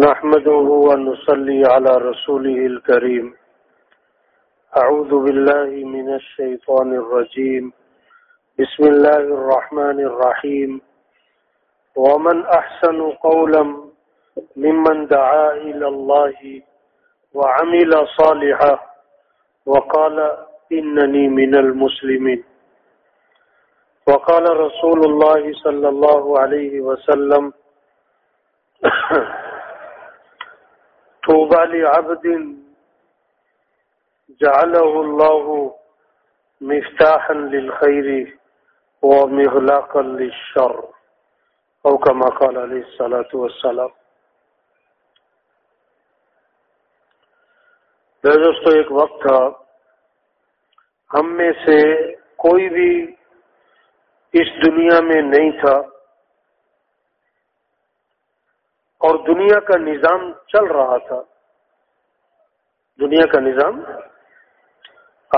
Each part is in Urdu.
نحمده ونصلي على رسوله الكريم. أعوذ بالله من الشيطان الرجيم. بسم الله الرحمن الرحيم. ومن أحسن قولا ممن دعا إلى الله وعمل صالحا وقال إنني من المسلمين. وقال رسول الله صلى الله عليه وسلم طوبى لعبد جعله الله مفتاحا للخير ومغلاقا للشر او كما قال عليه الصلاة والسلام دوستو، ایک وقت تھا۔ ہم میں سے کوئی بھی اس دنیا میں نہیں تھا۔ اور دنیا کا نظام چل رہا تھا۔ دنیا کا نظام،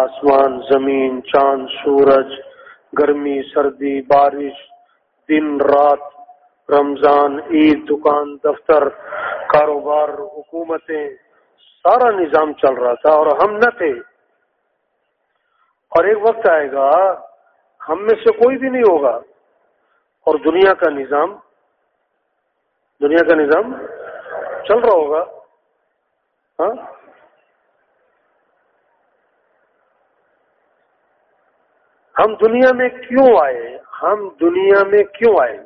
آسمان، زمین، چاند، سورج، گرمی، سردی، بارش، دن، رات، رمضان، عید، دکان، دفتر، کاروبار، حکومتیں، سارا نظام چل رہا تھا اور ہم نہ تھے۔ اور ایک وقت آئے گا، ہم میں سے کوئی بھی نہیں ہوگا۔ اور دنیا کا نظام، دنیا کا نظام چل رہا ہوگا۔ ہاں؟ ہم دنیا میں کیوں آئے ہم دنیا میں کیوں آئے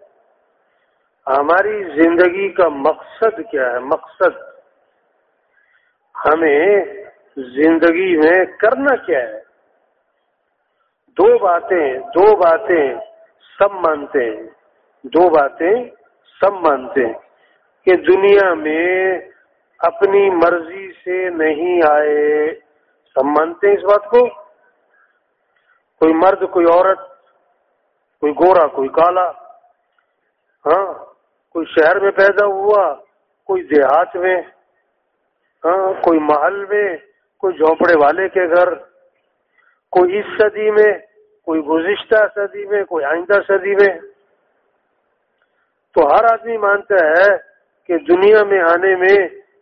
ہماری زندگی کا مقصد کیا ہے؟ مقصد ہمیں زندگی میں کرنا کیا ہے؟ دو باتیں دو باتیں سب مانتے ہیں۔ دو باتیں سب مانتے ہیں کہ دنیا میں اپنی مرضی سے نہیں آئے۔ سب مانتے ہیں اس بات کو؟ کوئی مرد، کوئی عورت، کوئی گورا، کوئی کالا ہاں کوئی شہر میں پیدا ہوا، کوئی دیہات میں ہاں کوئی محل میں، کوئی جھونپڑے والے کے گھر، کوئی اس صدی میں، کوئی گزشتہ صدی میں، کوئی آئندہ صدی میں۔ تو ہر آدمی مانتا ہے کہ دنیا میں آنے میں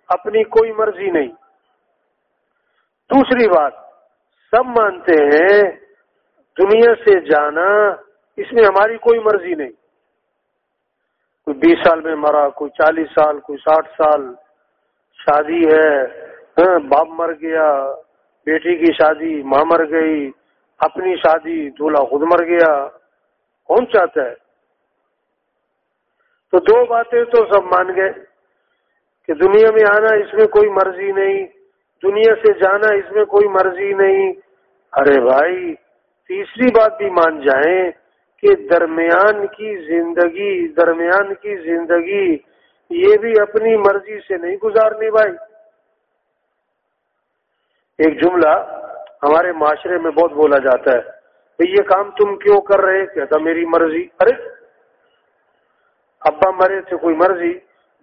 اپنی کوئی مرضی نہیں۔ دوسری بات، سب مانتے ہیں دنیا سے جانا، اس میں ہماری کوئی مرضی نہیں۔ کوئی بیس سال میں مرا، کوئی چالیس سال، کوئی ساٹھ سال، شادی ہے ہاں، باپ مر گیا، بیٹی کی شادی، ماں مر گئی، اپنی شادی، دولہا خود مر گیا، کون چاہتا ہے؟ تو دو باتیں تو سب مان گئے کہ دنیا میں آنا اس میں کوئی مرضی نہیں، دنیا سے جانا اس میں کوئی مرضی نہیں۔ ارے بھائی تیسری بات بھی مان جائیں کہ درمیان کی زندگی، درمیان کی زندگی یہ بھی اپنی مرضی سے نہیں گزارنی بھائی۔ ایک جملہ ہمارے معاشرے میں بہت بولا جاتا ہے یہ کام تم کیوں کر رہے کہتا میری مرضی ارے، ابا مرے تھے کوئی مرضی،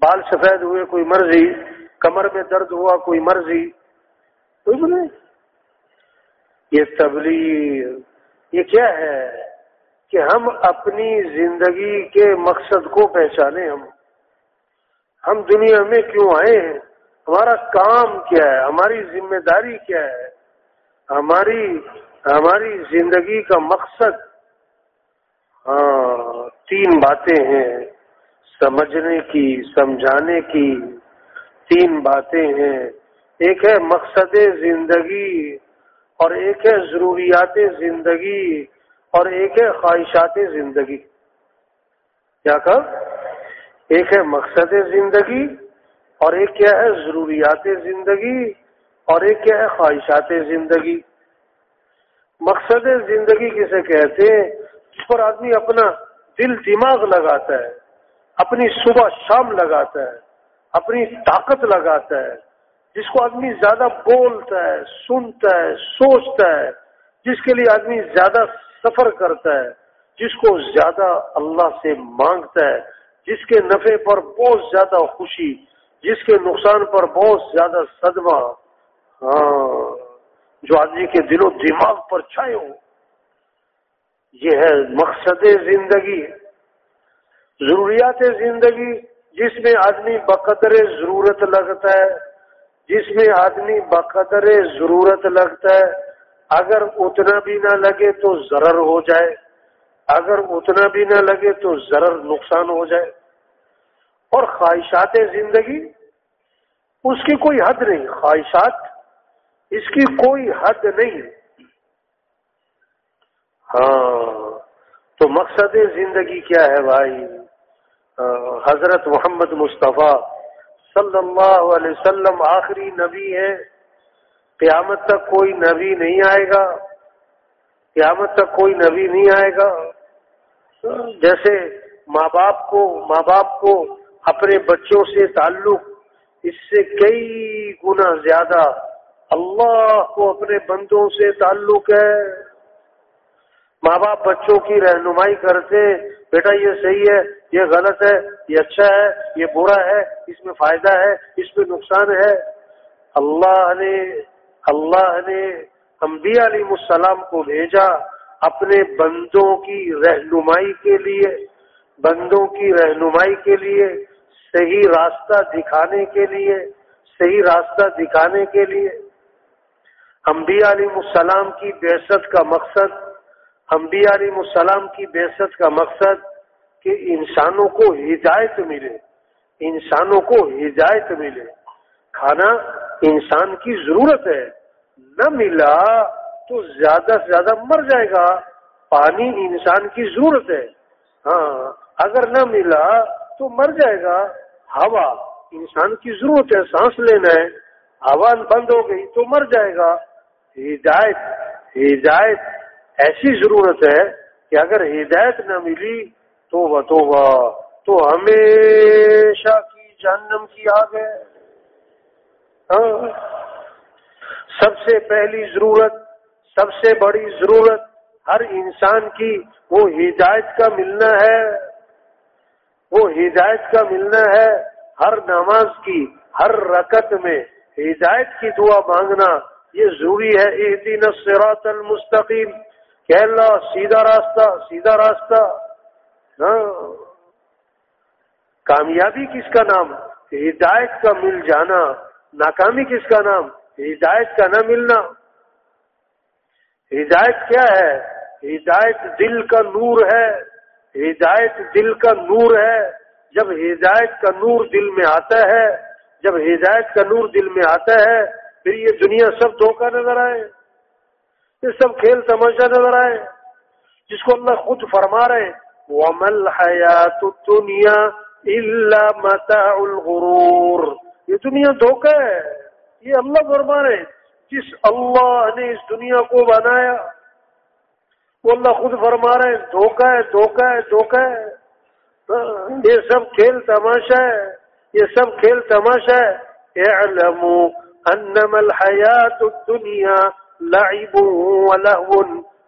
بال سفید ہوئے کوئی مرضی، کمر میں درد ہوا کوئی مرضی۔ کوئی بولے یہ تبلیغ یہ کیا ہے کہ ہم اپنی زندگی کے مقصد کو پہچانے ہم۔ ہم دنیا میں کیوں آئے ہیں؟ ہمارا کام کیا ہے؟ ہماری ذمہ داری کیا ہے؟ ہماری ہماری زندگی کا مقصد۔ ہاں تین باتیں ہیں۔ سمجھنے کی، سمجھانے کی۔ تین باتیں ہیں۔ ایک ہے مقصد زندگی۔ اور ایک ہے ضروریات زندگی اور ایک ہے خواہشات زندگی۔ کیا کہا؟ ایک ہے مقصد زندگی اور ایک کیا ہے ضروریات زندگی اور ایک کیا ہے خواہشات زندگی۔ مقصد زندگی کسے کہتے ہیں؟ جس پر آدمی اپنا دل دماغ لگاتا ہے، اپنی صبح شام لگاتا ہے، اپنی طاقت لگاتا ہے۔ جس کو آدمی زیادہ بولتا ہے، سنتا ہے، سوچتا ہے، جس کے لیے آدمی زیادہ سفر کرتا ہے، جس کو زیادہ اللہ سے مانگتا ہے، جس کے نفع پر بہت زیادہ خوشی، جس کے نقصان پر بہت زیادہ صدمہ ہاں جو آدمی کے دل و دماغ پر چھائے ہو۔ یہ ہے مقصد زندگی۔ ضروریات زندگی، جس میں آدمی بقدر ضرورت لگتا ہے۔ جس میں آدمی بقدر ضرورت لگتا ہے، اگر اتنا بھی نہ لگے تو ضرر ہو جائے، اگر اتنا بھی نہ لگے تو ضرر نقصان ہو جائے۔ اور خواہشات زندگی، اس کی کوئی حد نہیں، خواہشات اس کی کوئی حد نہیں۔ ہاں تو مقصد زندگی کیا ہے بھائی؟ حضرت محمد مصطفیٰ صلی اللہ علیہ وسلم آخری نبی ہے۔ قیامت تک کوئی نبی نہیں آئے گا۔ قیامت تک کوئی نبی نہیں آئے گا۔ جیسے ماں باپ کو، ماں باپ کو اپنے بچوں سے تعلق، اس سے کئی گنا زیادہ۔ اللہ کو اپنے بندوں سے تعلق ہے۔ ماں باپ بچوں کی رہنمائی کرتے بیٹا، یہ صحیح ہے، یہ غلط ہے، یہ اچھا ہے، یہ برا ہے، اس میں فائدہ ہے، اس میں نقصان ہے۔ اللہ نے اللہ نے انبیاء علیہ السلام کو بھیجا اپنے بندوں کی رہنمائی کے لیے، بندوں کی رہنمائی کے لیے، صحیح راستہ دکھانے کے لیے، صحیح راستہ دکھانے کے لیے۔ انبیاء علیہ السلام کی بحثت کا مقصد انبیاء علیہ السلام کی بحثت کا مقصد کہ انسانوں کو ہدایت ملے، انسانوں کو ہدایت ملے۔ کھانا انسان کی ضرورت ہے، نہ ملا تو زیادہ سے زیادہ مر جائے گا۔ پانی انسان کی ضرورت ہے۔ ہاں اگر نہ ملا تو مر جائے گا۔ ہوا، انسان کی ضرورت ہے، سانس لینا ہے۔ ہوا بند ہو گئی تو مر جائے گا۔ ہدایت ہدایت۔ ایسی ضرورت ہے کہ اگر ہدایت نہ ملی تو وہ تو ہمیشہ کی جہنم کی آگ ہے۔ ہاں۔ سب سے پہلی ضرورت، سب سے بڑی ضرورت ہر انسان کی وہ ہدایت کا ملنا ہے۔ وہ ہدایت کا ملنا ہے ہر نماز کی، ہر رکت میں۔ ہدایت کی دعا مانگنا یہ ضروری ہے ایک دن المستقیم۔ کہ اللہ سیدھا راستہ سیدھا راستہ۔ ہاں۔ کامیابی کس کا نام؟ ہدایت کا مل جانا۔ ناکامی کس کا نام؟ ہدایت کا نہ ملنا۔ ہدایت کیا ہے؟ ہدایت دل کا نور ہے۔ ہدایت دل کا نور ہے۔ جب ہدایت کا نور دل میں آتا ہے، جب ہدایت کا نور دل میں آتا ہے، پھر یہ دنیا سب دھوکہ نظر آئے۔ یہ سب کھیل تماشا نظر آئے۔ جس کو اللہ خود فرما رہے ومل حیات دنیا اللہ متا الغرور۔ یہ دنیا دھوکہ ہے۔ یہ اللہ فرما رہے جس اللہ نے اس دنیا کو بنایا، وہ اللہ خود فرما رہے دھوکہ ہے دھوکہ ہے دھوکہ ہے۔ یہ سب کھیل تماشا ہے۔ یہ سب کھیل تماشا ہے۔ اعلموا انما الحیات الدنیا لعب و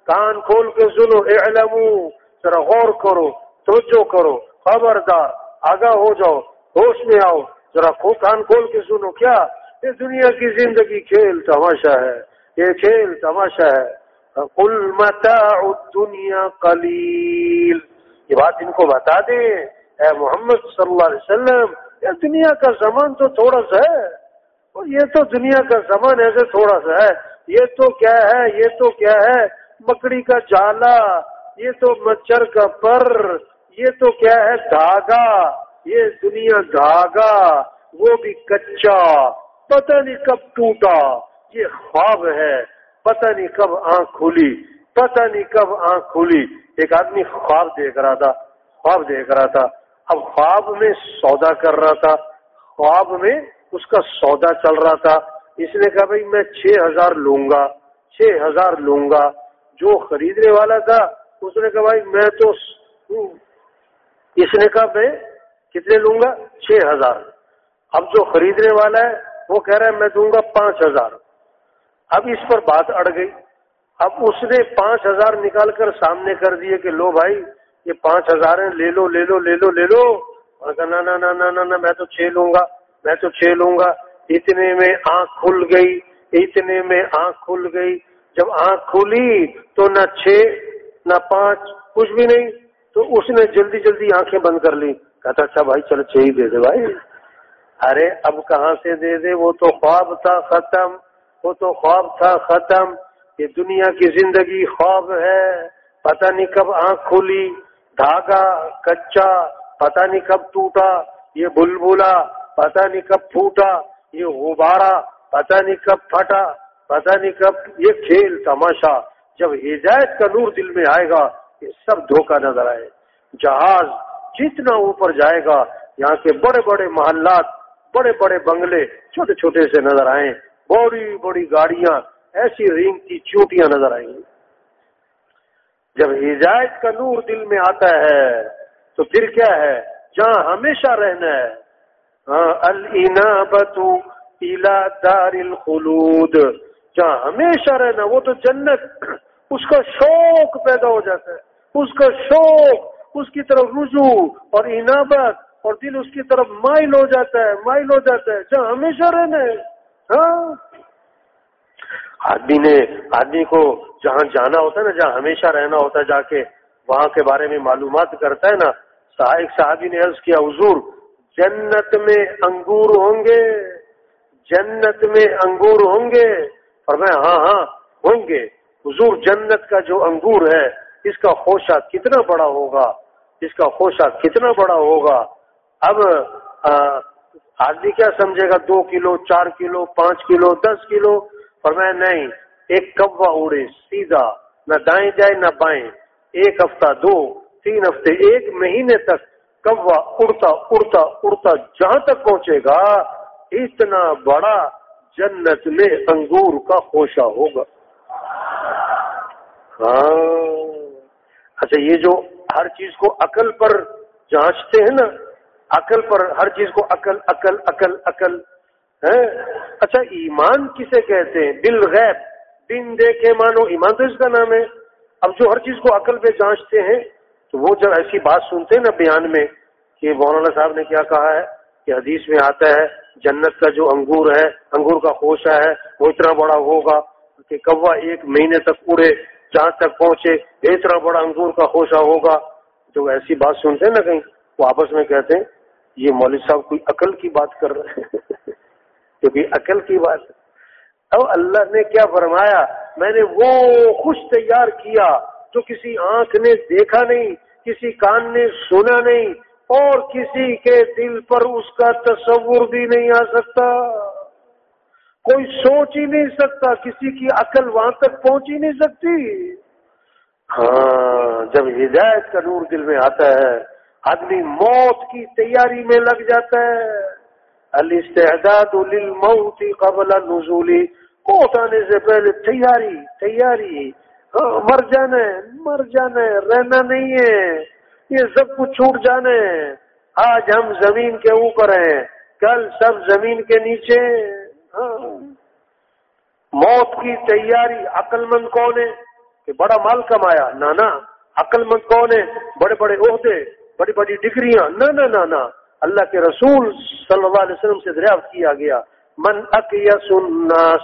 کان کھول کے سنو اعلموا ذرا غور کرو، توجہ کرو، خبردار، آگاہ ہو جاؤ، ہوش میں آؤ، ذرا کان کھول کے سنو، کیا؟ یہ دنیا کی زندگی کھیل تماشا ہے، یہ کھیل تماشا ہے۔ کل متاع دنیا کلیل یہ بات ان کو بتا دیں، اے محمد صلی اللہ علیہ وسلم، یہ دنیا کا زمان تو تھوڑا سا ہے۔ اور یہ تو دنیا کا زمان ایسے تھوڑا سا ہے یہ تو کیا ہے، یہ تو کیا ہے، مکڑی کا جالا، یہ تو مچھر کا پر، یہ تو کیا ہے دھاگا، یہ دنیا دھاگا، وہ بھی کچا، پتہ نہیں کب ٹوٹا، یہ خواب ہے، پتہ نہیں کب آنکھ کھلی، پتہ نہیں کب آنکھ کھلی، ایک آدمی خواب دیکھ رہا تھا، خواب دیکھ رہا تھا، اب خواب میں سودا کر رہا تھا، خواب میں اس کا سودا چل رہا تھا اس نے کہا بھائی میں چھ ہزار لوں گا، چھ ہزار لوں گا، جو خریدنے والا تھا، اس نے کہا بھائی میں تو اس نے کہا میں کتنے لوں گا؟ چھ ہزار۔ اب جو خریدنے والا ہے، وہ کہہ رہا ہے میں دوں گا پانچ ہزار۔ اب اس پر بات اڑ گئی۔ اب اس نے پانچ ہزار نکال کر سامنے کر دیے کہ لو بھائی، یہ پانچ ہزار ہیں، لے لو لے لو لے لو لے لو۔ نہ، میں تو چھ لوں گا، میں تو چھ لوں گا۔ اتنے میں آنکھ کھل گئی، اتنے میں آنکھ کھل گئی۔ جب آنکھ کھلی تو نہ چھ، نہ پانچ، کچھ بھی نہیں۔ تو اس نے جلدی جلدی آنکھیں بند کر لی کہتا اچھا بھائی، چلو چھ ہی دے دے بھائی۔ ارے، اب کہاں سے دے دے؟ وہ تو خواب تھا ختم، وہ تو خواب تھا ختم۔ یہ دنیا کی زندگی خواب ہے۔ پتہ نہیں کب آنکھ کھولی دھاگا، کچا، پتہ نہیں کب ٹوٹا۔ یہ بلبلا پتہ نہیں کب پھوٹا۔ یہ غبارہ، پتہ نہیں کب پھٹا، پتہ نہیں کب یہ کھیل تماشا، جب ہدایت کا نور دل میں آئے گا، یہ سب دھوکہ نظر آئے۔ جہاز جتنا اوپر جائے گا، یہاں کے بڑے بڑے محلات، بڑے بڑے بنگلے چھوٹے چھوٹے سے نظر آئیں۔ بڑی بڑی گاڑیاں، ایسی رینگ کی چوٹیاں نظر آئیں۔ گی جب ہدایت کا نور دل میں آتا ہے، تو پھر کیا ہے؟ جہاں ہمیشہ رہنا ہے۔ ہاں بتو الا دار الخلود۔ جہاں ہمیشہ رہنا، وہ تو جنت۔ اس کا شوق پیدا ہو جاتا ہے۔ اس کا شوق، اس کی طرف رجوع اور انابت اور دل اس کی طرف مائل ہو جاتا ہے، مائل ہو جاتا ہے۔ جہاں ہمیشہ رہنا ہے۔ ہاں۔ آدمی نے، آدمی کو جہاں جانا ہوتا ہے نا، جہاں ہمیشہ رہنا ہوتا ہے، جا کے وہاں کے بارے میں معلومات کرتا ہے نا۔ ایک صحابی نے عرض کیا، حضور جنت میں انگور ہوں گے، جنت میں انگور ہوں گے۔ اور میں ہاں ہاں ہوں گے۔ حضور جنت کا جو انگور ہے، اس کا خوشہ کتنا بڑا ہوگا؟ اس کا خوشہ کتنا بڑا ہوگا؟ اب آدمی کیا سمجھے گا؟ دو کلو، چار کلو، پانچ کلو، دس کلو؟ اور میں نہیں، ایک کوا اڑے، سیدھا، نہ دائیں جائے نہ بائیں۔ ایک ہفتہ دو، تین ہفتے، ایک مہینے تک کوا اڑتا اڑتا اڑتا جہاں تک پہنچے گا، اتنا بڑا جنت میں انگور کا خوشہ ہوگا۔ ہاں۔ اچھا یہ جو ہر چیز کو عقل پر جانچتے ہیں نا، عقل پر ہر چیز کو عقل عقل عقل عقل ہے اچھا ایمان کسے کہتے ہیں؟ دل غیب۔ دن دیکھے مانو، ایمان تو اس کا نام ہے۔ اب جو ہر چیز کو عقل پہ جانچتے ہیں تو وہ جب ایسی بات سنتے ہیں نا بیان میں کہ مولانا صاحب نے کیا کہا ہے کہ حدیث میں آتا ہے، جنت کا جو انگور ہے، انگور کا خوشہ ہے، وہ اتنا بڑا ہوگا کہ کوا ایک مہینے تک اڑے جہاں تک پہنچے اتنا بڑا انگور کا خوشہ ہوگا۔ جو ایسی بات سنتے ہیں نا کہیں، وہ آپس میں کہتے ہیں، یہ مولوی صاحب کوئی عقل کی بات کر رہے ہیں۔ کیونکہ عقل کی بات اب اللہ نے کیا فرمایا؟ میں نے وہ خوش تیار کیا۔ جو کسی آنکھ نے دیکھا نہیں، کسی کان نے سنا نہیں، اور کسی کے دل پر اس کا تصور بھی نہیں آ سکتا۔ کوئی سوچ ہی نہیں سکتا، کسی کی عقل وہاں تک پہنچ ہی نہیں سکتی۔ ہاں جب ہدایت کا نور دل میں آتا ہے، آدمی موت کی تیاری میں لگ جاتا ہے۔ الاستعداد للموت قبل نزولی، موت آنے سے پہلے تیاری تیاری مر جانا مر جانا رہنا نہیں ہے۔ یہ سب کچھ چھوٹ جانے۔ آج ہم زمین کے اوپر ہیں، کل سب زمین کے نیچے۔ ہاں۔ موت کی تیاری عقل مند کون ہے؟ کہ بڑا مال کمایا۔ نہ عقل مند کون ہے؟ بڑے بڑے عہدے، بڑی بڑی ڈگریاں۔ نہ نہ نہ اللہ کے رسول صلی اللہ علیہ وسلم سے دریافت کیا گیا۔ من اکیس الناس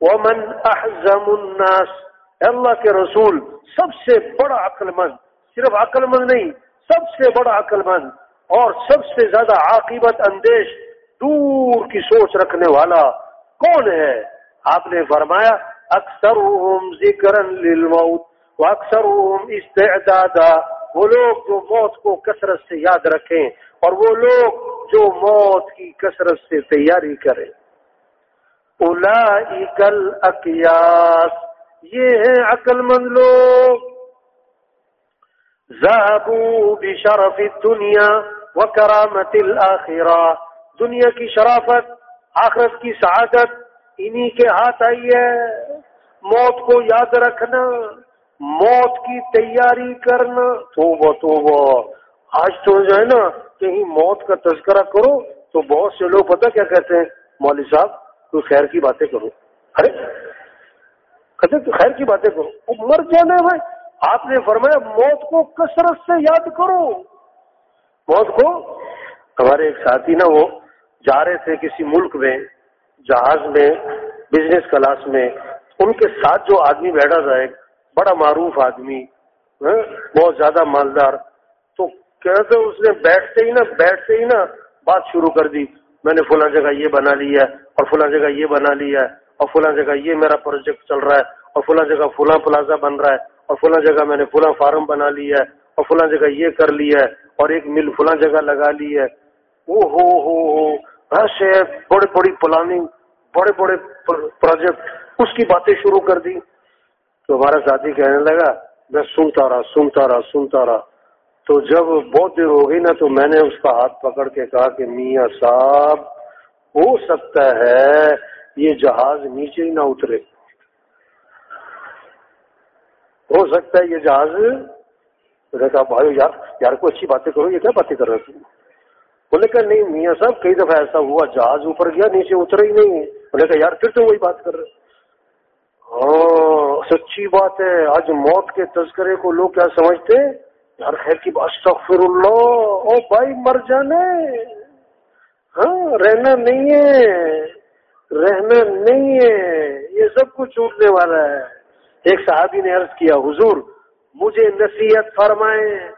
ومن احزم الناس۔ اللہ کے رسول، سب سے بڑا عقل مند، صرف عقل مند نہیں، سب سے بڑا عقل مند اور سب سے زیادہ عاقبت اندیش دور کی سوچ رکھنے والا کون ہے؟ آپ نے فرمایا اکثر ذکر للموت اکثر استعدادا، وہ لوگ جو موت کو کثرت سے یاد رکھیں اور وہ لوگ جو موت کی کثرت سے تیاری کریں۔ اولا اکل اکیاس یہ ہیں عقل مند لوگ۔ ذهبوا بشرف الدنيا وكرامة الآخرة۔ دنیا کی شرافت، آخرت کی سعادت، انہی کے ہاتھ آئی ہے۔ موت کو یاد رکھنا، موت کی تیاری کرنا۔ تو تو آج تو جو ہے نا، کہیں موت کا تذکرہ کرو تو بہت سے لوگ پتہ کیا کہتے ہیں؟ مولوی صاحب، کوئی خیر کی باتیں کرو۔ ارے کہتے خیر کی باتیں کرو۔ مر جانے بھائی آپ نے فرمایا موت کو کثرت سے یاد کرو۔ موت کو ہمارے ایک ساتھی نا وہ جا رہے تھے کسی ملک میں، جہاز میں بزنس کلاس میں۔ ان کے ساتھ جو آدمی بیٹھا تھا، ایک بڑا معروف آدمی ہاں، بہت زیادہ مالدار۔ تو کہتے اس نے بیٹھتے ہی نا، بیٹھتے ہی نا بات شروع کر دی۔ میں نے فلاں جگہ یہ بنا لی ہے اور فلاں جگہ یہ بنا لی ہے۔ اور فلاں جگہ یہ میرا پروجیکٹ چل رہا ہے، اور فلاں جگہ فلاں پلازا بن رہا ہے، اور فلاں جگہ میں نے فلاں فارم بنا لی ہے، اور فلاں جگہ یہ کر لی ہے، اور ایک مل فلاں جگہ لگا لی ہے۔ او ہو ہو ہو ہے بڑے بڑی پلاننگ بڑے بڑے پروجیکٹ اس کی باتیں شروع کر دی۔ تو ہمارا ساتھی کہنے لگا، میں سنتا رہا سنتا رہا سنتا رہا۔ تو جب بہت دیر ہو گئی نا، تو میں نے اس کا ہاتھ پکڑ کے کہا کہ میاں صاحب، ہو سکتا ہے یہ جہاز نیچے ہی نہ اترے۔ ہو سکتا ہے یہ جہاز کہا بھائی یار یار کو اچھی باتیں کرو، یہ کیا باتیں کر رہے تم؟ بولے کہ نہیں، میاں صاحب، کئی دفعہ ایسا ہوا، جہاز اوپر گیا، نیچے اترا ہی نہیں بولے کہ یار، پھر تو وہی بات کر رہے ہاں سچی بات ہے۔ آج موت کے تذکرے کو لوگ کیا سمجھتے یار، خیر کی استغفر اللہ۔ او بھائی، مر جانے۔ ہاں رہنا نہیں ہے۔ رہنا نہیں ہے، یہ سب کچھ چھوٹنے والا ہے۔ ایک صحابی نے عرض کیا، حضور، مجھے نصیحت فرمائے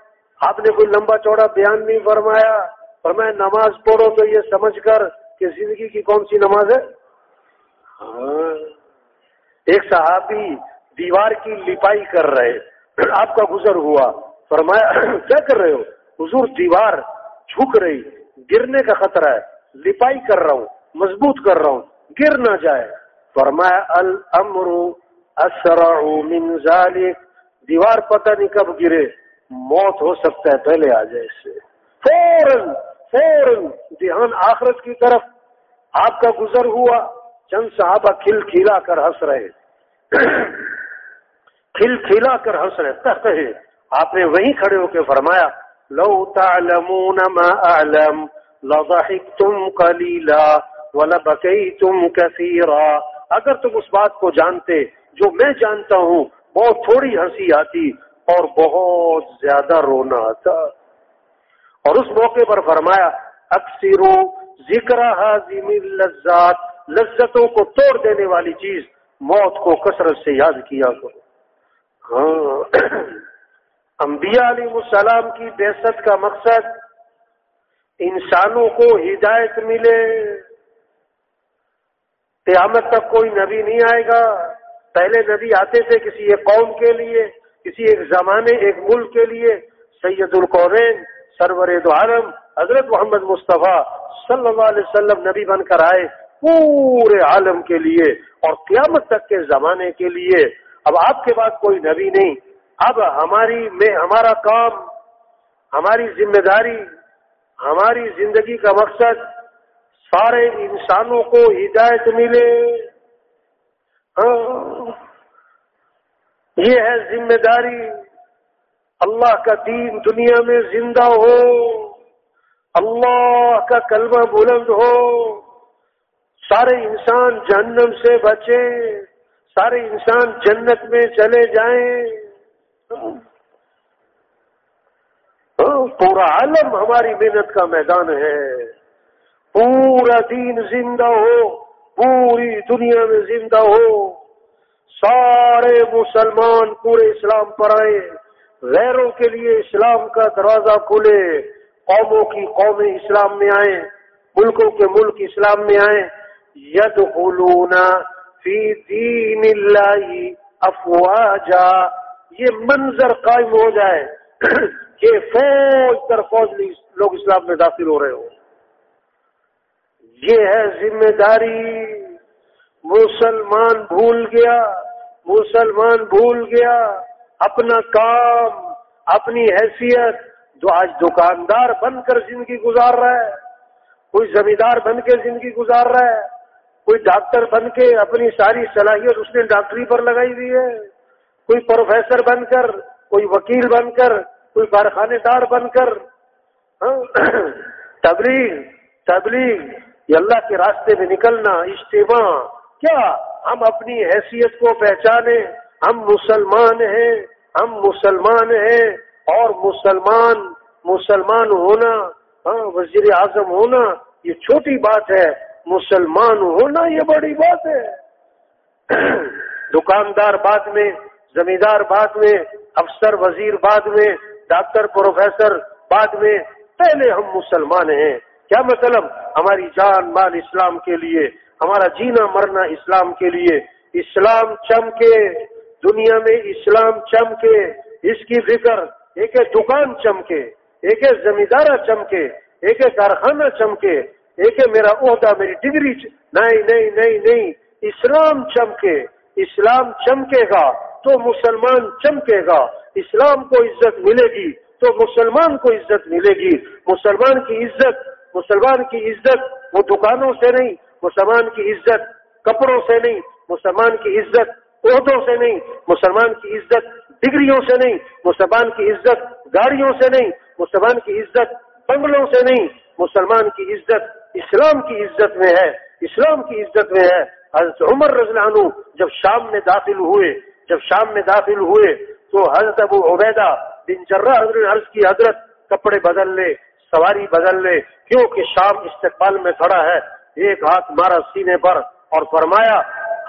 آپ نے کوئی لمبا چوڑا بیان نہیں فرمایا۔ پر میں نماز پڑھو تو یہ سمجھ کر کہ زندگی کی کون سی نماز ہے؟ ہاں۔ ایک صحابی دیوار کی لپائی کر رہے۔ آپ کا گزر ہوا۔ فرمایا، کیا کر رہے ہو؟ حضور، دیوار جھک رہی۔ گرنے کا خطرہ ہے۔ لپائی کر رہا ہوں، مضبوط کر رہا ہوں۔ گر نہ جائے۔ فرمایا، الامر اسرع من ذلك دیوار پتہ نہیں کب گرے، موت ہو سکتا ہے، پہلے آ جائے اس سے۔ فوراً فوراً دھیان آخرت کی طرف۔ آپ کا گزر ہوا، چند صحابہ کھل کھلا کر ہنس رہے۔ کھل کھلا کر ہنس رہے۔ آپ نے وہیں کھڑے ہو کے فرمایا، لو تعلمون ما اعلم لضحكتم قليلا ولبكيتم كثيرا اگر تم اس بات کو جانتے جو میں جانتا ہوں، بہت تھوڑی ہنسی آتی اور بہت زیادہ رونا آتا۔ اور اس موقع پر فرمایا اکثرو ذکر حاضم لذات لذتوں کو توڑ دینے والی چیز موت کو کثرت سے یاد کیا کرو۔ ہاں۔ انبیاء علیہ السلام کی بحثت کا مقصد انسانوں کو ہدایت ملے۔ قیامت تک کوئی نبی نہیں آئے گا۔ پہلے نبی آتے تھے کسی ایک قوم کے لیے، کسی ایک زمانے، ایک ملک کے لیے۔ سید القورین سرور دو عالم، حضرت محمد مصطفیٰ صلی اللہ علیہ وسلم نبی بن کر آئے پورے عالم کے لیے۔ اور قیامت تک کے زمانے کے لیے۔ اب آپ کے بعد کوئی نبی نہیں۔ اب ہماری میں، ہمارا کام، ہماری ذمہ داری، ہماری زندگی کا مقصد سارے انسانوں کو ہدایت ملے۔ ہاں۔ یہ ہے ذمہ داری۔ اللہ کا دین دنیا میں زندہ ہو۔ اللہ کا کلمہ بلند ہو۔ سارے انسان جہنم سے بچے۔ سارے انسان جنت میں چلے جائیں۔ ہاں۔ پورا عالم ہماری محنت کا میدان ہے۔ پورا دین زندہ ہو، پوری دنیا میں زندہ ہو۔ سارے مسلمان پورے اسلام پر آئے، غیروں کے لیے اسلام کا دروازہ کھلے قوموں کی قومیں اسلام میں آئیں، ملکوں کے ملک اسلام میں آئیں۔ ید فی دین اللہ افواجا۔ یہ منظر قائم ہو جائے کہ فوج در فوج لوگ اسلام میں داخل ہو رہے ہو یہ ہے ذمہ داری مسلمان بھول گیا، مسلمان بھول گیا۔ اپنا کام، اپنی حیثیت جو آج دکاندار بن کر زندگی گزار رہا ہے، کوئی زمیندار بن کے زندگی گزار رہا ہے، کوئی ڈاکٹر بن کے اپنی ساری صلاحیت اس نے ڈاکٹری پر لگائی ہوئی ہے، کوئی پروفیسر بن کر، کوئی وکیل بن کر، کوئی کارخانے دار بن کر۔ ہاں، تبلیغ تبلیغ۔ یہ اللہ کے راستے میں نکلنا، اجتماع، کیا ہم اپنی حیثیت کو پہچانے ہم مسلمان ہیں، ہم مسلمان ہیں، اور مسلمان مسلمان ہونا ہاں وزیر اعظم ہونا، یہ چھوٹی بات ہے، مسلمان ہونا یہ بڑی بات ہے۔ دکاندار بعد میں، زمیندار بعد میں، افسر وزیر بعد میں، ڈاکٹر پروفیسر بعد میں، پہلے ہم مسلمان ہیں۔ کیا مطلب ہماری جان، مال اسلام کے لیے، ہمارا جینا مرنا اسلام کے لیے، اسلام چمکے، دنیا میں اسلام چمکے، اس کی فکر ایک دکان چمکے، ایک زمیندارہ چمکے، ایک کارخانہ چمکے، ایک میرا عہدہ، میری ڈگری نہیں نہیں نہیں نہیں، اسلام چمکے اسلام چمکے گا تو مسلمان چمکے گا، اسلام کو عزت ملے گی تو مسلمان کو عزت ملے گی، مسلمان کی عزت مسلمان کی عزت، وہ دکانوں سے نہیں، مسلمان کی عزت، کپڑوں سے نہیں، مسلمان کی عزت عہدوں سے نہیں، مسلمان کی عزت ڈگریوں سے نہیں، مسلمان کی عزت گاڑیوں سے نہیں، مسلمان کی عزت بنگلوں سے نہیں، مسلمان کی عزت اسلام کی عزت میں ہے، اسلام کی عزت میں ہے۔ حضرت عمر رضی اللہ عنہ جب شام میں داخل ہوئے، جب شام میں داخل ہوئے تو حضرت ابو عبیدہ بن جرہ حضرت عرض کی، حضرت کپڑے بدل لے سواری بدل لے، کیونکہ شام استقبال میں کھڑا ہے۔ ایک ہاتھ مارا سینے پر اور فرمایا،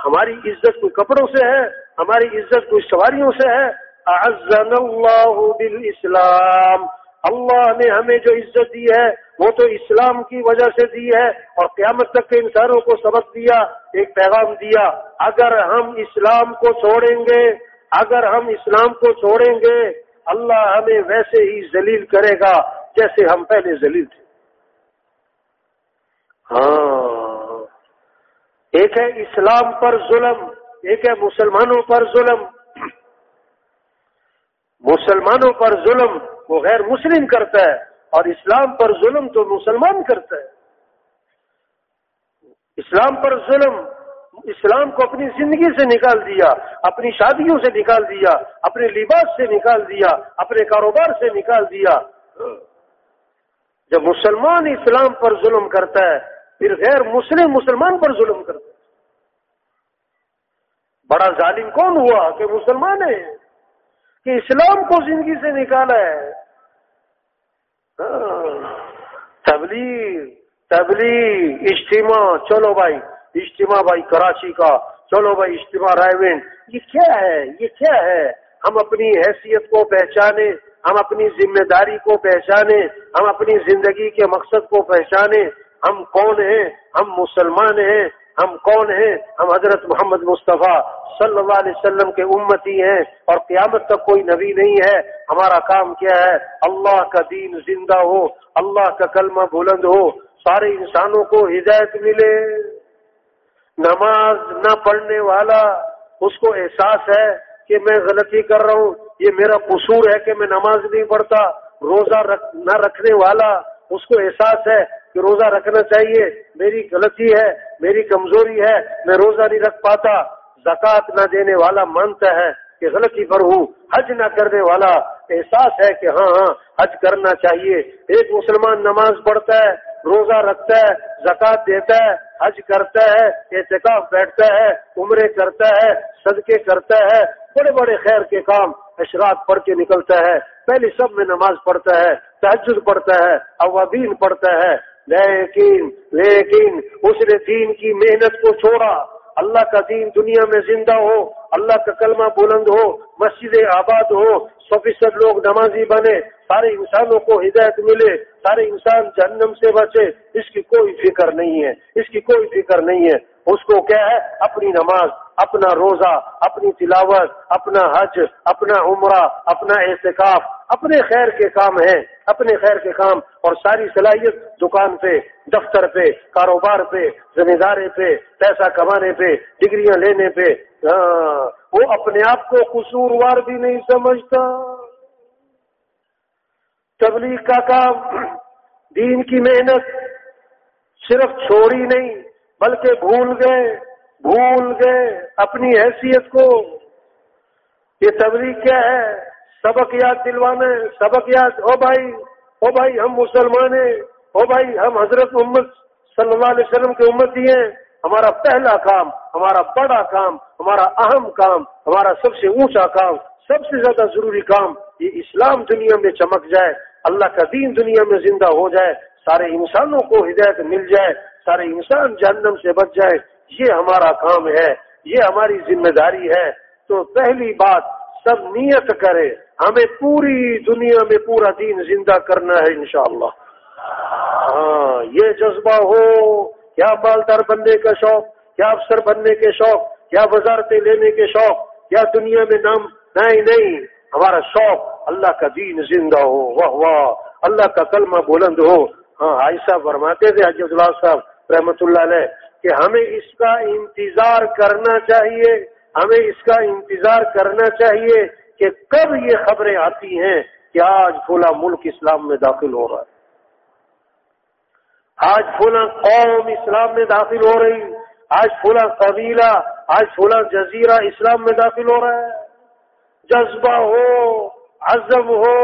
ہماری عزت کوئی کپڑوں سے ہے، ہماری عزت کوئی سواریوں سے ہے۔ اعزن اللہ بالاسلام۔ اللہ نے ہمیں جو عزت دی ہے، وہ تو اسلام کی وجہ سے دی ہے۔ اور قیامت تک کے انسانوں کو سبق دیا، ایک پیغام دیا، اگر ہم اسلام کو چھوڑیں گے، اگر ہم اسلام کو چھوڑیں گے، اللہ ہمیں ویسے ہی ذلیل کرے گا۔ جیسے ہم پہلے ذلیل تھے۔ ہاں۔ ایک ہے اسلام پر ظلم، ایک ہے مسلمانوں پر ظلم۔ مسلمانوں پر ظلم وہ غیر مسلم کرتا ہے اور اسلام پر ظلم تو مسلمان کرتا ہے۔ اسلام پر ظلم، اسلام کو اپنی زندگی سے نکال دیا، اپنی شادیوں سے نکال دیا، اپنے لباس سے نکال دیا، اپنے کاروبار سے نکال دیا۔ جب مسلمان اسلام پر ظلم کرتا ہے، پھر غیر مسلم مسلمان پر ظلم کرتا ہے۔ بڑا ظالم کون ہوا کہ مسلمان ہے؟ کہ اسلام کو زندگی سے نکالا ہے۔ ہاں، تبلیغ تبلیغ، اجتماع، چلو بھائی، اجتماع بھائی کراچی کا، چلو بھائی، اجتماع رائے یہ کیا ہے؟ یہ کیا ہے؟ ہم اپنی حیثیت کو پہچانے۔ ہم اپنی ذمہ داری کو پہچانے، ہم اپنی زندگی کے مقصد کو پہچانے۔ ہم کون ہیں؟ ہم مسلمان ہیں۔ ہم کون ہیں؟ ہم حضرت محمد مصطفیٰ صلی اللہ علیہ وسلم کے امتی ہیں۔ اور قیامت تک کوئی نبی نہیں ہے۔ ہمارا کام کیا ہے؟ اللہ کا دین زندہ ہو، اللہ کا کلمہ بلند ہو۔ سارے انسانوں کو ہدایت ملے۔ نماز نہ پڑھنے والا، اس کو احساس ہے کہ میں غلطی کر رہا ہوں۔ یہ میرا قصور ہے کہ میں نماز نہیں پڑھتا، روزہ رکھ، نہ رکھنے والا، اس کو احساس ہے کہ روزہ رکھنا چاہیے۔ میری غلطی ہے، میری کمزوری ہے، میں روزہ نہیں رکھ پاتا۔ زکات نہ دینے والا مانتا ہے کہ غلطی پر ہوں، حج نہ کرنے والا احساس ہے کہ ہاں ہاں حج کرنا چاہیے۔ ایک مسلمان نماز پڑھتا ہے روزہ رکھتا ہے، زکات دیتا ہے، حج کرتا ہے احتکاف بیٹھتا ہے، عمرے کرتا ہے، صدقے کرتا ہے، بڑے بڑے خیر کے کام اشراط پڑھ کے نکلتا ہے۔ پہلے سب میں نماز پڑھتا ہے تحجد پڑھتا ہے، اوابین پڑھتا ہے۔ لیکن لیکن، اس نے دین کی محنت کو چھوڑا۔ اللہ کا دین دنیا میں زندہ ہو، اللہ کا کلمہ بلند ہو، مسجد آباد ہو سو فیصد لوگ نمازی بنے، سارے انسانوں کو ہدایت ملے، سارے انسان جہنم سے بچے، اس کی کوئی فکر نہیں ہے، اس کی کوئی فکر نہیں ہے۔ اس کو کیا ہے؟ اپنی نماز اپنا روزہ اپنی تلاوت اپنا حج اپنا عمرہ اپنا احتکاف اپنے خیر کے کام ہیں اپنے خیر کے کام اور ساری صلاحیت دکان پہ دفتر پہ کاروبار پہ ذمہ داری پہ پیسہ کمانے پہ ڈگریاں لینے پہ۔ ہاں، وہ اپنے آپ کو قصوروار بھی نہیں سمجھتا۔ تبلیغ کا کام دین کی محنت صرف چھوڑی نہیں بلکہ بھول گئے بھول گئے اپنی حیثیت کو۔ یہ تبلیغ کیا ہے؟ سبق یاد دلوانے، سبق یاد، او بھائی او بھائی ہم مسلمان ہیں، او بھائی ہم حضرت محمد صلی اللہ علیہ وسلم کے امتی ہیں۔ ہمارا پہلا کام، ہمارا بڑا کام، ہمارا اہم کام، ہمارا سب سے اونچا کام، سب سے زیادہ ضروری کام، یہ اسلام دنیا میں چمک جائے، اللہ کا دین دنیا میں زندہ ہو جائے، سارے انسانوں کو ہدایت مل جائے۔ سارے انسان جہنم سے بچ جائے، یہ ہمارا کام ہے، یہ ہماری ذمہ داری ہے۔ تو پہلی بات، سب نیت کرے۔ ہمیں پوری دنیا میں پورا دین زندہ کرنا ہے انشاءاللہ۔ ہاں یہ جذبہ ہو۔ کیا مالدار بننے کا شوق، کیا افسر بننے کے شوق، کیا وزارتیں لینے کے شوق، کیا دنیا میں نام؟ نہیں نہیں۔ ہمارا شوق اللہ کا دین زندہ ہو۔ واہ واہ۔ اللہ کا کلمہ بلند ہو۔ ہاں عائشہ فرماتے تھے حجت اللہ صاحب رحمت اللہ علیہ، کہ ہمیں اس کا انتظار کرنا چاہیے، ہمیں اس کا انتظار کرنا چاہیے کہ کب یہ خبریں آتی ہیں کہ آج پھولا ملک اسلام میں داخل ہو رہا ہے۔ آج پھولا قوم اسلام میں داخل ہو رہی، آج پھولا قبیلہ، آج پھولا جزیرہ اسلام میں داخل ہو رہا ہے۔ جذبہ ہو، عزم ہو،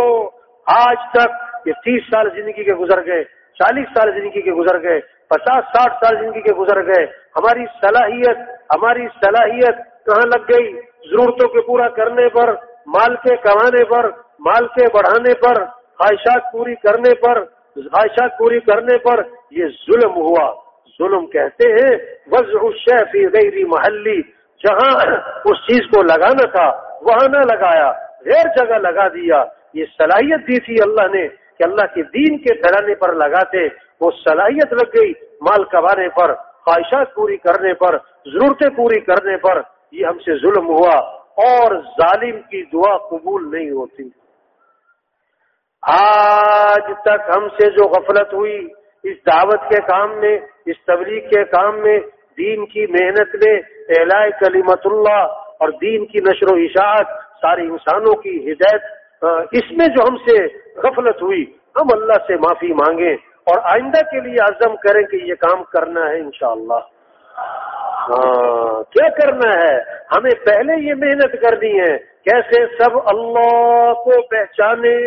آج تک یہ تیس سال زندگی کے گزر گئے، چالیس سال زندگی کے گزر گئے پچاس ساٹھ سال زندگی کے گزر گئے۔ ہماری صلاحیت ہماری صلاحیت کہاں لگ گئی؟ ضرورتوں کے پورا کرنے پر، مال کے کمانے پر، مال کے بڑھانے پر، خواہشات پوری کرنے پر، خواہشات پوری کرنے پر یہ ظلم ہوا۔ ظلم کہتے ہیں، وضع فی غیر محلی۔ جہاں اس چیز کو لگانا تھا، وہاں نہ لگایا، غیر جگہ لگا دیا۔ یہ صلاحیت دی تھی اللہ نے۔ کہ اللہ کے دین کے پھیلانے پر لگاتے، وہ صلاحیت لگ گئی مال کمانے پر، خواہشات پوری کرنے پر، ضرورتیں پوری کرنے پر۔ یہ ہم سے ظلم ہوا اور ظالم کی دعا قبول نہیں ہوتی۔ آج تک ہم سے جو غفلت ہوئی اس دعوت کے کام میں، اس تبلیغ کے کام میں، دین کی محنت میں اعلی کلیمت اللہ اور دین کی نشر و اشاعت سارے انسانوں کی ہدایت اس میں جو ہم سے غفلت ہوئی، ہم اللہ سے معافی مانگیں اور آئندہ کے لیے عزم کریں کہ یہ کام کرنا ہے انشاءاللہ۔ ہاں کیا کرنا ہے؟ ہمیں پہلے یہ محنت کرنی ہے۔ کیسے سب اللہ کو پہچانے؟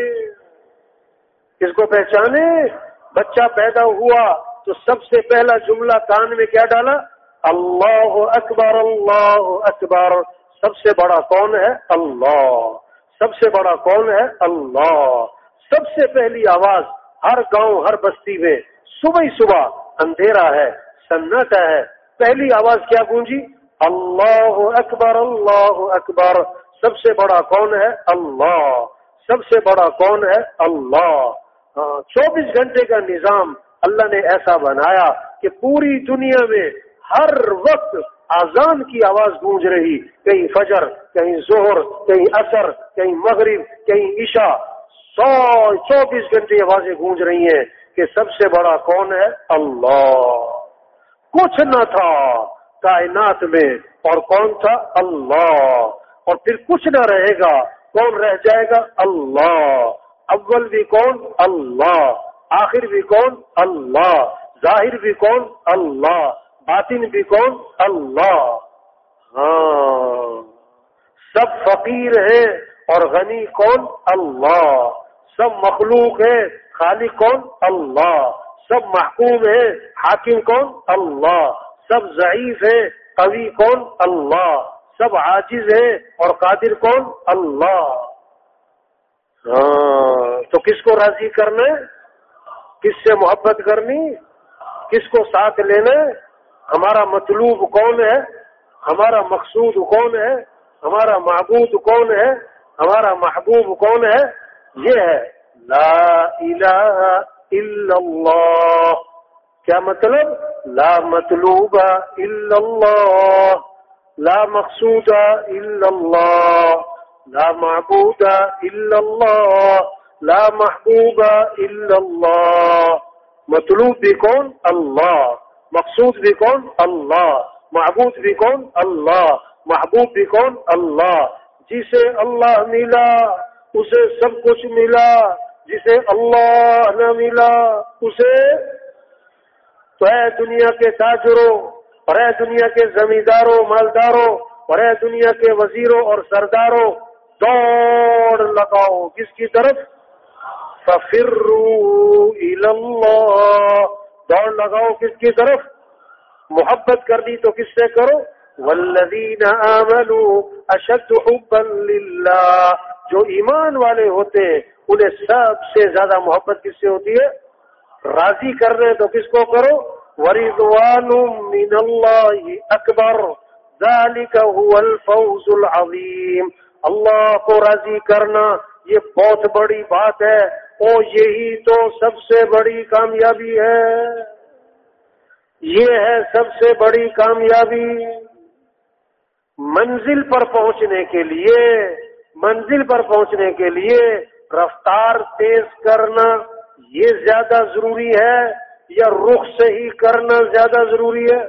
کس کو پہچانے؟ بچہ پیدا ہوا تو سب سے پہلا جملہ کان میں کیا ڈالا؟ اللہ اکبر اللہ اکبر۔ سب سے بڑا کون ہے؟ اللہ۔ سب سے بڑا کون ہے؟ اللہ۔ سب سے پہلی آواز ہر گاؤں، ہر بستی میں صبح ہی صبح اندھیرا ہے سناٹا ہے۔ پہلی آواز کیا گونجی؟ اللہ اکبر اللہ اکبر۔ سب سے بڑا کون ہے؟ اللہ۔ سب سے بڑا کون ہے؟ اللہ۔ ہاں، چوبیس گھنٹے کا نظام اللہ نے ایسا بنایا کہ پوری دنیا میں ہر وقت آزان کی آواز گونج رہی، کہیں فجر، کہیں زہر کہیں اثر کہیں مغرب، کہیں عشاء۔ سو، چوبیس گھنٹے آوازیں گونج رہی ہیں کہ سب سے بڑا کون ہے؟ اللہ۔ کچھ نہ تھا کائنات میں اور کون تھا؟ اللہ۔ اور پھر کچھ نہ رہے گا، کون رہ جائے گا؟ اللہ۔ اول بھی کون؟ اللہ۔ آخر بھی کون؟ اللہ۔ ظاہر بھی کون؟ اللہ۔ باطن بھی کون؟ اللہ۔ ہاں۔ سب فقیر ہیں اور غنی کون؟ اللہ۔ سب مخلوق ہے خالق کون؟ اللہ۔ سب محکوم ہے حاکم کون؟ اللہ۔ سب ضعیف ہے قوی کون؟ اللہ۔ سب عاجز ہے اور قادر کون؟ اللہ۔ ہاں۔ تو کس کو راضی کرنا کس سے محبت کرنی؟ کس کو ساتھ لینا ہمارا مطلوب کون ہے؟ ہمارا مقصود کون ہے؟ ہمارا معبود کون ہے؟ ہمارا محبوب کون ہے؟ یہ ہے لا الہ الا اللہ۔ کیا مطلب؟ لا مطلوب الا اللہ۔ لا مقصود الا اللہ۔ لا معبود الا اللہ۔ لا محبوب الا اللہ۔ مطلوب بھی کون؟ اللہ۔ مقصود بھی کون؟ اللہ. معبود بھی کون؟ اللہ. محبوب بھی کون؟ اللہ. جسے اللہ ملا، اسے سب کچھ ملا. جسے اللہ نہ ملا، اسے تو اے دنیا کے تاجروں، اور اے دنیا کے زمینداروں، مالداروں، اور اے دنیا کے وزیروں اور سرداروں، دوڑ لگاؤ. کس کی طرف؟ اللہ. دوڑ لگاؤ کس کی طرف؟ محبت کر دی تو کس سے کرو؟ والذین آمنوا اشد حبا للہ جو ایمان والے ہوتے انہیں سب سے زیادہ محبت کس سے ہوتی ہے؟ راضی کر رہے تو کس کو کرو؟ ورضوان من اللہ اکبر ذالک هو الفوز العظیم اللہ کو راضی کرنا، یہ بہت بڑی بات ہے۔ اور یہی تو سب سے بڑی کامیابی ہے۔ یہ ہے سب سے بڑی کامیابی۔ منزل پر پہنچنے کے لیے، منزل پر پہنچنے کے لیے رفتار تیز کرنا یہ زیادہ ضروری ہے یا رخ صحیح کرنا زیادہ ضروری ہے؟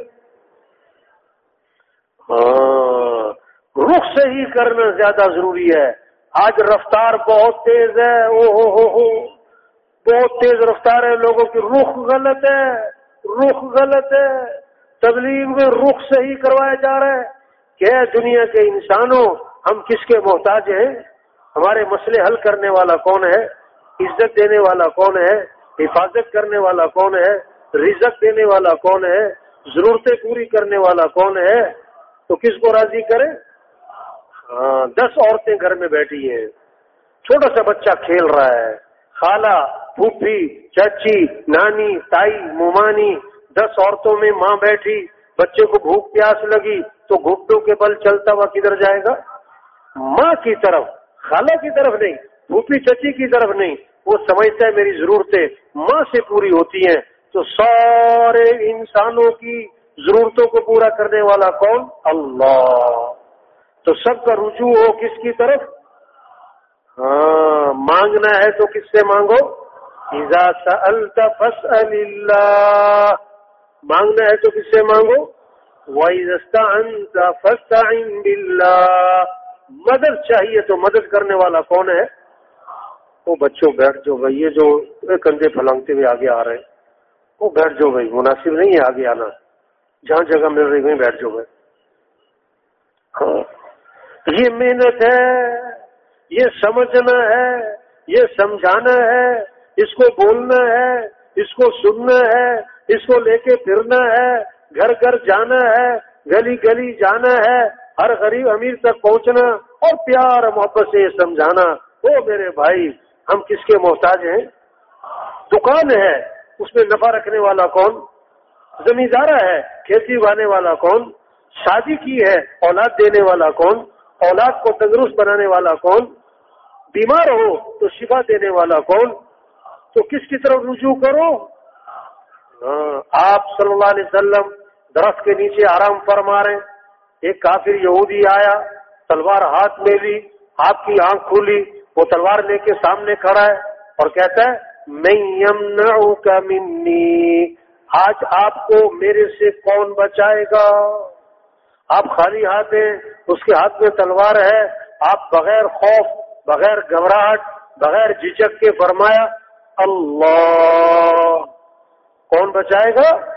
ہاں رخ صحیح کرنا زیادہ ضروری ہے۔ آج رفتار بہت تیز ہے او ہو ہو ہو بہت تیز رفتار ہے، لوگوں کی رخ غلط ہے، رخ غلط ہے۔ تبلیغ میں رخ صحیح کروایا جا رہا ہے کہ دنیا کے انسانوں، ہم کس کے محتاج ہیں؟ ہمارے مسئلے حل کرنے والا کون ہے؟ عزت دینے والا کون ہے؟ حفاظت کرنے والا کون ہے؟ رزق دینے والا کون ہے؟ ضرورتیں پوری کرنے والا کون ہے؟ تو کس کو راضی کرے ہاں دس عورتیں گھر میں بیٹھی ہیں۔ چھوٹا سا بچہ کھیل رہا ہے۔ خالہ، پھوپھی، چچی، نانی، تائی ممانی دس عورتوں میں ماں بیٹھی۔ بچے کو بھوک پیاس لگی تو گھٹوں کے بل چلتا ہوا کدھر جائے گا؟ ماں کی طرف، خالہ کی طرف نہیں، پھوپھی، چچی کی طرف نہیں۔ وہ سمجھتا ہے میری ضرورتیں ماں سے پوری ہوتی ہیں۔ تو سارے انسانوں کی ضرورتوں کو پورا کرنے والا کون؟ اللہ۔ تو سب کا رجوع ہو کس کی طرف؟ ہاں مانگنا ہے تو کس سے مانگو؟ ایزا فاسأل اللہ۔ مانگنا ہے تو کس سے مانگو؟ وَإِذَا بِاللَّهِ۔ مدد چاہیے تو مدد کرنے والا کون ہے؟ وہ بچوں، بیٹھ جو بھائی، یہ جو کندھے پھلانگتے ہوئے آگے آ رہے ہیں، وہ بیٹھ جو بھائی، مناسب نہیں ہے آگے آنا۔ جہاں جگہ مل رہی وہیں بیٹھ جو بھائی۔ ہاں۔ یہ محنت ہے، یہ سمجھنا ہے، یہ سمجھانا ہے، اس کو بولنا ہے، اس کو سننا ہے، اس کو لے کے پھرنا ہے، گھر گھر جانا ہے، گلی گلی جانا ہے، ہر غریب امیر تک پہنچنا اور پیار محبت سے یہ سمجھانا۔ وہ میرے بھائی، ہم کس کے محتاج ہیں؟ دکان ہے، اس میں نفع رکھنے والا کون؟ زمیندارہ ہے، کھیتی اگانے والا کون؟ شادی کی ہے، اولاد دینے والا کون؟ اولاد کو تندرست بنانے والا کون؟ بیمار ہو تو شفا دینے والا کون؟ تو کس کی طرف رجوع کرو؟ ہاں، آپ صلی اللہ علیہ وسلم درخت کے نیچے آرام فرما رہے ایک کافر یہودی آیا، تلوار ہاتھ میں لی، آپ کی آنکھ کھولی وہ تلوار لے کے سامنے کھڑا ہے اور کہتا ہے میں یمنعک منی آج آپ کو میرے سے کون بچائے گا؟ آپ خالی ہاتھ ہیں، اس کے ہاتھ میں تلوار ہے، آپ بغیر خوف، بغیر گھبراہٹ، بغیر جھجک کے فرمایا، اللہ۔ کون بچائے گا؟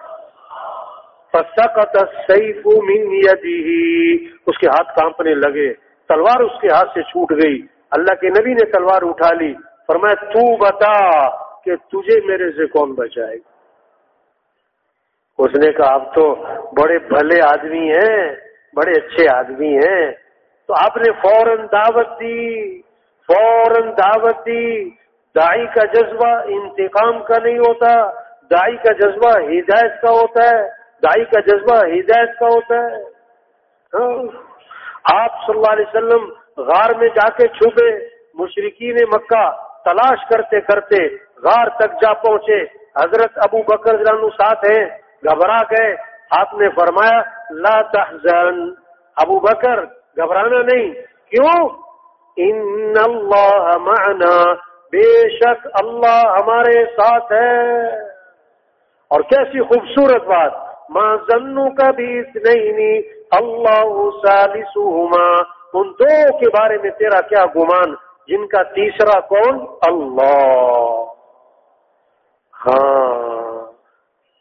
السيف من يده۔ اس کے ہاتھ کانپنے لگے، تلوار اس کے ہاتھ سے چھوٹ گئی۔ اللہ کے نبی نے تلوار اٹھا لی۔ فرمایا، تو بتا کہ تجھے میرے سے کون بچائے گا؟ اس نے کہا آپ تو بڑے بھلے آدمی ہیں۔ بڑے اچھے آدمی ہیں۔ تو آپ نے فوراً دعوت دی، فوراً دعوت دی۔ دائی کا جذبہ انتقام کا نہیں ہوتا دائی کا جذبہ ہدایت کا ہوتا ہے۔ دائی کا جذبہ ہدایت کا ہوتا ہے۔ ہاں۔ آپ صلی اللہ علیہ وسلم غار میں جا کے چھپے مشرقین مکہ تلاش کرتے کرتے غار تک جا پہنچے۔ حضرت ابو بکر ساتھ ہیں، گھبرا گئے۔ آپ نے فرمایا، لا تحزن۔ ابو بکر، گھبرانا نہیں۔ کیوں؟ ان اللہ معنا۔ بے شک اللہ ہمارے ساتھ ہے۔ اور کیسی خوبصورت بات۔ ماں زنو کا بھی نہیں اللہ سالسہما ان دو کے بارے میں تیرا کیا گمان؟ جن کا تیسرا کون؟ اللہ۔ ہاں۔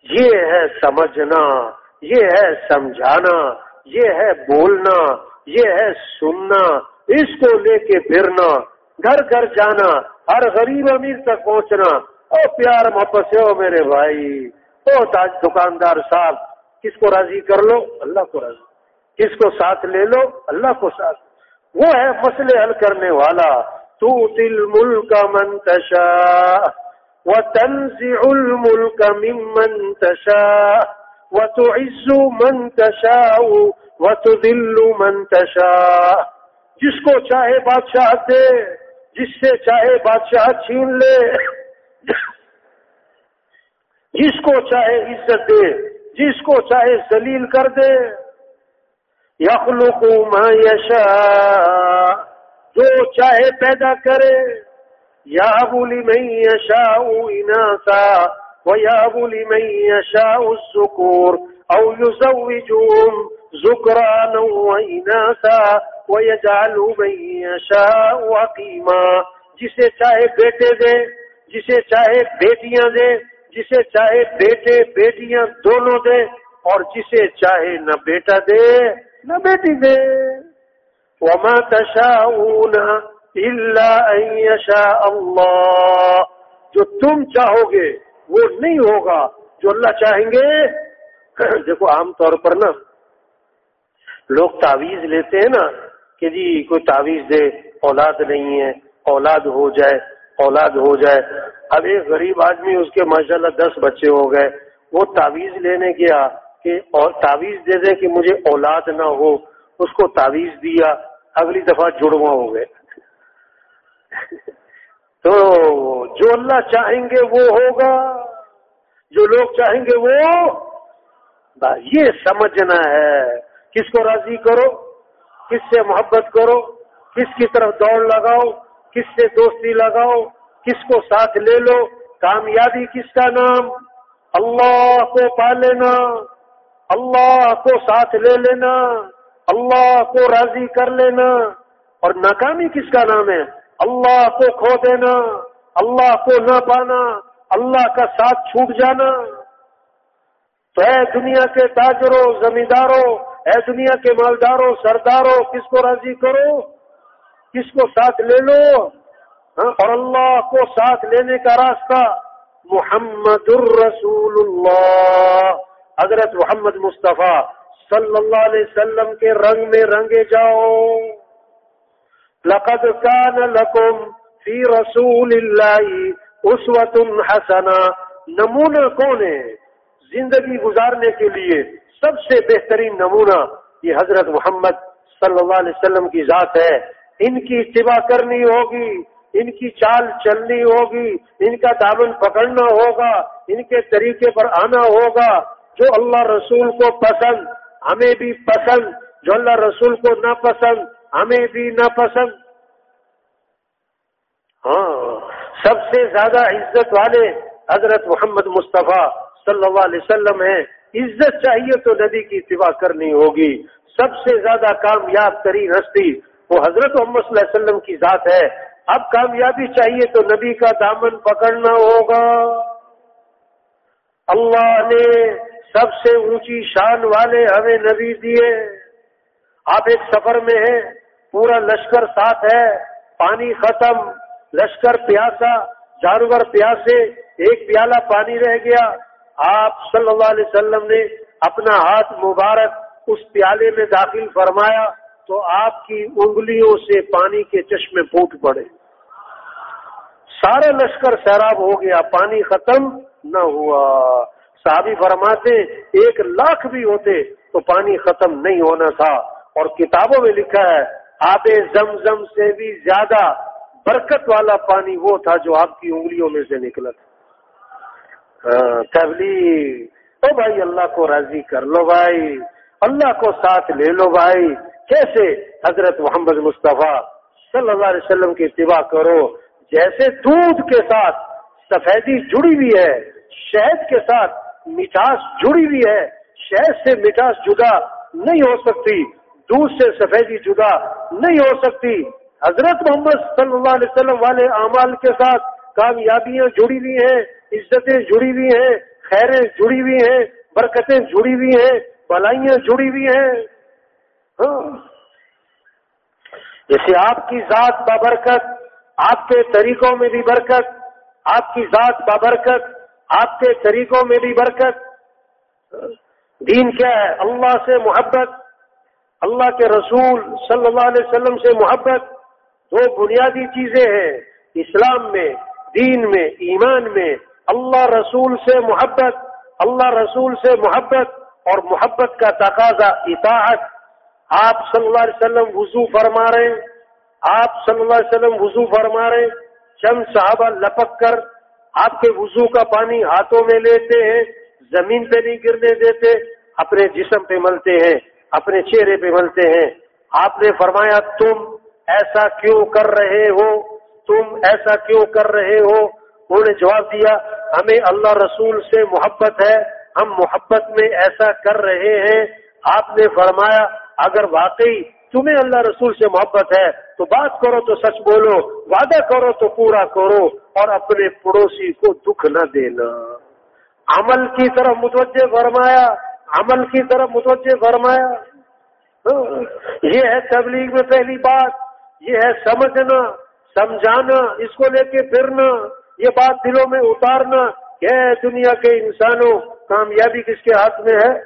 یہ ہے سمجھنا، یہ ہے سمجھانا، یہ ہے بولنا، یہ ہے سننا، اس کو لے کے پھرنا، گھر گھر جانا، ہر غریب امیر تک پہنچنا۔ او پیار محبت سے ہو میرے بھائی۔ او تاج دکاندار صاحب، کس کو راضی کر لو؟ اللہ کو راضی۔ کس کو ساتھ لے لو؟ اللہ کو ساتھ۔ وہ ہے مسئلے حل کرنے والا۔ تو تل ملک منتشا و تنزع الملک ممن تشاء، وتعز من تشاء، وتذل من تشاء۔ جس کو چاہے بادشاہ دے، جس سے چاہے بادشاہ چھین لے۔ جس کو چاہے عزت دے، جس کو چاہے ذلیل کر دے۔ یخلق ما یشا جو چاہے پیدا کرے۔ یا بولی میں یشا اناسا و یا بولی میں یشا السکور او یزوجوم من یشا وقیما جسے چاہے بیٹے دے، جسے چاہے بیٹیاں دے، جسے چاہے بیٹے، بیٹیاں دونوں دے، اور جسے چاہے نہ بیٹا دے، نہ بیٹی دے۔ وما تشاؤون الا ان يشاء اللہ جو تم چاہو گے وہ نہیں ہوگا۔ جو اللہ چاہیں گے، دیکھو، عام طور پر نا، لوگ تعویذ لیتے ہیں نا کہ جی کوئی تعویذ دے، اولاد نہیں ہے، اولاد ہو جائے، اولاد ہو جائے۔ اب ایک غریب آدمی، اس کے ماشاءاللہ دس بچے ہو گئے، وہ تعویذ لینے گیا کہ، اور تعویذ دے دے کہ مجھے اولاد نہ ہو، اس کو تعویذ دیا، اگلی دفعہ جڑواں ہو گئے۔ تو جو اللہ چاہیں گے وہ ہوگا، جو لوگ چاہیں گے وہ یہ سمجھنا ہے۔ کس کو راضی کرو؟ کس سے محبت کرو؟ کس کی طرف دوڑ لگاؤ؟ کس سے دوستی لگاؤ؟ کس کو ساتھ لے لو؟ کامیابی کس کا نام؟ اللہ کو پا لینا، اللہ کو ساتھ لے لینا، اللہ کو راضی کر لینا۔ اور ناکامی کس کا نام ہے؟ اللہ کو کھو دینا، اللہ کو نہ پانا، اللہ کا ساتھ چھوٹ جانا۔ تو اے دنیا کے تاجروں، زمینداروں، اے دنیا کے مالداروں، سرداروں، کس کو راضی کرو؟ کس کو ساتھ لے لو؟ ہاں، اور اللہ کو ساتھ لینے کا راستہ محمد الرسول اللہ حضرت محمد مصطفیٰ صلی اللہ علیہ وسلم کے رنگ میں رنگے جاؤ۔ لقد كان لكم فی رسول اللہ اسوت حسنا نمونہ کون ہے؟ زندگی گزارنے کے لیے سب سے بہترین نمونہ یہ حضرت محمد صلی اللہ علیہ وسلم کی ذات ہے۔ ان کی اتباع کرنی ہوگی، ان کی چال چلنی ہوگی، ان کا دامن پکڑنا ہوگا، ان کے طریقے پر آنا ہوگا۔ جو اللہ رسول کو پسند، ہمیں بھی پسند، جو اللہ رسول کو نہ پسند ہمیں بھی نہ پسند ہاں سب سے زیادہ عزت والے حضرت محمد مصطفیٰ صلی اللہ علیہ وسلم ہیں۔ عزت چاہیے تو نبی کی اتباع کرنی ہوگی۔ سب سے زیادہ کامیاب ترین ہستی وہ حضرت محمد صلی اللہ علیہ وسلم کی ذات ہے۔ اب کامیابی چاہیے تو نبی کا دامن پکڑنا ہوگا۔ اللہ نے سب سے اونچی شان والے ہمیں نبی دیے۔ آپ ایک سفر میں ہیں۔ پورا لشکر ساتھ ہے، پانی ختم، لشکر پیاسا، جانور پیاسے، ایک پیالہ پانی رہ گیا۔ آپ صلی اللہ علیہ وسلم نے اپنا ہاتھ مبارک اس پیالے میں داخل فرمایا تو آپ کی انگلیوں سے پانی کے چشمے پھوٹ پڑے۔ سارے لشکر سیراب ہو گیا، پانی ختم نہ ہوا۔ صحابی فرماتے، ایک لاکھ بھی ہوتے تو پانی ختم نہیں ہونا تھا۔ اور کتابوں میں لکھا ہے آب زم سے بھی زیادہ برکت والا پانی وہ تھا جو آپ کی انگلیوں میں سے نکلا تھا۔ تبلیغ۔ تو بھائی، اللہ کو راضی کر لو بھائی۔ اللہ کو ساتھ لے لو بھائی۔ کیسے؟ حضرت محمد مصطفیٰ صلی اللہ علیہ وسلم کی اتباع کرو۔ جیسے دودھ کے ساتھ سفیدی جڑی ہوئی ہے، شہد کے ساتھ مٹھاس جڑی ہوئی ہے، شہد سے مٹھاس جدا نہیں ہو سکتی۔ دودھ سے سفیدی جدا نہیں ہو سکتی۔ حضرت محمد صلی اللہ علیہ وسلم والے اعمال کے ساتھ کامیابیاں جڑی ہوئی ہیں، عزتیں جڑی ہوئی ہیں، خیریں جڑی ہوئی ہیں، برکتیں جڑی ہوئی ہیں بلائیاں جڑی ہوئی ہیں۔ ہاں۔ جیسے آپ کی ذات بابرکت، آپ کے طریقوں میں بھی برکت۔ آپ کی ذات بابرکت، آپ کے طریقوں میں بھی برکت۔ دین کیا ہے؟ اللہ سے محبت۔ اللہ کے رسول صلی اللہ علیہ وسلم سے محبت، دو بنیادی چیزیں ہیں، اسلام میں، دین میں، ایمان میں۔ اللہ رسول سے محبت، اللہ رسول سے محبت اور محبت کا تقاضا اطاعت۔ آپ صلی اللہ علیہ وسلم وضو فرما رہے ہیں۔ آپ صلی اللہ علیہ وسلم وضو فرما رہے چند صحابہ لپک کر آپ کے وضو کا پانی ہاتھوں میں لیتے ہیں، زمین پہ نہیں گرنے دیتے، اپنے جسم پہ ملتے ہیں۔ اپنے چہرے پہ ملتے ہیں۔ آپ نے فرمایا، تم ایسا کیوں کر رہے ہو؟ تم ایسا کیوں کر رہے ہو؟ انہوں نے جواب دیا، ہمیں اللہ رسول سے محبت ہے، ہم محبت میں ایسا کر رہے ہیں۔ آپ نے فرمایا، اگر واقعی تمہیں اللہ رسول سے محبت ہے، تو بات کرو تو سچ بولو، وعدہ کرو تو پورا کرو، اور اپنے پڑوسی کو دکھ نہ دینا۔ عمل کی طرف متوجہ فرمایا عمل کی طرف متوجہ فرمایا۔ یہ ہے تبلیغ میں پہلی بات، یہ ہے سمجھنا، سمجھانا، اس کو لے کے پھرنا، یہ بات دلوں میں اتارنا کہ دنیا کے انسانوں، کامیابی کس کے ہاتھ میں ہے؟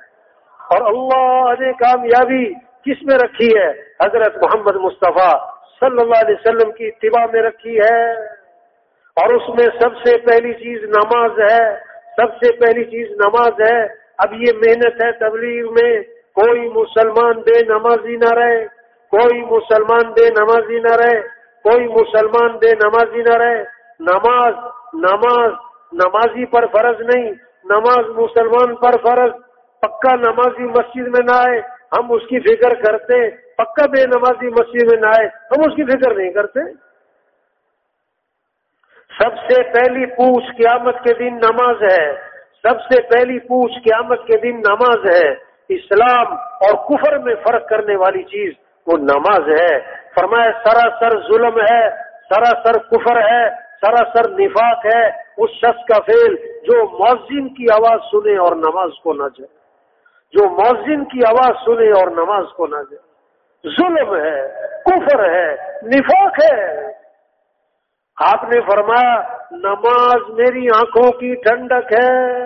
اور اللہ نے کامیابی کس میں رکھی ہے؟ حضرت محمد مصطفیٰ صلی اللہ علیہ وسلم کی اتباع میں رکھی ہے۔ اور اس میں سب سے پہلی چیز نماز ہے، سب سے پہلی چیز نماز ہے۔ اب یہ محنت ہے تبلیغ میں، کوئی مسلمان بے نمازی نہ رہے، کوئی مسلمان بے نمازی نہ رہے، کوئی مسلمان بے نمازی نہ رہے۔ نماز نماز، نمازی پر فرض نہیں، نماز مسلمان پر فرض۔ پکا نمازی مسجد میں نہ آئے، ہم اس کی فکر کرتے۔ پکا بے نمازی مسجد میں نہ آئے، ہم اس کی فکر نہیں کرتے۔ سب سے پہلی پوچھ قیامت کے دن نماز ہے۔ سب سے پہلی پوچھ قیامت کے دن نماز ہے، اسلام اور کفر میں فرق کرنے والی چیز وہ نماز ہے۔ فرمایا، سراسر ظلم ہے، سراسر کفر ہے، سراسر نفاق ہے۔ اس شخص کا فیل جو مؤذن کی آواز سنے اور نماز کو نہ جائے۔ جو مؤذن کی آواز سنے اور نماز کو نہ جائے۔ ظلم ہے، کفر ہے، نفاق ہے۔ آپ نے فرمایا، نماز میری آنکھوں کی ٹھنڈک ہے۔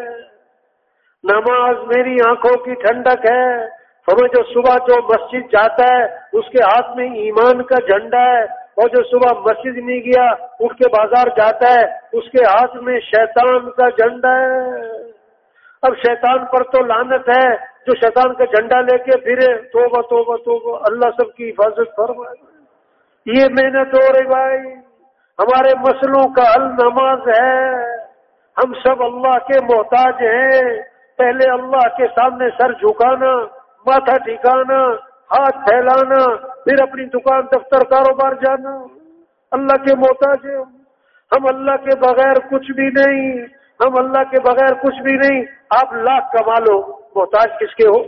نماز میری آنکھوں کی ٹھنڈک ہے۔ ہمیں جو صبح جو مسجد جاتا ہے، اس کے ہاتھ میں ایمان کا جھنڈا ہے۔ اور جو صبح مسجد نہیں گیا، اٹھ کے بازار جاتا ہے، اس کے ہاتھ میں شیطان کا جھنڈا ہے۔ اب شیطان پر تو لانت ہے، جو شیطان کا جھنڈا لے کے پھرے، توبہ توبہ توبہ، اللہ سب کی حفاظت فرمائے۔ یہ محنت ہو رہی بھائی۔ ہمارے مسلوں کا حل نماز ہے۔ ہم سب اللہ کے محتاج ہیں۔ پہلے اللہ کے سامنے سر جھکانا، ماتھا ٹھکانا، ہاتھ پھیلانا، پھر اپنی دکان، دفتر، کاروبار جانا۔ اللہ کے محتاج ہیں ہم۔ اللہ کے بغیر کچھ بھی نہیں۔ ہم اللہ کے بغیر کچھ بھی نہیں۔ آپ لاکھ کما لو، محتاج کس کے ہو؟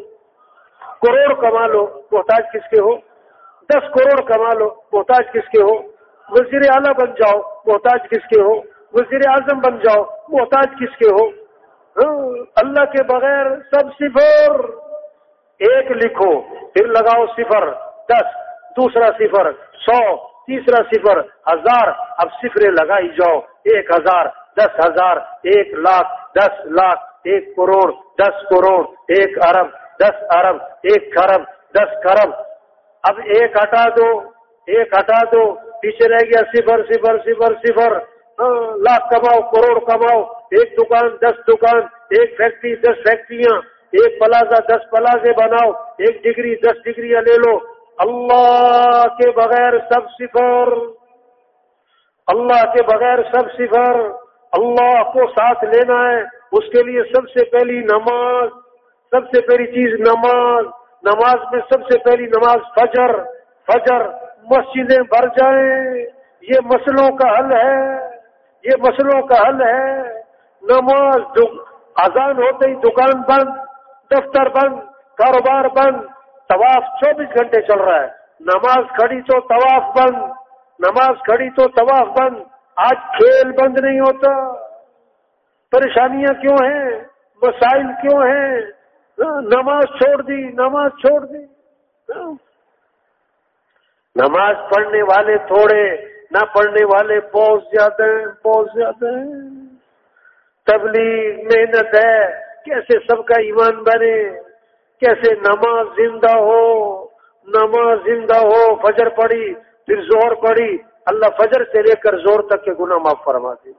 کروڑ کما لو، محتاج کس کے ہو؟ دس کروڑ کما لو، محتاج کس کے ہو؟ وزیر اعلیٰ بن جاؤ، محتاج کس کے ہو؟ وزیر اعظم بن جاؤ، محتاج کس کے ہو؟ ہاں، اللہ کے بغیر سب صفر۔ ایک لکھو، پھر لگاؤ صفر، دس، دوسرا صفر، سو، تیسرا صفر، ہزار۔ اب صفرے لگائی جاؤ، ایک ہزار، دس ہزار، ایک لاکھ، دس لاکھ، ایک کروڑ، دس کروڑ، ایک ارب، دس ارب، ایک خرب دس خرب اب ایک ہٹا دو، ایک ہٹا دو پیچھے رہ گیا، صفر صفر صفر صفر۔ ہاں، لاکھ کماؤ، کروڑ کماؤ۔ ایک دکان، دس دکان، ایک فیکٹری، دس فیکٹریاں۔ ایک پلازا، دس پلازے بناؤ۔ ایک ڈگری، دس ڈگری لے لو۔ اللہ کے بغیر سب صفر۔ اللہ کے بغیر سب صفر۔ اللہ کو ساتھ لینا ہے۔ اس کے لیے سب سے پہلی نماز، سب سے پہلی چیز نماز۔ نماز میں سب سے پہلی نماز فجر۔ فجر مسجدیں بھر جائیں، یہ مسلوں کا حل ہے، یہ مسلوں کا حل ہے۔ نماز اذان ہوتے ہی دکان بند، دفتر بند، کاروبار بند، طواف چوبیس گھنٹے چل رہا ہے۔ نماز کھڑی تو طواف بند، نماز کھڑی تو طواف بند۔ آج کھیل بند نہیں ہوتا۔ پریشانیاں کیوں ہیں؟ مسائل کیوں ہیں؟ نماز چھوڑ دی، نماز چھوڑ دی۔ نماز پڑھنے والے تھوڑے، نہ پڑھنے والے بہت زیادہ ہیں، بہت زیادہ ہیں۔ تبلیغ محنت ہے، کیسے سب کا ایمان بنے؟ کیسے نماز زندہ ہو؟ نماز زندہ ہو، فجر پڑی پھر زور پڑی اللہ فجر سے لے کر زور تک کے گناہ معاف فرما دے۔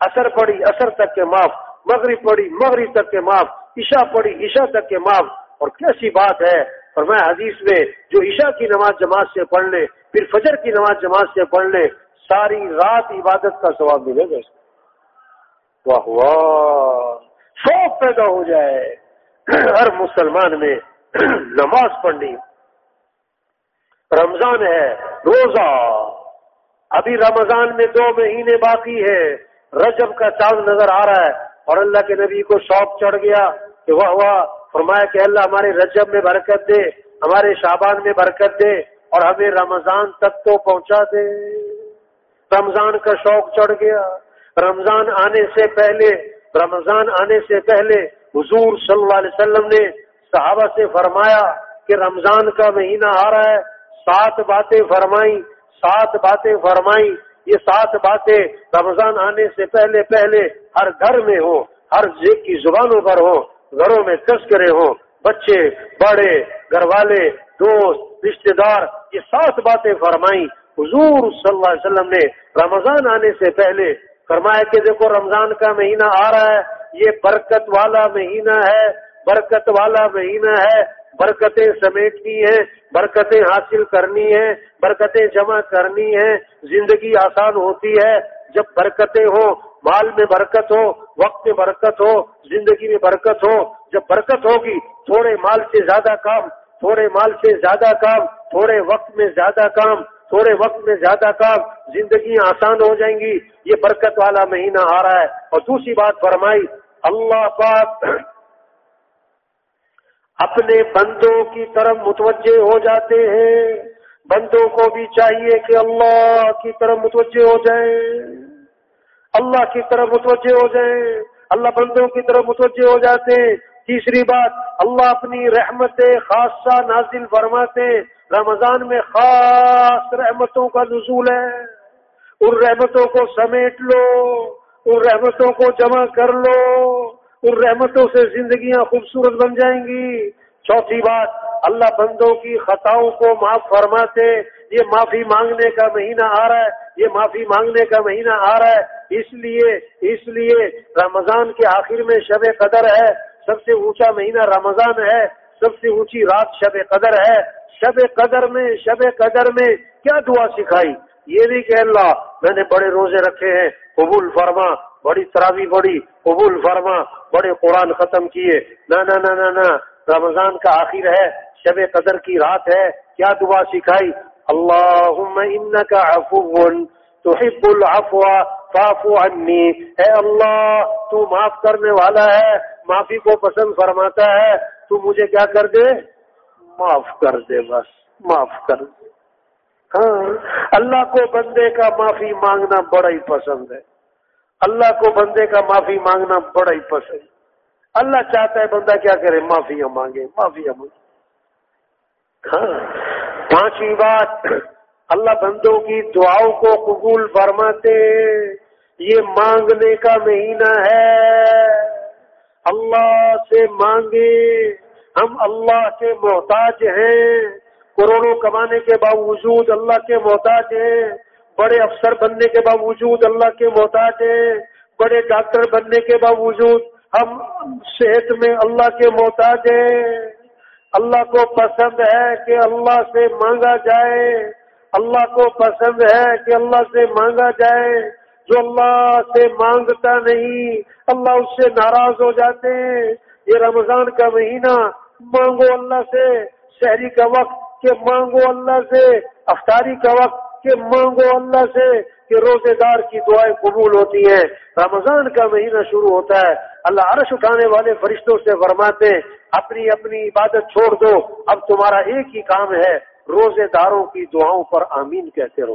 اثر پڑی اثر تک کے معاف۔ مغرب پڑی مغرب تک کے معاف۔ عشاء پڑی عشاء تک کے معاف۔ اور کیسی بات ہے اور میں حدیث میں جو عشاء کی نماز جماعت سے پڑھ لے، پھر فجر کی نماز جماعت سے پڑھ لے، ساری رات عبادت کا ثواب ملے گا واہ واہ، شوق پیدا ہو جائے۔ ہر مسلمان میں نماز پڑھنی۔ رمضان ہے، روزہ۔ ابھی رمضان میں دو مہینے باقی ہے رجب کا چاند نظر آ رہا ہے اور اللہ کے نبی کو شوق چڑھ گیا کہ واہ واہ فرمایا کہ اللہ ہمارے رجب میں برکت دے، ہمارے شابان میں برکت دے اور ہمیں رمضان تک تو پہنچا دے۔ رمضان کا شوق چڑھ گیا۔ رمضان آنے سے پہلے، رمضان آنے سے پہلے حضور صلی اللہ علیہ وسلم نے صحابہ سے فرمایا کہ رمضان کا مہینہ آ رہا ہے۔ سات باتیں فرمائی سات باتیں فرمائی یہ سات باتیں رمضان آنے سے پہلے پہلے ہر گھر میں ہو ہر کی زبانوں پر ہو گھروں میں تذکرے ہوں، بچے، بڑے گھر والے دوست رشتے دار، یہ سات باتیں فرمائی حضور صلی اللہ علیہ وسلم نے رمضان آنے سے پہلے فرمایا کہ دیکھو رمضان کا مہینہ آ رہا ہے، یہ برکت والا مہینہ ہے، برکت والا مہینہ ہے۔ برکتیں سمیٹنی ہے برکتیں حاصل کرنی ہے برکتیں جمع کرنی ہے زندگی آسان ہوتی ہے، جب برکتیں ہوں مال میں برکت ہو، وقت میں برکت ہو، زندگی میں برکت ہو، جب برکت ہوگی، تھوڑے مال سے زیادہ کام، تھوڑے مال سے زیادہ کام، تھوڑے وقت میں زیادہ کام، تھوڑے وقت میں زیادہ کام زندگی آسان ہو جائیں گی، یہ برکت والا مہینہ آ رہا ہے۔ اور دوسری بات فرمائی، اللہ پاک اپنے بندوں کی طرف متوجہ ہو جاتے ہیں۔ بندوں کو بھی چاہیے کہ اللہ کی طرف متوجہ ہو جائیں۔ اللہ کی طرف متوجہ ہو جائیں، اللہ بندوں کی طرف متوجہ ہو جاتے ہیں۔ تیسری بات، اللہ اپنی رحمت خاصہ نازل فرماتے رمضان میں خاص رحمتوں کا نزول ہے۔ ان رحمتوں کو سمیٹ لو، ان رحمتوں کو جمع کر لو۔ ان رحمتوں سے زندگیاں خوبصورت بن جائیں گی۔ چوتھی بات، اللہ بندوں کی خطاؤں کو معاف فرماتے یہ معافی مانگنے کا مہینہ آ رہا ہے، یہ معافی مانگنے کا مہینہ آ رہا ہے۔ اس لیے اس لیے رمضان کے آخر میں شب قدر ہے، سب سے اونچا مہینہ رمضان ہے، سب سے اونچی رات شب قدر ہے۔ شب قدر میں، شب قدر میں کیا دعا سکھائی؟ یہ بھی کہ اللہ، میں نے بڑے روزے رکھے ہیں، قبول فرما، بڑی تراوی بڑی قبول فرما، بڑے قرآن ختم کیے۔ نہ نہ نہ رمضان کا آخر ہے، شب قدر کی رات ہے، کیا دعا سکھائی؟ اللہ کا تحب العفو فاعف عني اے اللہ، تو معاف کرنے والا ہے، معافی کو پسند فرماتا ہے، تو مجھے کیا کر دے؟ معاف کر دے بس، معاف کر دے۔ ہاں اللہ کو بندے کا معافی مانگنا بڑا ہی پسند ہے۔ اللہ کو بندے کا معافی مانگنا بڑا ہی پسند۔ اللہ چاہتا ہے بندہ کیا کرے؟ معافی مانگے معافی مانگے۔ ہاں پانچویں بات۔ اللہ بندوں کی دعاؤں کو قبول فرماتے یہ مانگنے کا مہینہ ہے۔ اللہ سے مانگے۔ ہم اللہ کے محتاج ہیں۔ کروڑوں کمانے کے باوجود اللہ کے محتاج ہیں۔ بڑے افسر بننے کے باوجود اللہ کے محتاج ہیں۔ بڑے ڈاکٹر بننے کے باوجود ہم صحت میں اللہ کے محتاج ہیں۔ اللہ کو پسند ہے کہ اللہ سے مانگا جائے۔ اللہ کو پسند ہے کہ اللہ سے مانگا جائے۔ جو اللہ سے مانگتا نہیں، اللہ اس سے ناراض ہو جاتے ہیں۔ یہ رمضان کا مہینہ، مانگو اللہ سے۔ شہری کا وقت کہ مانگو اللہ سے۔ افطاری کا وقت کہ مانگو اللہ سے۔ کہ روزے دار کی دعائیں قبول ہوتی ہیں۔ رمضان کا مہینہ شروع ہوتا ہے۔ اللہ عرش اٹھانے والے فرشتوں سے فرماتے اپنی اپنی عبادت چھوڑ دو۔ اب تمہارا ایک ہی کام ہے۔ روزے داروں کی دعاؤں پر آمین کہتے رہو۔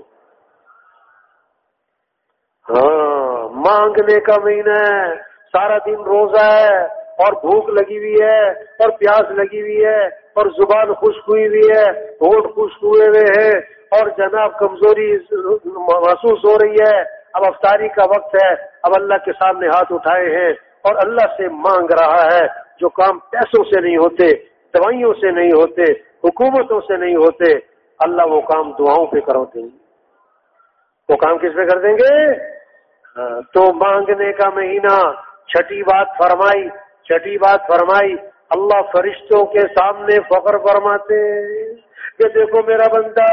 ہاں مانگنے کا مہینہ ہے، سارا دن روزہ ہے، اور بھوک لگی ہوئی ہے، اور پیاس لگی ہوئی ہے، اور زبان خشک ہوئی ہوئی ہے، ہوٹ خشک ہوئے ہوئے ہیں، اور جناب کمزوری محسوس ہو رہی ہے۔ اب افطاری کا وقت ہے، اب اللہ کے سامنے ہاتھ اٹھائے ہیں، اور اللہ سے مانگ رہا ہے، جو کام پیسوں سے نہیں ہوتے، دوائیوں سے نہیں ہوتے حکومتوں سے نہیں ہوتے، اللہ وہ کام دعاؤں پہ کرو دیں گے وہ کام کس پہ کر دیں گے؟ ہاں، تو مانگنے کا مہینہ، چھٹی بات فرمائی، چھٹی بات فرمائی، اللہ فرشتوں کے سامنے فخر فرماتے کہ دیکھو میرا بندہ،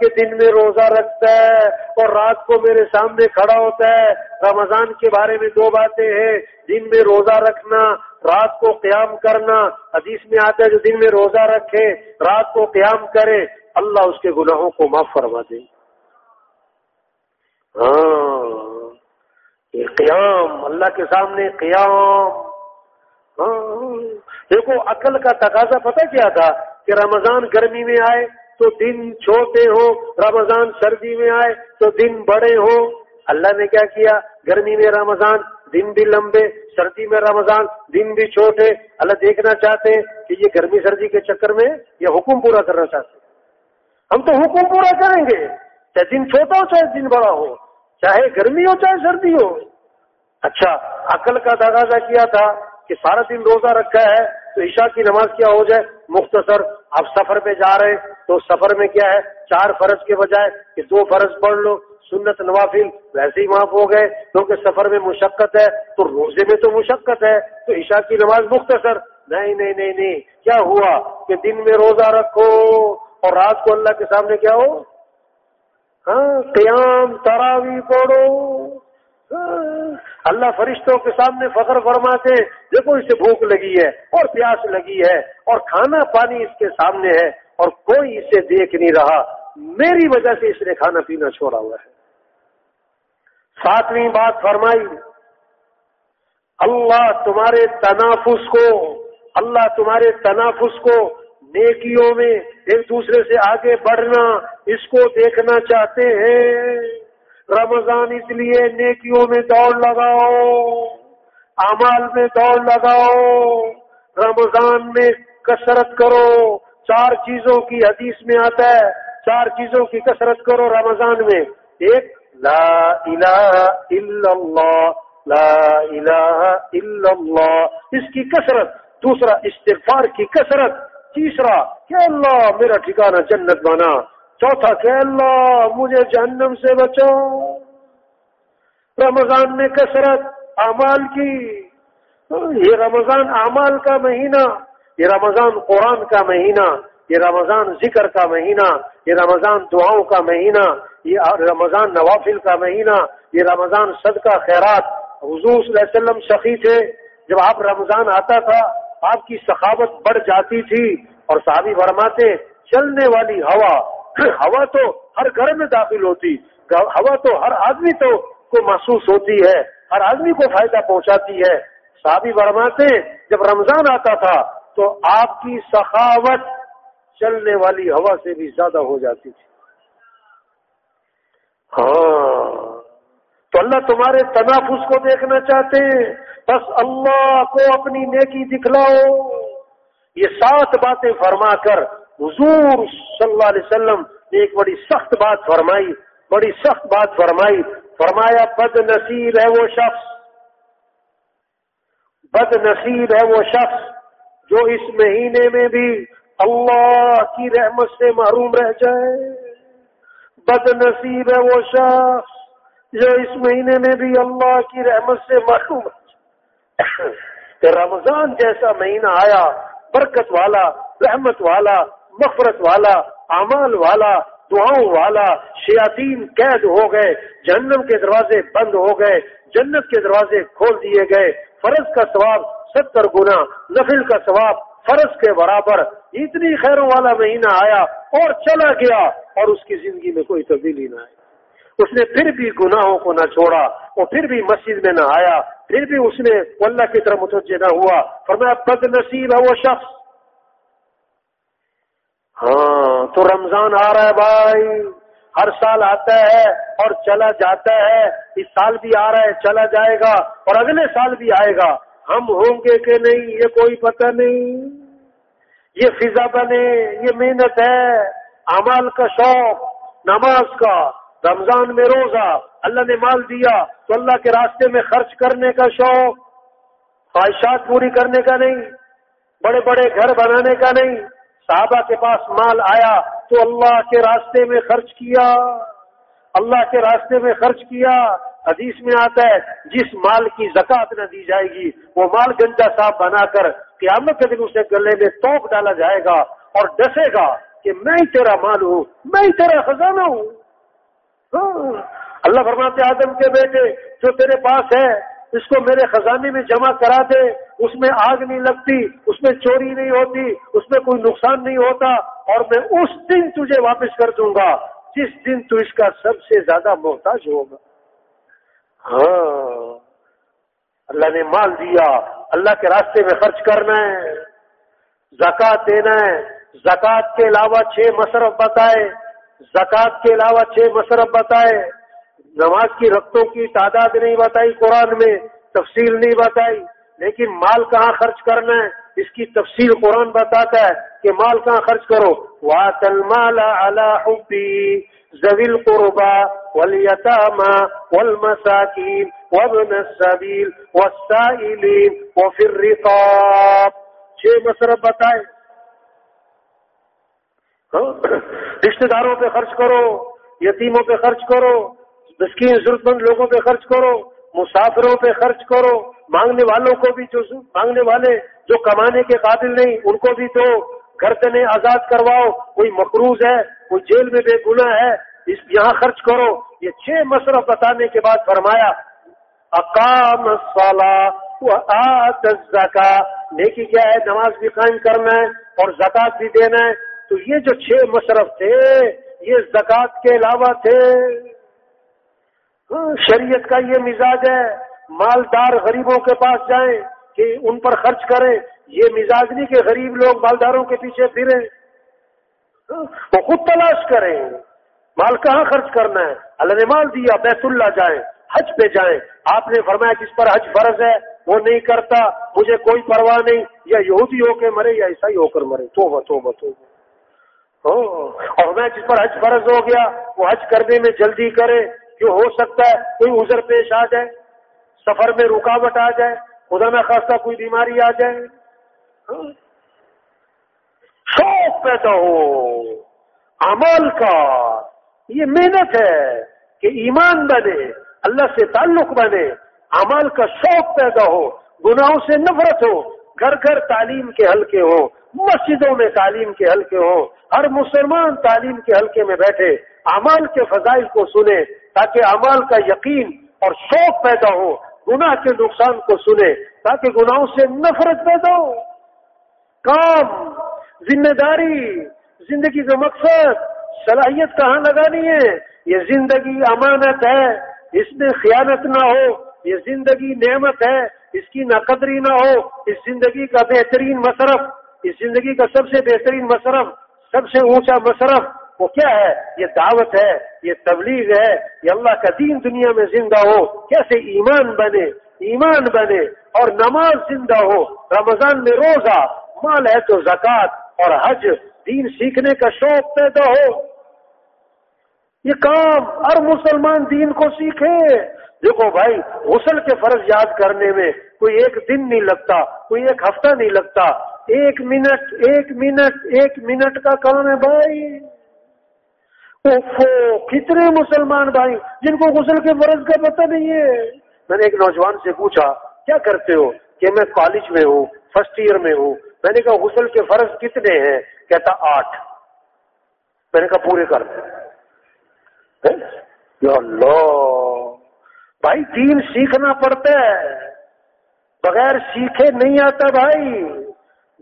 کہ دن میں روزہ رکھتا ہے اور رات کو میرے سامنے کھڑا ہوتا ہے۔ رمضان کے بارے میں دو باتیں ہیں، دن میں روزہ رکھنا رات کو قیام کرنا حدیث میں آتا ہے جو دن میں روزہ رکھے، رات کو قیام کرے، اللہ اس کے گناہوں کو معاف فرما دے۔ ہاں یہ قیام، اللہ کے سامنے قیام۔ ہاں دیکھو، عقل کا تقاضا پتہ کیا تھا کہ رمضان گرمی میں آئے تو دن چھوٹے ہو رمضان سردی میں آئے تو دن بڑے ہو اللہ نے کیا کیا؟ گرمی میں رمضان دن بھی لمبے، سردی میں رمضان دن بھی چھوٹے۔ اللہ دیکھنا چاہتے ہیں کہ یہ گرمی سردی کے چکر میں یہ حکم پورا کرنا چاہتے ہم تو حکم پورا کریں گے، چاہے دن چھوٹا ہو، چاہے دن بڑا ہو، چاہے گرمی ہو، چاہے سردی ہو۔ اچھا عقل کا تقاضا کیا تھا کہ سارا دن روزہ رکھا ہے تو عشاء کی نماز کیا ہو جائے؟ مختصر آپ سفر پہ جا رہے ہیں تو سفر میں کیا ہے؟ چار فرض کے بجائے کہ دو فرض پڑھ لو۔ سنت نوافل ویسے ہی معاف ہو گئے، کیونکہ سفر میں مشقت ہے، تو روزے میں تو مشقت ہے، تو عشاء کی نماز مختصر۔ نہیں نہیں نہیں نہیں۔ کیا ہوا کہ دن میں روزہ رکھو اور رات کو اللہ کے سامنے کیا ہو؟ ہاں قیام تراوی پڑھو۔ ہاں، اللہ فرشتوں کے سامنے فخر فرماتے دیکھو اسے بھوک لگی ہے اور پیاس لگی ہے اور کھانا پانی اس کے سامنے ہے اور کوئی اسے دیکھ نہیں رہا۔ میری وجہ سے اس نے کھانا پینا چھوڑا ہوا ہے۔ ساتویں بات فرمائی، اللہ تمہارے تنافس کو، اللہ تمہارے تنافس کو نیکیوں میں ایک دوسرے سے آگے بڑھنا، اس کو دیکھنا چاہتے ہیں۔ رمضان اس لیے نیکیوں میں دوڑ لگاؤ امال میں دوڑ لگاؤ، رمضان میں کثرت کرو۔ چار چیزوں کی حدیث میں آتا ہے، چار چیزوں کی کثرت کرو رمضان میں۔ ایک لا الہ الا اللہ لا الہ الا اللہ اس کی کثرت، دوسرا استغفار کی کثرت، تیسرا کہ اللہ میرا ٹھکانہ جنت بنا، چوتھا کہ اللہ مجھے جہنم سے بچو رمضان میں کثرت، اعمال کی۔ یہ رمضان اعمال کا مہینہ، یہ رمضان قرآن کا مہینہ۔ یہ رمضان ذکر کا مہینہ، یہ رمضان دعاؤں کا مہینہ، یہ رمضان نوافل کا مہینہ، یہ رمضان صدقہ خیرات۔ حضور صلی اللہ علیہ وسلم سخی تھے۔ جب آپ رمضان آتا تھا، آپ کی سخاوت بڑھ جاتی تھی اور صحابی فرماتے، چلنے والی ہوا۔ ہوا تو ہر گھر میں داخل ہوتی، ہوا تو ہر آدمی تو کو محسوس ہوتی ہے، ہر آدمی کو فائدہ پہنچاتی ہے۔ صحابی برماتے جب رمضان آتا تھا تو آپ کی سخاوت چلنے والی ہوا سے بھی زیادہ ہو جاتی تھی۔ ہاں۔ تو اللہ تمہارے تنافس کو دیکھنا چاہتے ہیں۔ بس اللہ کو اپنی نیکی دکھلاؤ۔ یہ سات باتیں فرما کر حضور صلی اللہ علیہ وسلم نے ایک بڑی سخت بات فرمائی۔ بڑی سخت بات فرمائی۔ فرمایا، بد نصیب ہے وہ شخص۔ بد نصیب ہے وہ شخص جو اس مہینے میں بھی اللہ کی رحمت سے محروم رہ جائے۔ بد نصیب ہے وہ شخص جو اس مہینے میں بھی اللہ کی رحمت سے محروم کہ رمضان جیسا مہینہ آیا، برکت والا، رحمت والا مفرت والا، اعمال والا، دعاؤں والا، شیاطین قید ہو گئے، جہنم کے دروازے بند ہو گئے، جنت کے دروازے کھول دیے گئے۔ فرض کا ثواب ستر گنا، نفل کا ثواب فرض کے برابر اتنی خیروں والا مہینہ آیا اور چلا گیا اور اس کی زندگی میں کوئی تبدیلی نہ آئی۔ اس نے پھر بھی گناہوں کو نہ چھوڑا، وہ پھر بھی مسجد میں نہ آیا، پھر بھی اس نے اللہ کی طرف متوجہ نہ ہوا۔ فرمایا، بد نصیب ہے وہ شخص۔ ہاں تو رمضان آ رہا ہے بھائی۔ ہر سال آتا ہے اور چلا جاتا ہے۔ اس سال بھی آ رہا ہے، چلا جائے گا اور اگلے سال بھی آئے گا۔ ہم ہوں گے کہ نہیں، یہ کوئی پتہ نہیں۔ یہ فضا بنے، یہ محنت ہے امال کا شوق، نماز کا، رمضان میں روزہ، اللہ نے مال دیا تو اللہ کے راستے میں خرچ کرنے کا شوق، خواہشات پوری کرنے کا نہیں، بڑے بڑے گھر بنانے کا نہیں، صحابہ کے پاس مال آیا تو اللہ کے راستے میں خرچ کیا، اللہ کے راستے میں خرچ کیا حدیث میں آتا ہے، جس مال کی زکات نہ دی جائے گی، وہ مال گنجا صاحب بنا کر قیامت کے دن اسے گلے میں توپ ڈالا جائے گا اور ڈسے گا کہ میں ہی تیرا مال ہوں، میں ہی تیرا خزانہ ہوں۔ ہاں۔ اللہ فرماتے آدم کے بیٹے، جو تیرے پاس ہے، اس کو میرے خزانے میں جمع کرا دے، اس میں آگ نہیں لگتی، اس میں چوری نہیں ہوتی، اس میں کوئی نقصان نہیں ہوتا، اور میں اس دن تجھے واپس کر دوں گا، جس دن تو اس کا سب سے زیادہ محتاج ہوگا۔ ہاں۔ اللہ نے مال دیا، اللہ کے راستے میں خرچ کرنا ہے، زکات دینا ہے۔ زکات کے علاوہ چھ مصرف بتائے، زکات کے علاوہ چھ مصرف بتائے۔ نماز کی رقطوں کی تعداد نہیں بتائی قرآن میں، تفصیل نہیں بتائی۔ لیکن مال کہاں خرچ کرنا ہے؟ اس کی تفصیل قرآن بتاتا ہے کہ مال کہاں خرچ کرو۔ وا تل مالا اللہ زویل قربا ولیتاما ول وفي الرقاب۔ چھ مصرف بتائے ہاں؟ رشتہ داروں پہ خرچ کرو، یتیموں پہ خرچ کرو، مسکین ضرورت مند لوگوں پہ خرچ کرو، مسافروں پہ خرچ کرو، مانگنے والوں کو بھی جو مانگنے والے جو کمانے کے قابل نہیں، ان کو بھی تو گھر آزاد کرواؤ، کوئی مقروض ہے، کوئی جیل میں بے گناہ ہے، اس یہاں خرچ کرو۔ یہ چھ مصرف بتانے کے بعد فرمایا، اقام زکا نیکی کیا ہے، نماز بھی قائم کرنا ہے اور زکات بھی دینا ہے۔ تو یہ جو چھ مصرف تھے، یہ زکات کے علاوہ تھے۔ ہاں، شریعت کا یہ مزاج ہے، مالدار غریبوں کے پاس جائیں کہ ان پر خرچ کریں۔ یہ مزاج نہیں کہ غریب لوگ مالداروں کے پیچھے پھریں۔ وہ خود تلاش کریں۔ مال کہاں خرچ کرنا ہے؟ اللہ نے مال دیا، بیت اللہ جائیں، حج پہ جائیں۔ آپ نے فرمایا جس پر حج فرض ہے، وہ نہیں کرتا، مجھے کوئی پرواہ نہیں۔ یا یہودی ہو کے مرے یا عیسائی ہو کر مرے۔ تو بتو بتو ہاں، اور میں جس پر حج فرض ہو گیا، وہ حج کرنے میں جلدی کرے۔ جو ہو سکتا ہے؟ کوئی ازر پیش آ جائے، سفر میں رکاوٹ آ جائے، خدا نہ خاصہ کوئی بیماری آ جائے۔ شوق پیدا ہو، عمل کا۔ یہ محنت ہے کہ ایمان بنے، اللہ سے تعلق بنے، عمل کا شوق پیدا ہو، گناہوں سے نفرت ہو، گھر گھر تعلیم کے حلقے ہو، مسجدوں میں تعلیم کے حلقے ہو، ہر مسلمان تعلیم کے حلقے میں بیٹھے امال کے فضائل کو سنے، تاکہ امال کا یقین اور شوق پیدا ہو، گناہ کے نقصان کو سنے، تاکہ گناہوں سے نفرت پیدا ہو۔ کام، ذمہ داری، زندگی کا مقصد، صلاحیت کہاں لگانی ہے؟ یہ زندگی امانت ہے، اس میں خیانت نہ ہو، یہ زندگی نعمت ہے، اس کی نقدری نہ ہو، اس زندگی کا بہترین مصرف، اس زندگی کا سب سے بہترین مصرف، سب سے اونچا مصرف، وہ کیا ہے؟ یہ دعوت ہے، یہ تبلیغ ہے، یہ اللہ کا دین دنیا میں زندہ ہو، کیسے ایمان بنے؟ ایمان بنے اور نماز زندہ ہو، رمضان میں روزہ مال ہے تو زکوٰۃ اور حج دین سیکھنے کا شوق پیدا ہو۔ یہ کام ہر مسلمان دین کو سیکھے۔ دیکھو بھائی، غسل کے فرض یاد کرنے میں کوئی ایک دن نہیں لگتا، کوئی ایک ہفتہ نہیں لگتا۔ ایک منٹ ایک منٹ ایک منٹ کا کام ہے بھائی۔ کتنے مسلمان بھائی، جن کو غسل کے فرض کا پتہ نہیں ہے۔ میں نے ایک نوجوان سے پوچھا، کیا کرتے ہو؟ کہ میں کالج میں ہوں، فرسٹ ایئر میں ہوں۔ میں نے کہا غسل کے فرض کتنے ہیں؟ کہتا آٹھ۔ میں نے کہا پورے کر دیں اللہ۔ بھائی دین سیکھنا پڑتا ہے۔ بغیر سیکھے نہیں آتا بھائی۔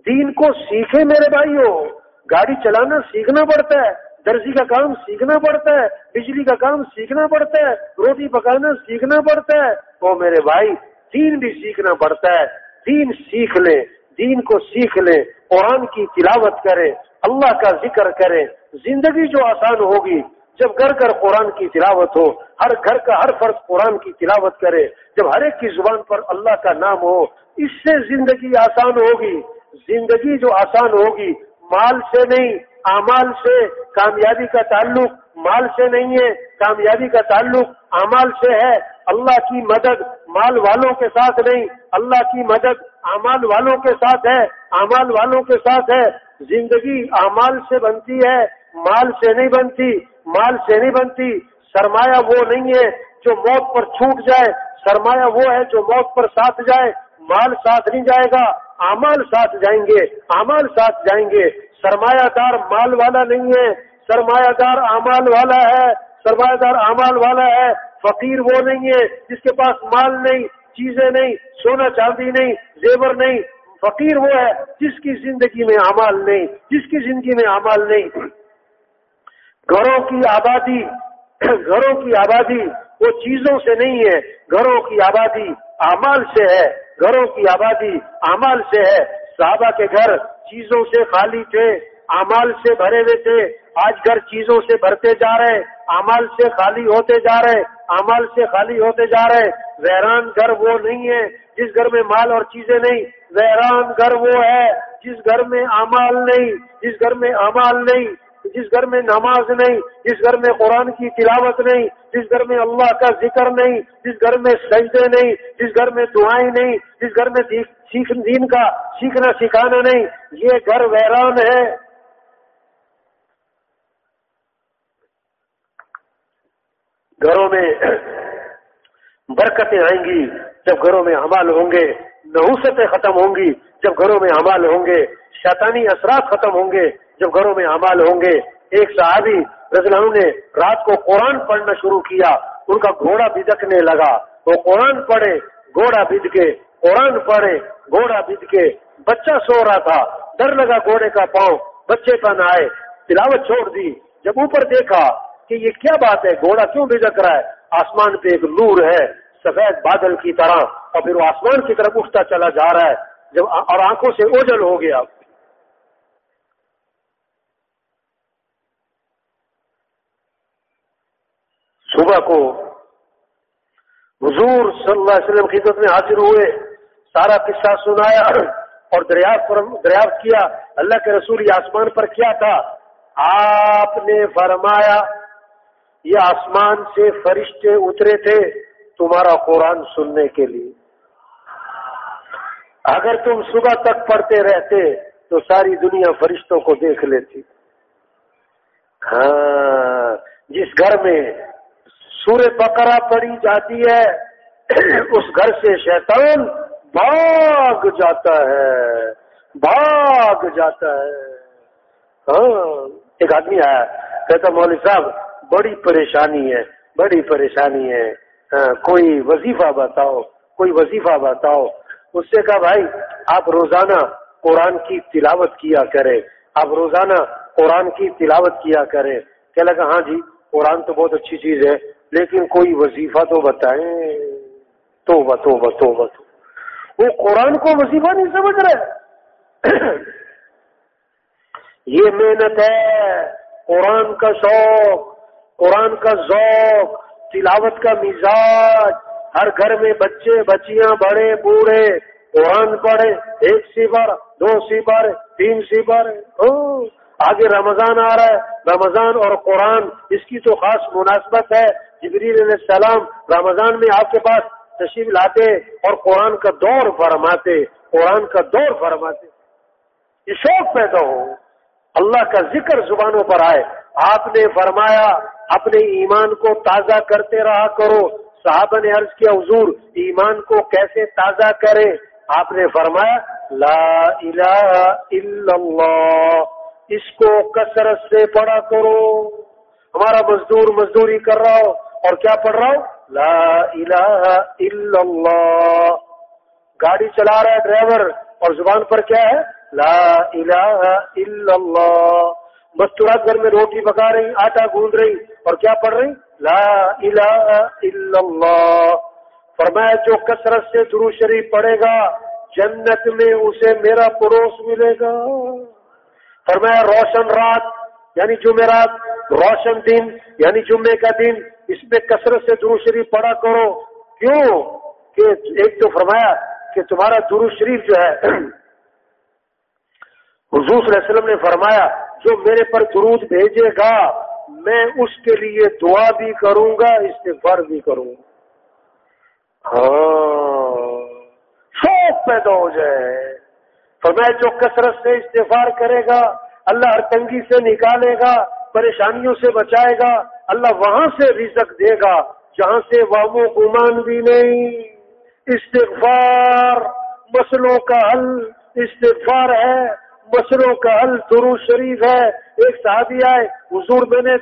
دین کو سیکھے میرے بھائیوں گاڑی چلانا سیکھنا پڑتا ہے۔ درزی کا کام سیکھنا پڑتا ہے۔ بجلی کا کام سیکھنا پڑتا ہے۔ روٹی پکانا سیکھنا پڑتا ہے۔ وہ میرے بھائی، دین بھی سیکھنا پڑتا ہے۔ دین سیکھ لے دین کو سیکھ لے، قرآن کی تلاوت کرے، اللہ کا ذکر کرے، زندگی جو آسان ہوگی، جب گھر گھر قرآن کی تلاوت ہو، ہر گھر کا ہر فرد قرآن کی تلاوت کرے، جب ہر ایک کی زبان پر اللہ کا نام ہو، اس سے زندگی آسان ہوگی۔ زندگی جو آسان ہوگی، مال سے نہیں، اعمال سے، کامیابی کا تعلق مال سے نہیں ہے، کامیابی کا تعلق اعمال سے ہے۔ اللہ کی مدد مال والوں کے ساتھ نہیں، اللہ کی مدد اعمال والوں کے ساتھ ہے، اعمال والوں کے ساتھ ہے۔ زندگی اعمال سے بنتی ہے، مال سے نہیں بنتی، مال سے نہیں بنتی۔ سرمایہ وہ نہیں ہے جو موت پر چھوٹ جائے، سرمایہ وہ ہے جو موت پر ساتھ جائے۔ مال ساتھ نہیں جائے گا امال ساتھ جائیں گے امال ساتھ جائیں گے۔ سرمایہ دار مال والا نہیں ہے، سرمایہ دار امال والا ہے، سرمایہ دار امال والا ہے۔ فقیر وہ نہیں ہے جس کے پاس مال نہیں، چیزیں نہیں، سونا چاندی نہیں، زیور نہیں۔ فقیر وہ ہے جس کی زندگی میں امال نہیں، جس کی زندگی میں امال نہیں۔ گھروں کی آبادی، گھروں کی آبادی وہ چیزوں سے نہیں ہے، گھروں کی آبادی امال سے ہے۔ گھروں کی آبادی امال سے ہے۔ صحابہ کے گھر چیزوں سے خالی تھے۔ امال سے بھرے ہوئے تھے، آج گھر چیزوں سے بھرتے جا رہے امال سے خالی ہوتے جا رہے امال سے خالی ہوتے جا رہے ویران گھر وہ نہیں ہے جس گھر میں مال اور چیزیں نہیں، ویران گھر وہ ہے جس گھر میں امال نہیں، جس گھر میں امال نہیں، جس گھر میں نماز نہیں، جس گھر میں قرآن کی تلاوت نہیں، جس گھر میں اللہ کا ذکر نہیں، جس گھر میں سجدے نہیں، جس گھر میں دعائیں نہیں، جس گھر میں سیکھ دین کا سیکھنا سکھانا نہیں۔ یہ گھر ویران ہے۔ گھروں میں برکتیں آئیں گی، جب گھروں میں حمال ہوں گے، نحوستیں ختم ہوں گی، جب گھروں میں حمال ہوں گے، شیطانی اثرات ختم ہوں گے، جب گھروں میں حمال ہوں گے۔ ایک صحابی رضی اللہ نے رات کو قرآن پڑھنا شروع کیا، ان کا گھوڑا بدکنے لگا۔ وہ قرآن پڑھے، گھوڑا بد کے قرآن پڑھے، گھوڑا بد کے بچہ سو رہا تھا، ڈر لگا گھوڑے کا پاؤں، بچے کا نہ آئے، تلاوت چھوڑ دی۔ جب اوپر دیکھا کہ یہ کیا بات ہے؟ گھوڑا کیوں بھجک رہا ہے؟ آسمان پہ ایک نور ہے، سفید بادل کی طرح، اور پھر وہ آسمان کی طرف اٹھتا چلا جا رہا ہے، جب اور آنکھوں سے اوجل ہو گیا۔ صبح کو حضور صلی اللہ علیہ وسلم خدمت میں حاضر ہوئے، سارا قصہ سنایا اور دریافت دریافت کیا۔ اللہ کے رسول یہ آسمان پر کیا تھا؟ آپ نے فرمایا یہ آسمان سے فرشتے اترے تھے تمہارا قرآن سننے کے لیے۔ اگر تم صبح تک پڑھتے رہتے تو ساری دنیا فرشتوں کو دیکھ لیتی۔ ہاں جس گھر میں سورہ بقرہ پڑی جاتی ہے، اس گھر سے شیطان بھاگ جاتا ہے، بھاگ جاتا ہے۔ ہاں ایک آدمی آیا، کہتا مولوی صاحب بڑی پریشانی ہے بڑی پریشانی ہے۔ ہاں، کوئی وظیفہ بتاؤ کوئی وظیفہ بتاؤ۔ اس سے کہا بھائی آپ روزانہ قرآن کی تلاوت کیا کرے آپ روزانہ قرآن کی تلاوت کیا کرے کیا لگا ہاں جی قرآن تو بہت اچھی چیز ہے لیکن کوئی وظیفہ تو بتائیں۔ تو بتو بتو بتو وہ قرآن کو وظیفہ نہیں سمجھ رہے۔ یہ محنت ہے۔ قرآن کا شوق۔ قرآن کا ذوق، تلاوت کا مزاج، ہر گھر میں بچے، بچیاں بڑے، بوڑھے، قرآن پڑھے، ایک سی بار دو سی بار تین سی بار آگے رمضان آ رہا ہے، رمضان اور قرآن، اس کی تو خاص مناسبت ہے۔ جبریل علیہ السلام رمضان میں آپ کے پاس تشریف لاتے اور قرآن کا دور فرماتے، قرآن کا دور فرماتے۔ یہ شوق پیدا ہو۔ اللہ کا ذکر زبانوں پر آئے۔ آپ نے فرمایا اپنے ایمان کو تازہ کرتے رہا کرو۔ صحابہ نے عرض کیا، حضور، ایمان کو کیسے تازہ کرے آپ نے فرمایا، لا الہ الا اللہ، اس کو کثرت سے پڑھا کرو۔ ہمارا مزدور مزدوری کر رہا ہو۔ اور کیا پڑھ رہا ہوں لا الہ الا اللہ۔ گاڑی چلا رہا ہے ڈرائیور، اور زبان پر کیا ہے؟ لا الہ الا اللہ۔ بس مستورات گھر میں روٹی پکا رہی، آٹا گوند رہی، اور کیا پڑھ رہی؟ لا الہ الا اللہ۔ فرمایا، جو کثرت سے درو شریف پڑھے گا، جنت میں اسے میرا پڑوس ملے گا۔ فرمایا، روشن رات یعنی جمعرات، روشن دن یعنی جمعے کا دن، اس میں کثرت سے درو شریف پڑھا کرو۔ کیوں؟ کہ ایک تو فرمایا کہ تمہارا درو شریف جو ہے، حضور صلی اللہ علیہ وسلم نے فرمایا جو میرے پر درود بھیجے گا، میں اس کے لیے دعا بھی کروں گا، استغفار بھی کروں گا۔ ہاں شوق پیدا ہو جائے۔ فرمایا، جو کثرت سے استغفار کرے گا، اللہ ہر تنگی سے نکالے گا، پریشانیوں سے بچائے گا، اللہ وہاں سے رزق دے گا، جہاں سے و گمان بھی نہیں۔ استغفار مسلوں کا حل، استغفار ہے۔ مسلوں کا حل درو شریف ہے۔ ایک صحابی آئے، حضور میں نے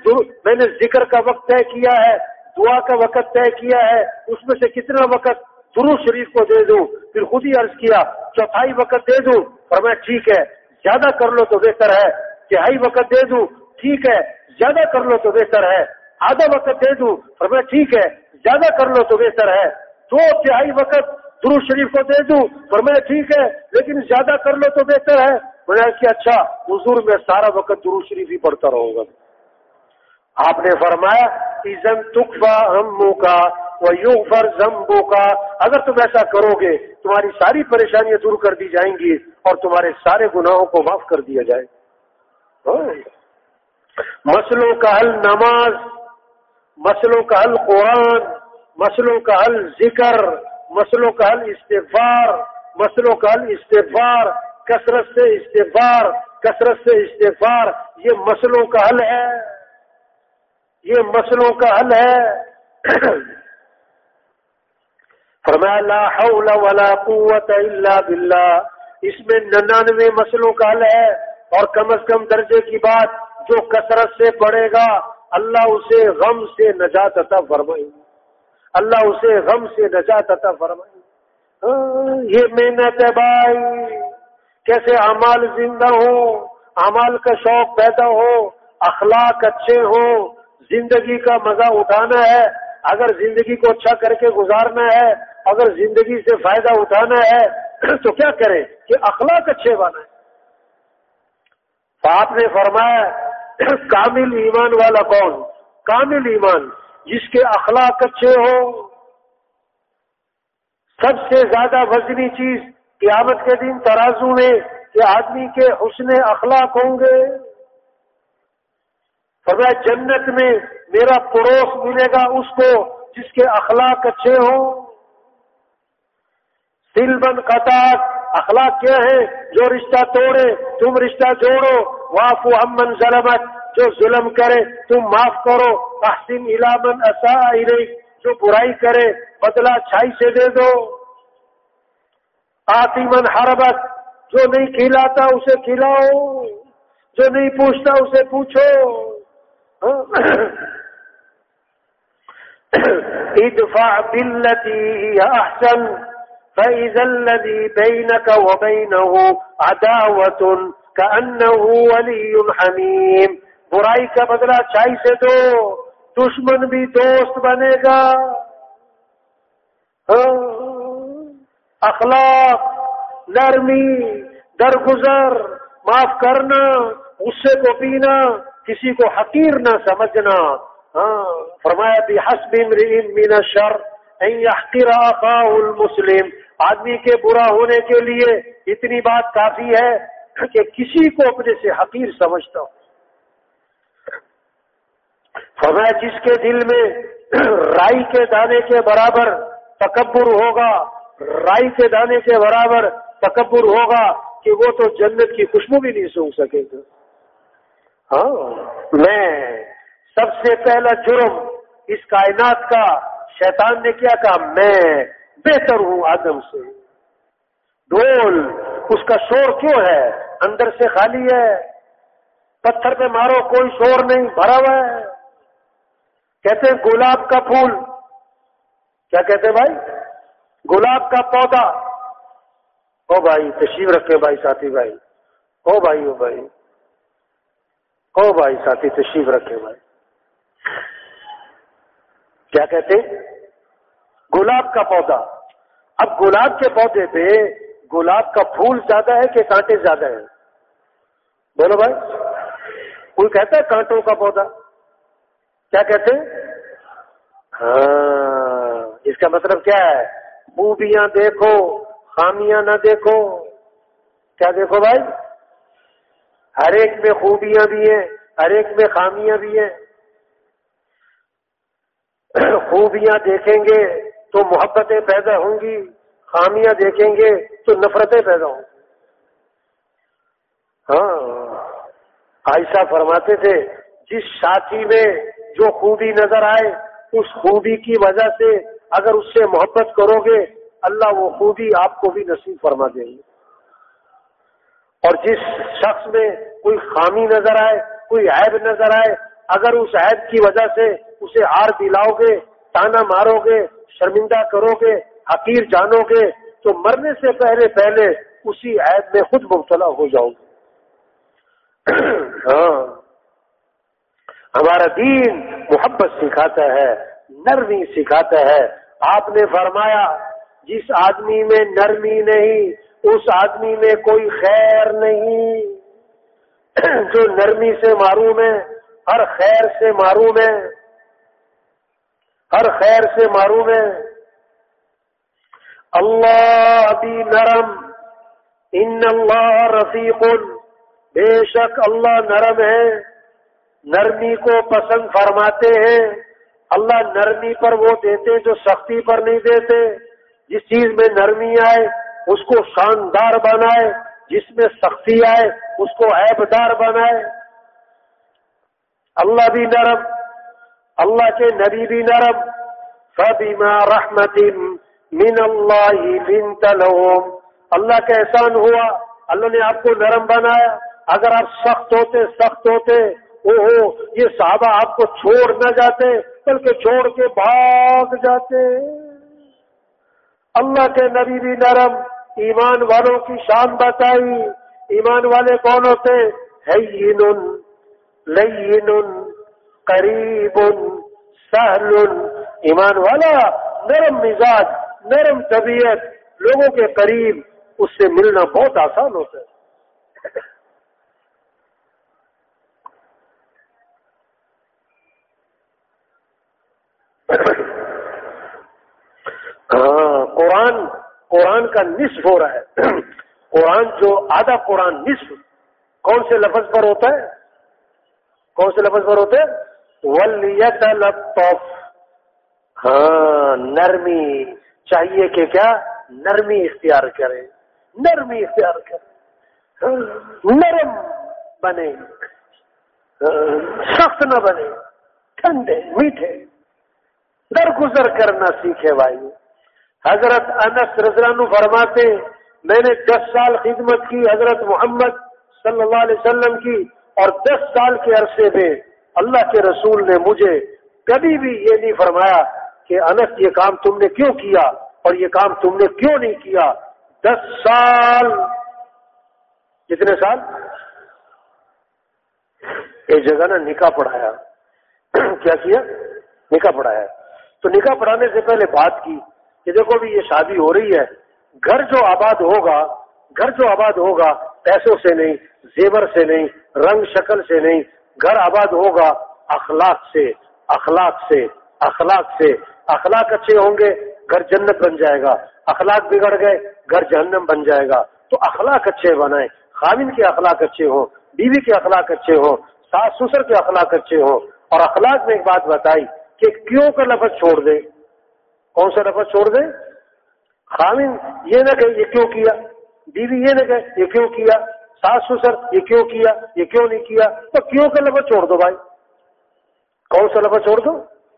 میں نے ذکر کا وقت طے کیا ہے، دعا کا وقت طے کیا ہے، اس میں سے کتنا وقت درو شریف کو دے دوں؟ پھر خود ہی عرض کیا، چوتھائی وقت دے دوں؟ اور میں ٹھیک ہے، زیادہ کر لو تو بہتر ہے۔ تہائی وقت دے دوں؟ ٹھیک ہے، زیادہ کر لو تو بہتر ہے۔ آدھا وقت دے دوں؟ اور میں ٹھیک ہے، زیادہ کر لو تو بہتر ہے۔ دو تہائی وقت درو شریف کو دے دوں؟ اور میں ٹھیک ہے، لیکن زیادہ کر لو تو بہتر ہے۔ میں نے کہ اچھا حضور میں سارا وقت درو شریف ہی پڑھتا رہوں گا۔ آپ نے فرمایا ایزن تکفا ہموں کا وہ فر زمبو کا اگر تم ایسا کرو گے، تمہاری ساری پریشانیاں دور کر دی جائیں گی اور تمہارے سارے گناہوں کو معاف کر دیا جائے۔ ہاں۔ مسلوں کا حل نماز، مسلوں کا حل قرآن، مسلوں کا حل ذکر، مسلوں کا حل استغفار، مسلوں کا حل استغفار۔ کثرت سے استغفار، کثرت سے استغفار، یہ مسلوں کا حل ہے۔ یہ مسلوں کا حل ہے۔ فرمایا، لا حول ولا قوت الا باللہ۔ اس میں ننانوے مسلوں کا حل ہے۔ اور کم از کم درجے کی بات، جو کثرت سے پڑے گا، اللہ اسے غم سے نجات عطا فرمائے۔ اللہ اسے غم سے نجات عطا فرمائے۔ ہاں، یہ محنت ہے بھائی۔ کیسے اعمال زندہ ہو اعمال کا شوق پیدا ہو، اخلاق اچھے ہو زندگی کا مزہ اٹھانا ہے، اگر زندگی کو اچھا کر کے گزارنا ہے، اگر زندگی سے فائدہ اٹھانا ہے، تو کیا کریں کہ اخلاق اچھے بنا تو آپ نے فرمایا، کامل ایمان والا کون؟ کامل ایمان جس کے اخلاق اچھے ہو سب سے زیادہ وزنی چیز قیامت کے دن ترازو میں کہ آدمی کے حسن اخلاق ہوں گے۔ فرمایا جنت میں میرا پڑوس ملے گا اس کو جس کے اخلاق اچھے ہوں۔ دل بند قطع، اخلاق کیا ہے؟ جو رشتہ توڑے، تم رشتہ جوڑو۔ واف امن ظلمت، جو ظلم کرے، تم معاف کرو۔ تحسین علامن اصا جو برائی کرے، بدلہ چھائی سے دے دو۔ آتیمن حربت۔ جو نہیں کھلاتا اسے کھلاؤ جو نہیں پوچھتا اسے پوچھو۔ ادفع بالتي احسن فإذا الذي بينك وبينه عداوة كأنه ولي حميم۔ برائی کا بدلہ چائی سے دو دشمن بھی دوست بنے گا۔ ہاں، اخلاق، نرمی، درگزر، معاف کرنا، غصے کو پینا، کسی کو حقیر نہ سمجھنا۔ ہاں فرمایا بھی حسب من الشر ان يحقر اخاه المسلم۔ آدمی کے برا ہونے کے لیے اتنی بات کافی ہے کہ کسی کو اپنے سے حقیر سمجھتا ہوں۔ فرمایا، جس کے دل میں رائی کے دانے کے برابر تکبر ہوگا رائی کے دانے کے برابر تکبر ہوگا کہ وہ تو جنت کی خوشبو بھی نہیں سونگ سکے گا۔ ہاں میں سب سے پہلا جرم اس کائنات کا، شیطان نے کیا کہا، میں بہتر ہوں آدم سے۔ ڈول اس کا شور کیوں ہے؟ اندر سے خالی ہے۔ پتھر پہ مارو، کوئی شور نہیں، بھرا ہوا ہے۔ کہتے ہیں گلاب کا پھول۔ کیا کہتے ہیں بھائی؟ گلاب کا پودا۔ او بھائی، تشریف رکھے بھائی ساتھی بھائی۔ او بھائی او بھائی۔ او بھائی ساتھی، تشریف رکھے بھائی۔ کیا کہتے؟ گلاب کا پودا۔ اب گلاب کے پودے پہ گلاب کا پھول زیادہ ہے کہ کانٹے زیادہ ہیں؟ بولو بھائی۔ کوئی کہتا ہے کانٹوں کا پودا؟ کیا کہتے؟ ہاں اس کا مطلب کیا ہے؟ خوبیاں دیکھو، خامیاں نہ دیکھو۔ کیا دیکھو بھائی؟ ہر ایک میں خوبیاں بھی ہیں، ہر ایک میں خامیاں بھی ہیں۔ خوبیاں دیکھیں گے تو محبتیں پیدا ہوں گی، خامیاں دیکھیں گے تو نفرتیں پیدا ہوں گی۔ ہاں عائشہ فرماتے تھے، جس ساتھی میں جو خوبی نظر آئے، اس خوبی کی وجہ سے اگر اس سے محبت کرو گے، اللہ وہ خوبی آپ کو بھی نصیب فرما دیں گے اور جس شخص میں کوئی خامی نظر آئے، کوئی عیب نظر آئے، اگر اس عیب کی وجہ سے اسے ہار دلاؤ گے، تانا مارو گے، شرمندہ کرو گے، حقیر جانو گے، تو مرنے سے پہلے پہلے اسی عیب میں خود مبتلا ہو جاؤ گے۔ ہاں۔ ہمارا دین محبت سکھاتا ہے، نرمی سکھاتا ہے آپ نے فرمایا، جس آدمی میں نرمی نہیں، اس آدمی میں کوئی خیر نہیں۔ جو نرمی سے معروم ہے، ہر خیر سے معروم ہے۔ ہر خیر سے معروم ہے۔ اللہ بھی نرم، ان اللہ رفیق، بے شک اللہ نرم ہے۔ نرمی کو پسند فرماتے ہیں۔ اللہ نرمی پر وہ دیتے جو سختی پر نہیں دیتے۔ جس چیز میں نرمی آئے، اس کو شاندار بنائے۔ جس میں سختی آئے، اس کو عیب دار بنائے۔ اللہ بھی نرم، اللہ کے نبی بھی نرم۔ فبما رحمت من اللہ بنت لهم۔ اللہ کا احسان ہوا، اللہ نے آپ کو نرم بنایا۔ اگر آپ سخت ہوتے سخت ہوتے او ہو یہ صحابہ آپ کو چھوڑ نہ جاتے۔ بلکہ چھوڑ کے بھاگ جاتے۔ اللہ کے نبی بھی نرم، ایمان والوں کی شان بتائی۔ ایمان والے کون ہوتے لین قریب، سہل۔ ایمان والا، نرم مزاج، نرم طبیعت، لوگوں کے قریب، اس سے ملنا بہت آسان ہوتا ہے۔ ہاں قرآن قرآن کا نصف ہو رہا ہے۔ قرآن جو آدھا قرآن نصف، کون سے لفظ پر ہوتا ہے؟ کون سے لفظ پر ہوتے ولیت ہاں نرمی۔ چاہیے کہ کیا؟ نرمی اختیار کریں نرمی اختیار کریں نرم بنے۔ ہاں، سخت نہ بنے۔ ٹھنڈے، میٹھے۔ درگزر کرنا سیکھے بھائی۔ حضرت انس رضران فرماتے میں نے دس سال خدمت کی حضرت محمد صلی اللہ علیہ وسلم کی اور دس سال کے عرصے میں اللہ کے رسول نے مجھے کبھی بھی یہ نہیں فرمایا کہ انس، یہ کام تم نے کیوں کیا اور یہ کام تم نے کیوں نہیں کیا۔ دس سال۔ کتنے سال؟ ایک جگہ نا نکاح پڑھایا۔ کیا کیا؟ نکاح پڑھایا۔ تو نکاح پڑھانے سے پہلے بات کی کہ دیکھو بھی یہ شادی ہو رہی ہے، گھر جو آباد ہوگا، گھر جو آباد ہوگا، پیسوں سے نہیں، زیور سے نہیں، رنگ شکل سے نہیں، گھر آباد ہوگا اخلاق سے اخلاق سے اخلاق سے۔ اخلاق اچھے ہوں گے، گھر جنت بن جائے گا۔ اخلاق بگڑ گئے، گھر جہنم بن جائے گا۔ تو اخلاق اچھے بنائے خامن کے اخلاق اچھے ہوں، بیوی کے اخلاق اچھے ہوں، ساس سسر کے اخلاق اچھے ہوں۔ اور اخلاق میں ایک بات بتائی کہ کیوں کا لفظ چھوڑ دے؟ کون سا لفظ چھوڑ دے؟ خامن یہ نہ کہ یہ کیوں کیا؟ بیوی یہ نہ کہ یہ کیوں کیا؟ ساس سسر یہ کیوں کیا؟ یہ کیوں نہیں کیا؟ تو کیوں کا لفظ چھوڑ دو بھائی؟ کون سا لفظ چھوڑ دو؟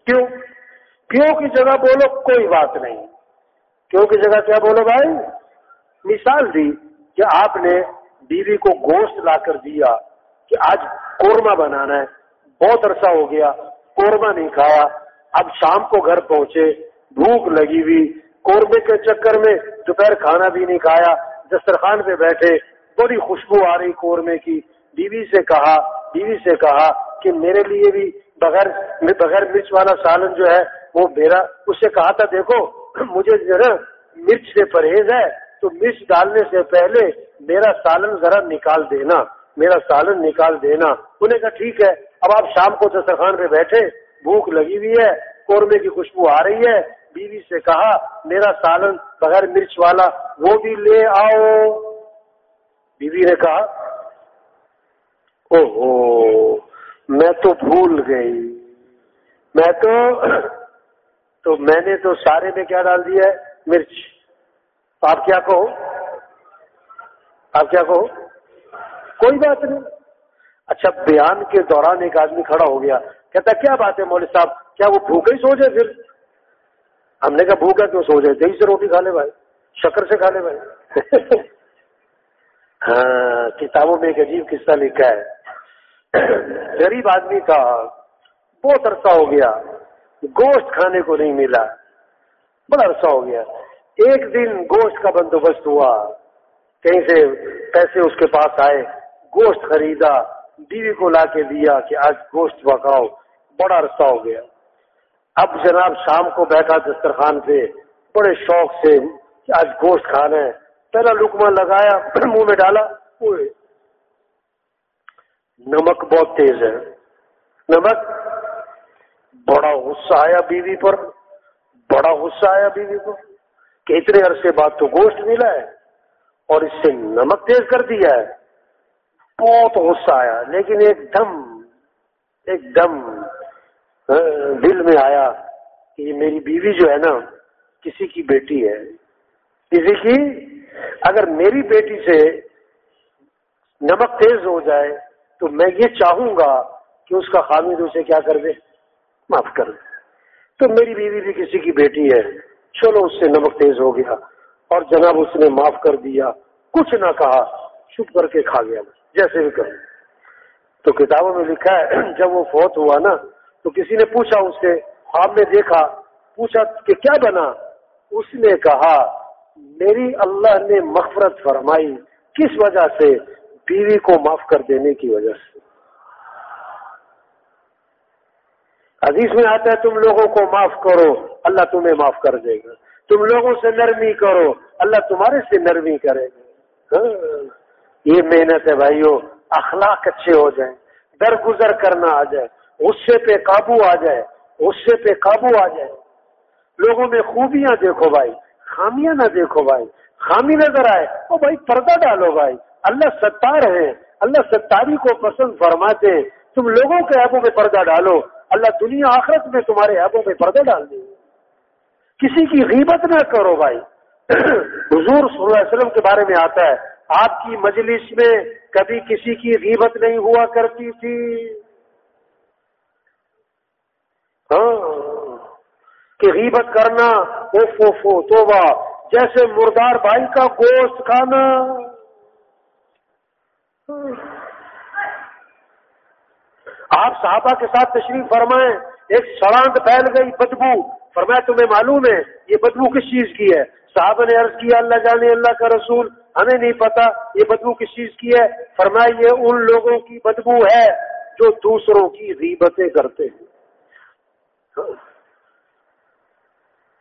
کیوں؟ کیوں کی جگہ بولو کوئی بات نہیں۔ کیوں کی جگہ کیا بولو بھائی؟ مثال دی کہ آپ نے بیوی کو گوشت لا کر دیا کہ آج قورمہ بنانا ہے، بہت عرصہ ہو گیا قورمہ نہیں کھایا۔ اب شام کو گھر پہنچے، بھوک لگی ہوئی۔ قورمے کے چکر میں دوپہر کھانا بھی نہیں کھایا۔ دسترخوان پہ بیٹھے، بڑی خوشبو آ رہی قورمے کی۔ بیوی سے کہا، بیوی سے کہا کہ میرے لیے بھی بغیر بغیر مرچ والا سالن جو ہے، وہ میرا اس سے کہا تھا، دیکھو، مجھے ذرا مرچ سے پرہیز ہے، تو مرچ ڈالنے سے پہلے میرا سالن ذرا نکال دینا۔ میرا سالن نکال دینا۔ انہیں کہا، ٹھیک ہے۔ اب آپ شام کو دسترخوان پہ بیٹھے، بھوک لگی ہوئی ہے، قورمے کی خوشبو آ رہی ہے، بیوی سے کہا، میرا سالن بغیر مرچ والا، وہ بھی لے آؤ۔ بیوی نے کہا او ہو میں تو بھول گئی۔ میں تو تو میں نے تو سارے میں کیا ڈال دیا ہے؟ مرچ۔ آپ کیا کہو؟ آپ کیا کہو؟ کوئی بات نہیں۔ اچھا بیان کے دوران ایک آدمی کھڑا ہو گیا، کہتا کیا بات ہے مولوی صاحب؟ کیا وہ بھوکے ہی سو جائے پھر؟ ہم نے کہا، بھوکا کیوں سو جائے؟ دہی سے روٹی کھا لے بھائی، شکر سے کھا لے بھائی. ہاں کتابوں میں ایک عجیب قصہ لکھا ہے۔ غریب آدمی کا بہت عرصہ ہو گیا، گوشت کھانے کو نہیں ملا۔ بڑا عرصہ ہو گیا۔ ایک دن گوشت کا بندوبست ہوا، کہیں سے پیسے اس کے پاس آئے، گوشت خریدا۔ بیوی کو لا کے دیا کہ آج گوشت پکاؤ بڑا عرصہ ہو گیا۔ اب جناب شام کو بیٹھا دسترخوان سے بڑے شوق سے کہ آج گوشت کھانا ہے۔ پہلا لکما لگایا، منہ میں ڈالا نمک بہت تیز ہے۔ نمک، بڑا غصہ آیا بیوی پر۔ بڑا غصہ آیا بیوی پر کہ اتنے عرصے بعد تو گوشت ملا ہے اور اس سے نمک تیز کر دیا ہے۔ بہت غصہ آیا، لیکن ایک دم ایک دم دل میں آیا کہ یہ میری بیوی جو ہے نا، کسی کی بیٹی ہے۔ کسی کی؟ اگر میری بیٹی سے نمک تیز ہو جائے، تو میں یہ چاہوں گا کہ اس کا خامد اسے کیا کر دے؟ معاف کر دے۔ تو میری بیوی بھی کسی کی بیٹی ہے۔ چلو، اس سے نمک تیز ہو گیا اور جناب اس نے معاف کر دیا۔ کچھ نہ کہا چھپ کر کے کھا گیا۔ جیسے بھی کروں تو کتابوں میں لکھا ہے جب وہ فوت ہوا نا تو کسی نے پوچھا اس سے خواب میں دیکھا پوچھا کہ کیا بنا؟ اس نے کہا میری اللہ نے مغفرت فرمائی کس وجہ سے؟ بیوی کو معاف کر دینے کی وجہ سے۔ حدیث میں آتا ہے تم لوگوں کو معاف کرو اللہ تمہیں معاف کر دے گا۔ تم لوگوں سے نرمی کرو اللہ تمہارے سے نرمی کرے گا۔ ہاں، یہ محنت ہے بھائیو، اخلاق اچھے ہو جائیں، درگزر کرنا آ جائے، غصے پہ قابو آ جائے، غصے پہ قابو آ جائے۔ لوگوں میں خوبیاں دیکھو بھائی، خامیاں نہ دیکھو بھائی۔ خامی نظر آئے، او بھائی پردہ ڈالو بھائی۔ اللہ ستار ہے اللہ ستاری کو پسند فرماتے تم لوگوں کے ایبوں میں پردہ ڈالو، اللہ دنیا آخرت میں تمہارے ایبوں میں پردہ ڈال دیں کسی کی غیبت نہ کرو بھائی۔ حضور صلی اللہ علیہ وسلم کے بارے میں آتا ہے آپ کی مجلس میں کبھی کسی کی غیبت نہیں ہوا کرتی تھی۔ ہاں کہ غیبت کرنا او توبہ، جیسے مردار بھائی کا گوشت کھانا۔ آپ صحابہ کے ساتھ تشریف فرمائیں، ایک سڑانگ پھیل گئی بدبو۔ فرمایا، تمہیں معلوم ہے، یہ بدبو کس چیز کی ہے؟ صحابہ نے عرض کیا، اللہ جانے، اللہ کا رسول۔ ہمیں نہیں پتا یہ بدبو کس چیز کی ہے۔ فرمایا یہ ان لوگوں کی بدبو ہے جو دوسروں کی غیبتیں کرتے ہیں۔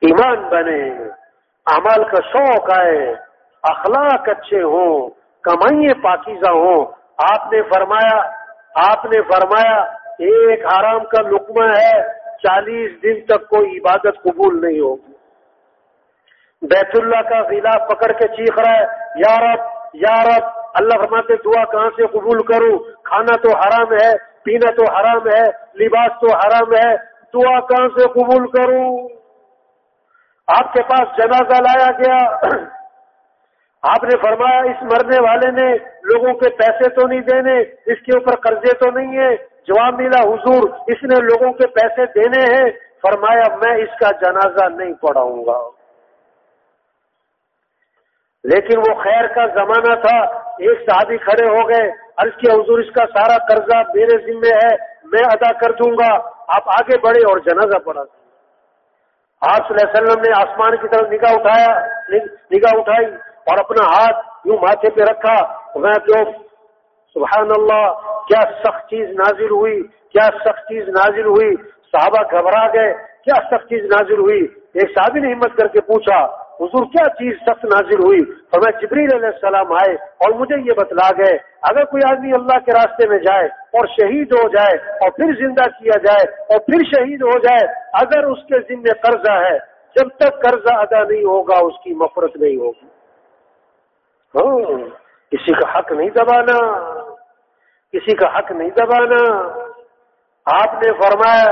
ایمان بنے امال کا شوق آئے، اخلاق اچھے ہوں کمائیں پاکیزہ ہوں۔ آپ نے فرمایا، آپ نے فرمایا، ایک حرام کا لقمہ ہے، چالیس دن تک کوئی عبادت قبول نہیں ہوگی۔ بیت اللہ کا غلاف پکڑ کے چیخ رہا ہے یارب یارب اللہ فرماتے دعا کہاں سے قبول کروں؟ کھانا تو حرام ہے، پینا تو حرام ہے، لباس تو حرام ہے، دعا کہاں سے قبول کروں؟ آپ کے پاس جنازہ لایا گیا۔ آپ نے فرمایا، اس مرنے والے نے لوگوں کے پیسے تو نہیں دینے، اس کے اوپر قرضے تو نہیں ہے جواب ملا، حضور، اس نے لوگوں کے پیسے دینے ہیں۔ فرمایا، میں اس کا جنازہ نہیں پڑھاؤں گا۔ لیکن وہ خیر کا زمانہ تھا، ایک صحابی کھڑے ہو گئے، عرض کیا، حضور، اس کا سارا قرضہ میرے ذمے ہے، میں ادا کر دوں گا۔ آپ آگے بڑھے اور جنازہ پڑھا۔ آپ صلی اللہ علیہ وسلم نے آسمان کی طرف نگاہ اٹھایا، نگاہ اٹھائی اور اپنا ہاتھ یوں ماتھے پہ رکھا۔ میں جو، سبحان اللہ، کیا سخت چیز نازل ہوئی، کیا سخت چیز نازل ہوئی۔ صحابہ گھبرا گئے، کیا سخت چیز نازل ہوئی؟ ایک صحابی نے ہمت کر کے پوچھا حضور کیا چیز سخت نازل ہوئی؟ اور میں جبریل علیہ السلام آئے اور مجھے یہ بتلا گئے، اگر کوئی آدمی اللہ کے راستے میں جائے اور شہید ہو جائے اور پھر زندہ کیا جائے اور پھر شہید ہو جائے، اگر اس کے ذمے قرضہ ہے، جب تک قرضہ ادا نہیں ہوگا، اس کی مفرت نہیں ہوگی۔ ہاں کسی کا حق نہیں دبانا، کسی کا حق نہیں دبانا۔ آپ نے فرمایا،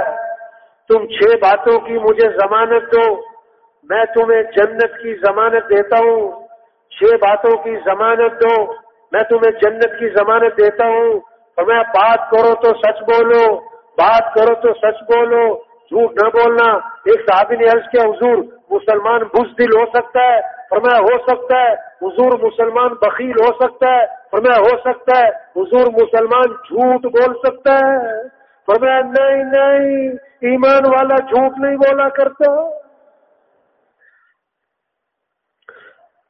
تم چھ باتوں کی مجھے ضمانت دو۔ میں تمہیں جنت کی ضمانت دیتا ہوں، چھ باتوں کی ضمانت دو، میں تمہیں جنت کی ضمانت دیتا ہوں۔ اور میں بات کرو تو سچ بولو، بات کرو تو سچ بولو، جھوٹ نہ بولنا۔ ایک صحابی نے عرض کیا، حضور، مسلمان بزدل ہو سکتا ہے؟ فرمایا، ہو سکتا ہے۔ حضور، مسلمان بخیل ہو سکتا ہے؟ فرمایا، ہو سکتا ہے۔ حضور، مسلمان جھوٹ بول سکتا ہے؟ فرمایا، نہیں نہیں، ایمان والا جھوٹ نہیں بولا کرتا۔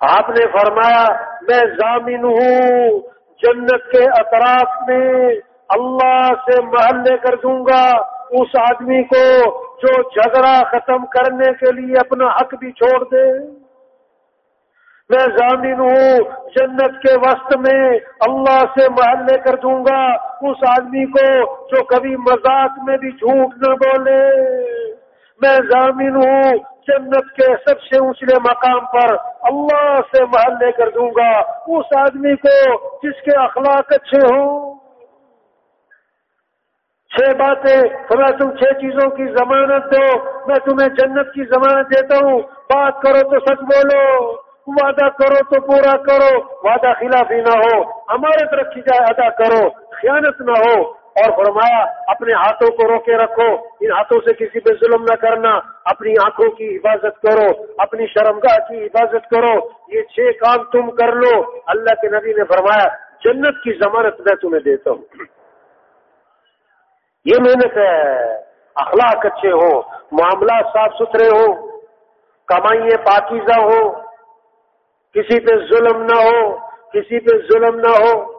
آپ نے فرمایا، میں ضامن ہوں، جنت کے اطراف میں اللہ سے محل لے کر دوں گا اس آدمی کو جو جھگڑا ختم کرنے کے لیے اپنا حق بھی چھوڑ دے۔ میں ضامن ہوں، جنت کے وسط میں اللہ سے محل لے کر دوں گا اس آدمی کو جو کبھی مذاق میں بھی جھوٹ نہ بولے۔ میں ضامن ہوں جنت کے سب سے اونچلے مقام پر اللہ سے محل لے کر دوں گا اس آدمی کو جس کے اخلاق اچھے ہوں۔ چھ باتیں تمہیں تم چھ چیزوں کی ضمانت دو، میں تمہیں جنت کی ضمانت دیتا ہوں۔ بات کرو تو سچ بولو، وعدہ کرو تو پورا کرو۔ وعدہ خلاف ہی نہ ہو ہمارے طرف کی جائے، ادا کرو۔ خیانت نہ ہو اور فرمایا، اپنے ہاتھوں کو روکے رکھو، ان ہاتھوں سے کسی پہ ظلم نہ کرنا، اپنی آنکھوں کی حفاظت کرو، اپنی شرمگاہ کی حفاظت کرو، یہ چھ کام تم کر لو۔ اللہ کے نبی نے فرمایا، جنت کی ضمانت میں تمہیں دیتا ہوں۔ یہ محنت ہے۔ اخلاق اچھے ہو معاملات صاف ستھرے ہو کمائیے پاکیزہ ہو کسی پہ ظلم نہ ہو، کسی پہ ظلم نہ ہو۔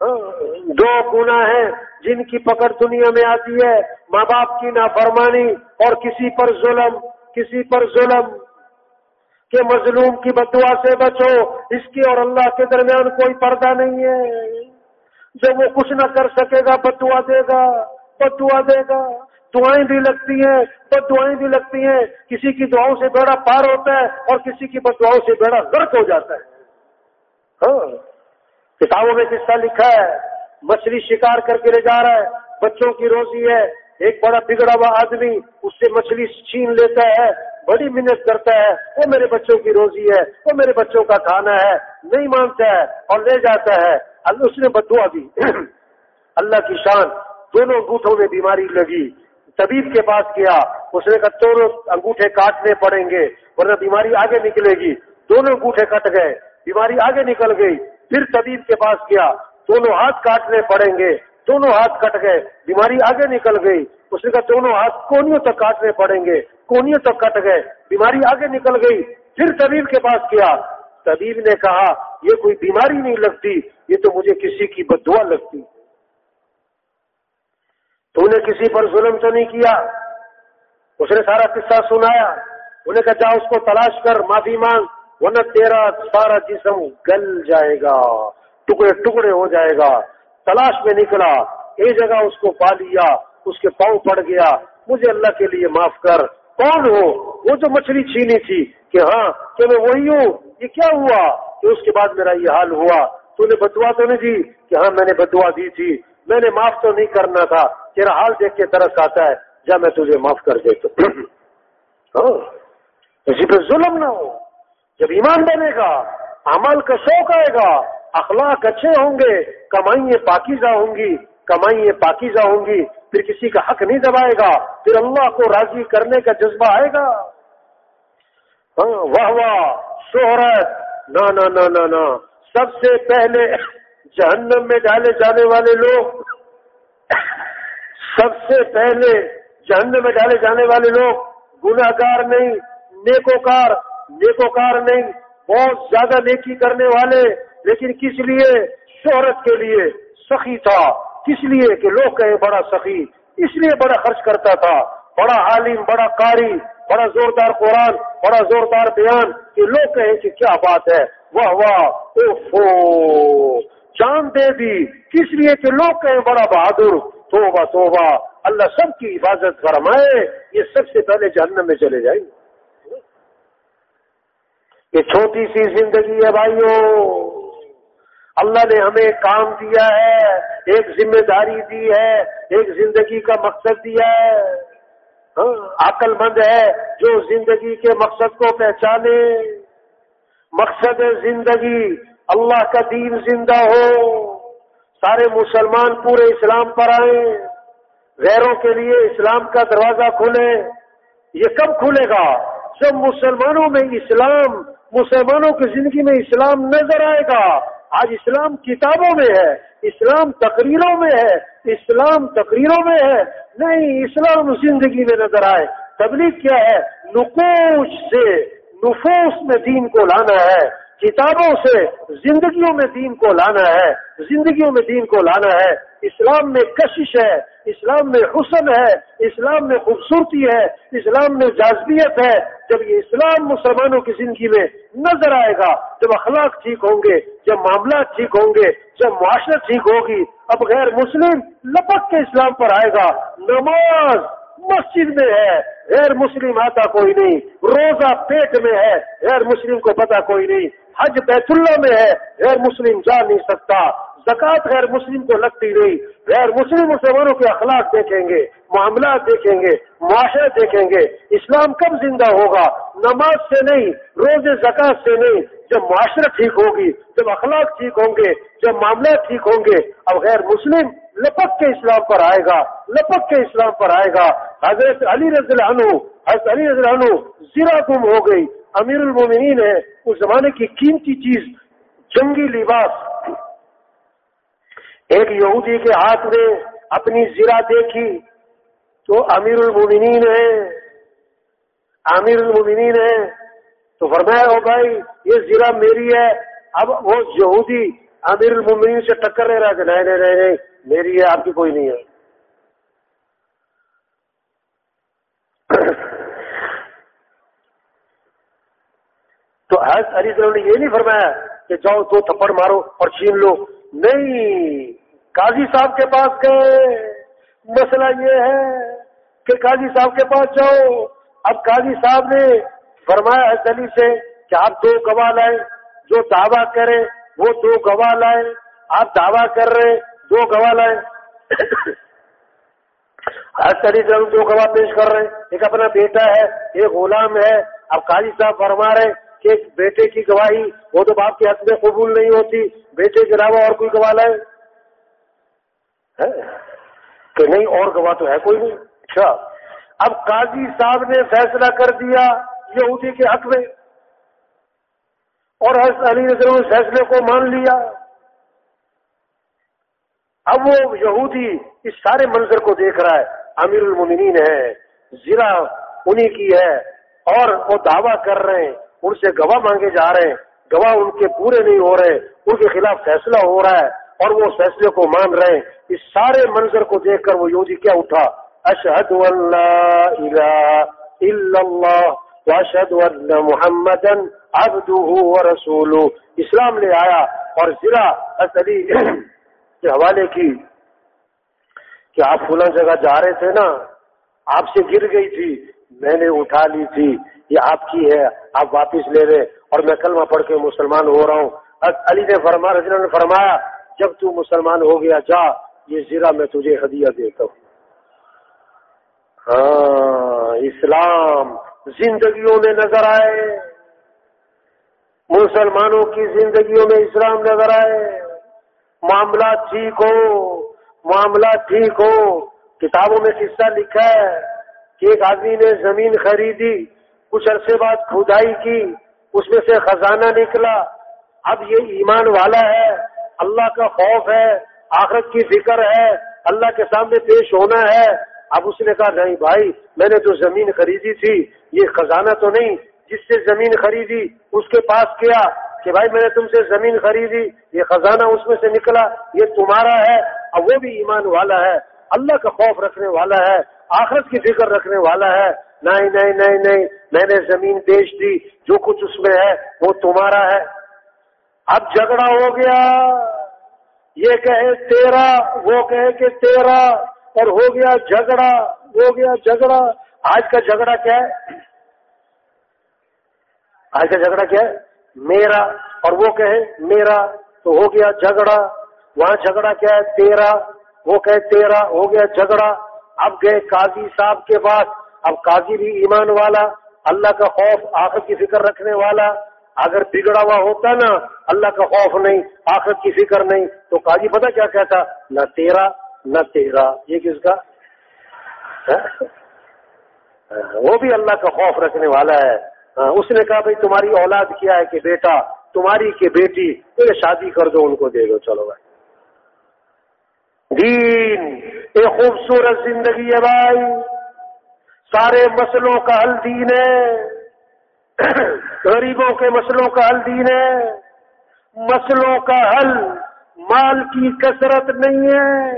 دو گنا ہے جن کی پکڑ دنیا میں آتی ہے۔ ماں باپ کی نافرمانی اور کسی پر ظلم، کسی پر ظلم کہ مظلوم کی بدعا سے بچو۔ اس کی اور اللہ کے درمیان کوئی پردہ نہیں ہے۔ جب وہ کچھ نہ کر سکے گا، بدعا دے گا، بدعا دے گا۔ دعائیں بھی لگتی ہیں تو دعائیں بھی لگتی ہیں۔ کسی کی دعاؤں سے بیڑا پار ہوتا ہے اور کسی کی بد دعاؤں سے بیڑا غرق ہو جاتا ہے۔ ہاں۔ کتابوں میں قصہ لکھا ہے، مچھلی شکار کر کے لے جا رہا ہے، بچوں کی روزی ہے، ایک بڑا بگڑا ہوا آدمی اس سے مچھلی چھین لیتا ہے، بڑی محنت کرتا ہے وہ میرے بچوں کی روزی ہے وہ میرے بچوں کا کھانا ہے، نہیں مانتا ہے اور لے جاتا ہے۔ اس نے بدوا دی۔ اللہ کی شان۔ دونوں انگوٹھوں میں بیماری لگی۔ طبیب کے پاس گیا۔ اس نے کہا، دونوں انگوٹھے کاٹنے پڑیں گے، ورنہ بیماری آگے نکلے گی۔ دونوں انگوٹھے کٹ گئے۔ بیماری آگے نکل گئی۔ پھر طبیب کے پاس گیا۔ دونوں ہاتھ کاٹنے پڑیں گے۔ دونوں ہاتھ کٹ گئے۔ بیماری آگے نکل گئی۔ اس نے کہا، دونوں ہاتھ کونیوں تک کاٹنے پڑیں گے۔ کونیوں تک کٹ گئے۔ بیماری آگے نکل گئی۔ پھر طبیب کے پاس گیا۔ طبیب نے کہا، یہ کوئی بیماری نہیں لگتی، یہ تو مجھے کسی کی بدعا لگتی۔ تو انہیں کسی پر ظلم تو نہیں کیا۔ اس نے سارا قصہ سنایا۔ انہیں کہا، جا اس کو تلاش کر، معافی مانگ۔ ورنہ تیرا سارا جسم گل جائے گا، ٹکڑے ٹکڑے ہو جائے گا۔ تلاش میں نکلا، ایک جگہ اس کو پا لیا، اس کے پاؤں پڑ گیا۔ مجھے اللہ کے لیے معاف کر۔ کون ہو؟ وہ جو مچھلی چھینی تھی کہ ہاں کہ میں وہی ہوں۔ یہ کیا ہوا کہ اس کے بعد میرا یہ حال ہوا؟ تو نے بدوا تو نہیں دی کہ ہاں میں نے بدوا دی تھی۔ میں نے معاف تو نہیں کرنا تھا۔ تیرا حال دیکھ کے ترس آتا ہے۔ جا، میں تجھے معاف کر دیتا ہاں جی، کسی پہ ظلم نہ ہو۔ جب ایمان بنے گا، عمل کا شوق آئے گا، اخلاق اچھے ہوں گے کمائیں پاکیزہ ہوں گی کمائیں پاکیزہ ہوں گی، پھر کسی کا حق نہیں دبائے گا، پھر اللہ کو راضی کرنے کا جذبہ آئے گا۔ ہاں، واہ واہ، شہرت نہ نہ سب سے پہلے جہنم میں ڈالے جانے والے لوگ، سب سے پہلے جہنم میں ڈالے جانے والے لوگ گناگار نہیں، نیکوکار نیکوکار نہیں، بہت زیادہ نیکی کرنے والے، لیکن کس لیے؟ شہرت کے لیے سخی تھا۔ کس لیے کہ لوگ کہیں بڑا سخی؟ اس لیے بڑا خرچ کرتا تھا۔ بڑا عالم، بڑا قاری، بڑا زوردار قرآن، بڑا زوردار بیان کہ لوگ کہیں کہ کیا بات ہے۔ واہ واہ اوفو جان دے دی۔ کس لیے کہ لوگ کہیں بڑا بہادر۔ توبہ توبہ۔ اللہ سب کی حفاظت فرمائے۔ یہ سب سے پہلے جہنم میں چلے جائیں۔ گے یہ چھوٹی سی زندگی ہے بھائیو۔ اللہ نے ہمیں کام دیا ہے ایک ذمہ داری دی ہے ایک زندگی کا مقصد دیا ہے۔ ہاں، عقل مند ہے جو زندگی کے مقصد کو پہچانے۔ مقصد زندگی اللہ کا دین زندہ ہو۔ سارے مسلمان پورے اسلام پر آئیں۔ غیروں کے لیے اسلام کا دروازہ کھولے یہ کب کھلے گا؟ جب مسلمانوں میں اسلام مسلمانوں کی زندگی میں اسلام نظر آئے گا۔ آج اسلام کتابوں میں ہے، اسلام تقریروں میں ہے، اسلام تقریروں میں ہے۔ نہیں اسلام زندگی میں نظر آئے۔ تبلیغ کیا ہے؟ نقوش سے، نفوس میں دین کو لانا ہے۔ کتابوں سے زندگیوں میں دین کو لانا ہے، زندگیوں میں دین کو لانا ہے۔ اسلام میں کشش ہے، اسلام میں حسن ہے، اسلام میں خوبصورتی ہے، اسلام میں جازبیت ہے۔ جب یہ اسلام مسلمانوں کی زندگی میں نظر آئے گا، جب اخلاق ٹھیک ہوں گے، جب معاملات ٹھیک ہوں گے، جب معاشرت ٹھیک ہوگی، اب غیر مسلم لپک کے اسلام پر آئے گا۔ نماز مسجد میں ہے، غیر مسلم آتا کوئی نہیں۔ روزہ پیٹ میں ہے، غیر مسلم کو پتا کوئی نہیں۔ حج بیت اللہ میں ہے، غیر مسلم جا نہیں سکتا۔ زکات غیر مسلم کو لگتی نہیں۔ غیر مسلم مسلمانوں کے اخلاق دیکھیں گے، معاملات دیکھیں گے معاشرے دیکھیں گے۔ اسلام کب زندہ ہوگا؟ نماز سے نہیں، روز زکات سے نہیں۔ جب معاشرت ٹھیک ہوگی، جب اخلاق ٹھیک ہوں گے، جب معاملات ٹھیک ہوں گے، اب غیر مسلم لپک کے اسلام پر آئے گا، لپک کے اسلام پر آئے گا۔ حضرت علی رضی اللہ عنہ، حضرت علی رضی اللہ عنہ زیرا گم ہو گئی۔ امیر المومنین ہے، اس زمانے کی قیمتی چیز، جنگی لباس۔ ایک یہودی کے ہاتھ میں اپنی زیرا دیکھی، تو امیر المومنین ہے۔ امیر المومنین ہے۔ تو فرمایا ہو بھائی، یہ زیرا میری ہے، اب وہ یہودی امیر المومنین سے ٹکر نہیں رہا کہ نہیں نہیں نہیں، میری ہے، آپ کی کوئی نہیں ہے۔ تو حضرت علی صاحب نے یہ نہیں فرمایا کہ جاؤ تو تھپڑ مارو اور چھین لو۔ نہیں، قاضی صاحب کے پاس گئے۔ مسئلہ یہ ہے کہ قاضی صاحب کے پاس جاؤ۔ اب قاضی صاحب نے فرمایا حضرت علی سے کہ آپ دو گواہ لائیں۔ جو دعویٰ کرے، وہ دو گواہ لائے آپ دعویٰ کر رہے، دو گواہ لائے ہر طریقے دو گواہ پیش کر رہے۔ ایک اپنا بیٹا ہے، ایک غلام ہے۔ اب قاضی صاحب فرما رہے کہ بیٹے کی گواہی وہ تو باپ کے حق میں قبول نہیں ہوتی، بیٹے کے علاوہ اور کوئی گواہ لائے؟ کہ نہیں، اور گواہ تو ہے کوئی نہیں۔ اچھا اب قاضی صاحب نے فیصلہ کر دیا یہودی کے حق میں، اور حضرت علی نے فیصلے کو مان لیا۔ اب وہ یہودی اس سارے منظر کو دیکھ رہا ہے امیر المومنین ہے زیرا انہی کی ہے، اور وہ دعویٰ کر رہے ہیں۔ ان سے گواہ مانگے جا رہے ہیں۔ گواہ ان کے پورے نہیں ہو رہے، ان کے خلاف فیصلہ ہو رہا ہے اور وہ فیصلے کو مان رہے ہیں۔ اس سارے منظر کو دیکھ کر وہ یہودی کیا اٹھا؟ اشہد اللہ اللہ واشهد ان محمدا اسلام لے آیا اور ذرا اسلی کے حوالے کی کہ آپ فلاں جگہ جا رہے تھے نا، آپ سے گر گئی تھی۔ میں نے اٹھا لی تھی یہ آپ کی ہے، آپ واپس لے رہے اور میں کلمہ پڑھ کے مسلمان ہو رہا ہوں۔ علی نے فرمایا رضی نے فرمایا، جب تو مسلمان ہو گیا، جا، یہ زیرہ میں تجھے ہدیہ دیتا ہوں۔ ہاں اسلام زندگیوں میں نظر آئے۔ مسلمانوں کی زندگیوں میں اسلام نظر آئے۔ معاملات ٹھیک ہو معاملات ٹھیک ہو۔ کتابوں میں قصہ لکھا ہے۔ کہ ایک آدمی نے زمین خریدی، کچھ عرصے بعد کھدائی کی، اس میں سے خزانہ نکلا۔ اب یہ ایمان والا ہے، اللہ کا خوف ہے، آخرت کی فکر ہے، اللہ کے سامنے پیش ہونا ہے۔ اب اس نے کہا، نہیں بھائی، میں نے جو زمین خریدی تھی، یہ خزانہ تو نہیں، جس سے زمین خریدی، اس کے پاس کیا کہ بھائی، میں نے تم سے زمین خریدی، یہ خزانہ اس میں سے نکلا، یہ تمہارا ہے۔ اب وہ بھی ایمان والا ہے، اللہ کا خوف رکھنے والا ہے۔ آخرت کی فکر رکھنے والا ہے۔ نہیں نہیں نہیں نہیں، میں نے زمین بیچ دی، جو کچھ اس میں ہے، وہ تمہارا ہے۔ اب جھگڑا ہو گیا۔ یہ کہے تیرا، وہ کہے کہ تیرا۔ اور ہو گیا جھگڑا، ہو گیا جھگڑا۔ آج کا جھگڑا کیا ہے؟ آج کا جھگڑا کیا ہے؟ میرا۔ اور وہ کہے میرا، تو ہو گیا جھگڑا۔ وہاں جھگڑا کیا ہے؟ تیرا۔ وہ کہے تیرا، ہو گیا جھگڑا۔ اب گئے قاضی صاحب کے بعد اب قاضی بھی ایمان والا، اللہ کا خوف آخر کی فکر رکھنے والا۔ اگر بگڑا ہوا ہوتا نا، اللہ کا خوف نہیں، آخر کی فکر نہیں۔ تو قاضی پتہ کیا کہتا؟ نہ تیرا نہ تیرا۔ یہ کس کا؟ ہاں؟ وہ بھی اللہ کا خوف رکھنے والا ہے۔ ہاں، اس نے کہا بھائی تمہاری اولاد کیا ہے کہ بیٹا؟ تمہاری کہ بیٹی؟ تو شادی کر دو، ان کو دے دو، چلو بھائی۔ دین۔ ایک خوبصورت زندگی ہے بھائی۔ سارے مسلوں کا حل دین ہے۔ غریبوں کے مسلوں کا حل دین ہے۔ مسلوں کا حل مال کی کثرت نہیں ہے۔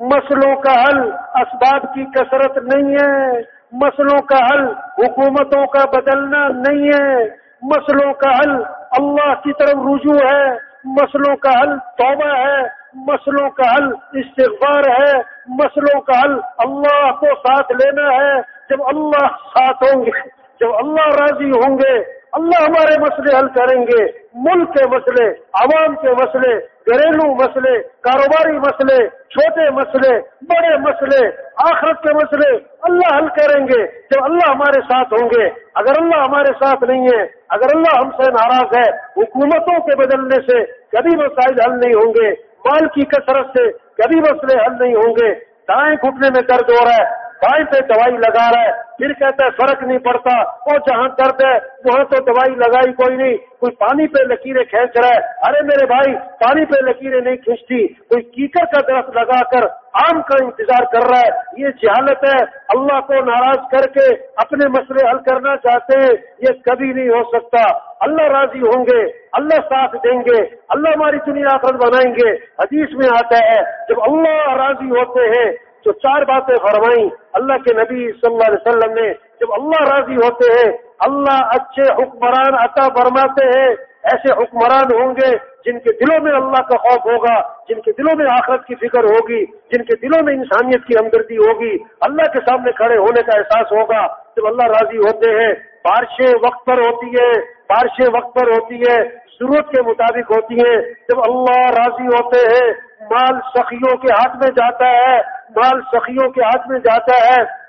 مسلوں کا حل اسباب کی کثرت نہیں ہے۔ مسلوں کا حل حکومتوں کا بدلنا نہیں ہے۔ مسلوں کا حل اللہ کی طرف رجوع ہے۔ مسلوں کا حل توبہ ہے۔ مسلوں کا حل استغفار ہے۔ مسلوں کا حل اللہ کو ساتھ لینا ہے۔ جب اللہ ساتھ ہوں گے، جب اللہ راضی ہوں گے، اللہ ہمارے مسئلے حل کریں گے۔ ملک کے مسئلے، عوام کے مسئلے، گھریلو مسئلے، کاروباری مسئلے، چھوٹے مسئلے، بڑے مسئلے، آخرت کے مسئلے اللہ حل کریں گے۔ جب اللہ ہمارے ساتھ ہوں گے، اگر اللہ ہمارے ساتھ نہیں ہے، اگر اللہ ہم سے ناراض ہے، حکومتوں کے بدلنے سے کبھی مسائل حل نہیں ہوں گے۔ مال کی کثرت سے کبھی مسئلے حل نہیں ہوں گے۔ دائیں گھٹنے میں درد ہو رہا ہے۔ بائیں پہ دوائی لگا رہا ہے۔ پھر کہتا ہے، فرق نہیں پڑتا۔ اور جہاں درد ہے، وہاں تو دوائی لگائی کوئی نہیں۔ کوئی پانی پہ لکیریں کھینچ رہا ہے۔ ارے میرے بھائی، پانی پہ لکیریں نہیں کھینچتی۔ کوئی کیکر کا درخت لگا کر آم کا انتظار کر رہا ہے۔ یہ جہالت ہے۔ اللہ کو ناراض کر کے اپنے مسئلے حل کرنا چاہتے ہیں۔ یہ کبھی نہیں ہو سکتا۔ اللہ راضی ہوں گے۔ اللہ ساتھ دیں گے۔ اللہ ہماری دنیا آخرت بنائیں گے۔ حدیث میں آتا ہے، جب اللہ راضی ہوتے ہیں تو چار باتیں فرمائیں، اللہ کے نبی صلی اللہ علیہ وسلم نے جب اللہ راضی ہوتے ہیں، اللہ اچھے حکمران عطا فرماتے ہیں۔ ایسے حکمران ہوں گے جن کے دلوں میں اللہ کا خوف ہوگا، جن کے دلوں میں آخرت کی فکر ہوگی، جن کے دلوں میں انسانیت کی ہمدردی ہوگی۔ اللہ کے سامنے کھڑے ہونے کا احساس ہوگا۔ جب اللہ راضی ہوتے ہیں، بارشیں وقت پر ہوتی ہیں، بارشیں وقت پر ہوتی ہے ضرورت کے مطابق ہوتی ہیں۔ جب اللہ راضی ہوتے ہیں مال سخیوں کے ہاتھ میں جاتا ہے، مال سخیوں کے ہاتھ میں جاتا ہے۔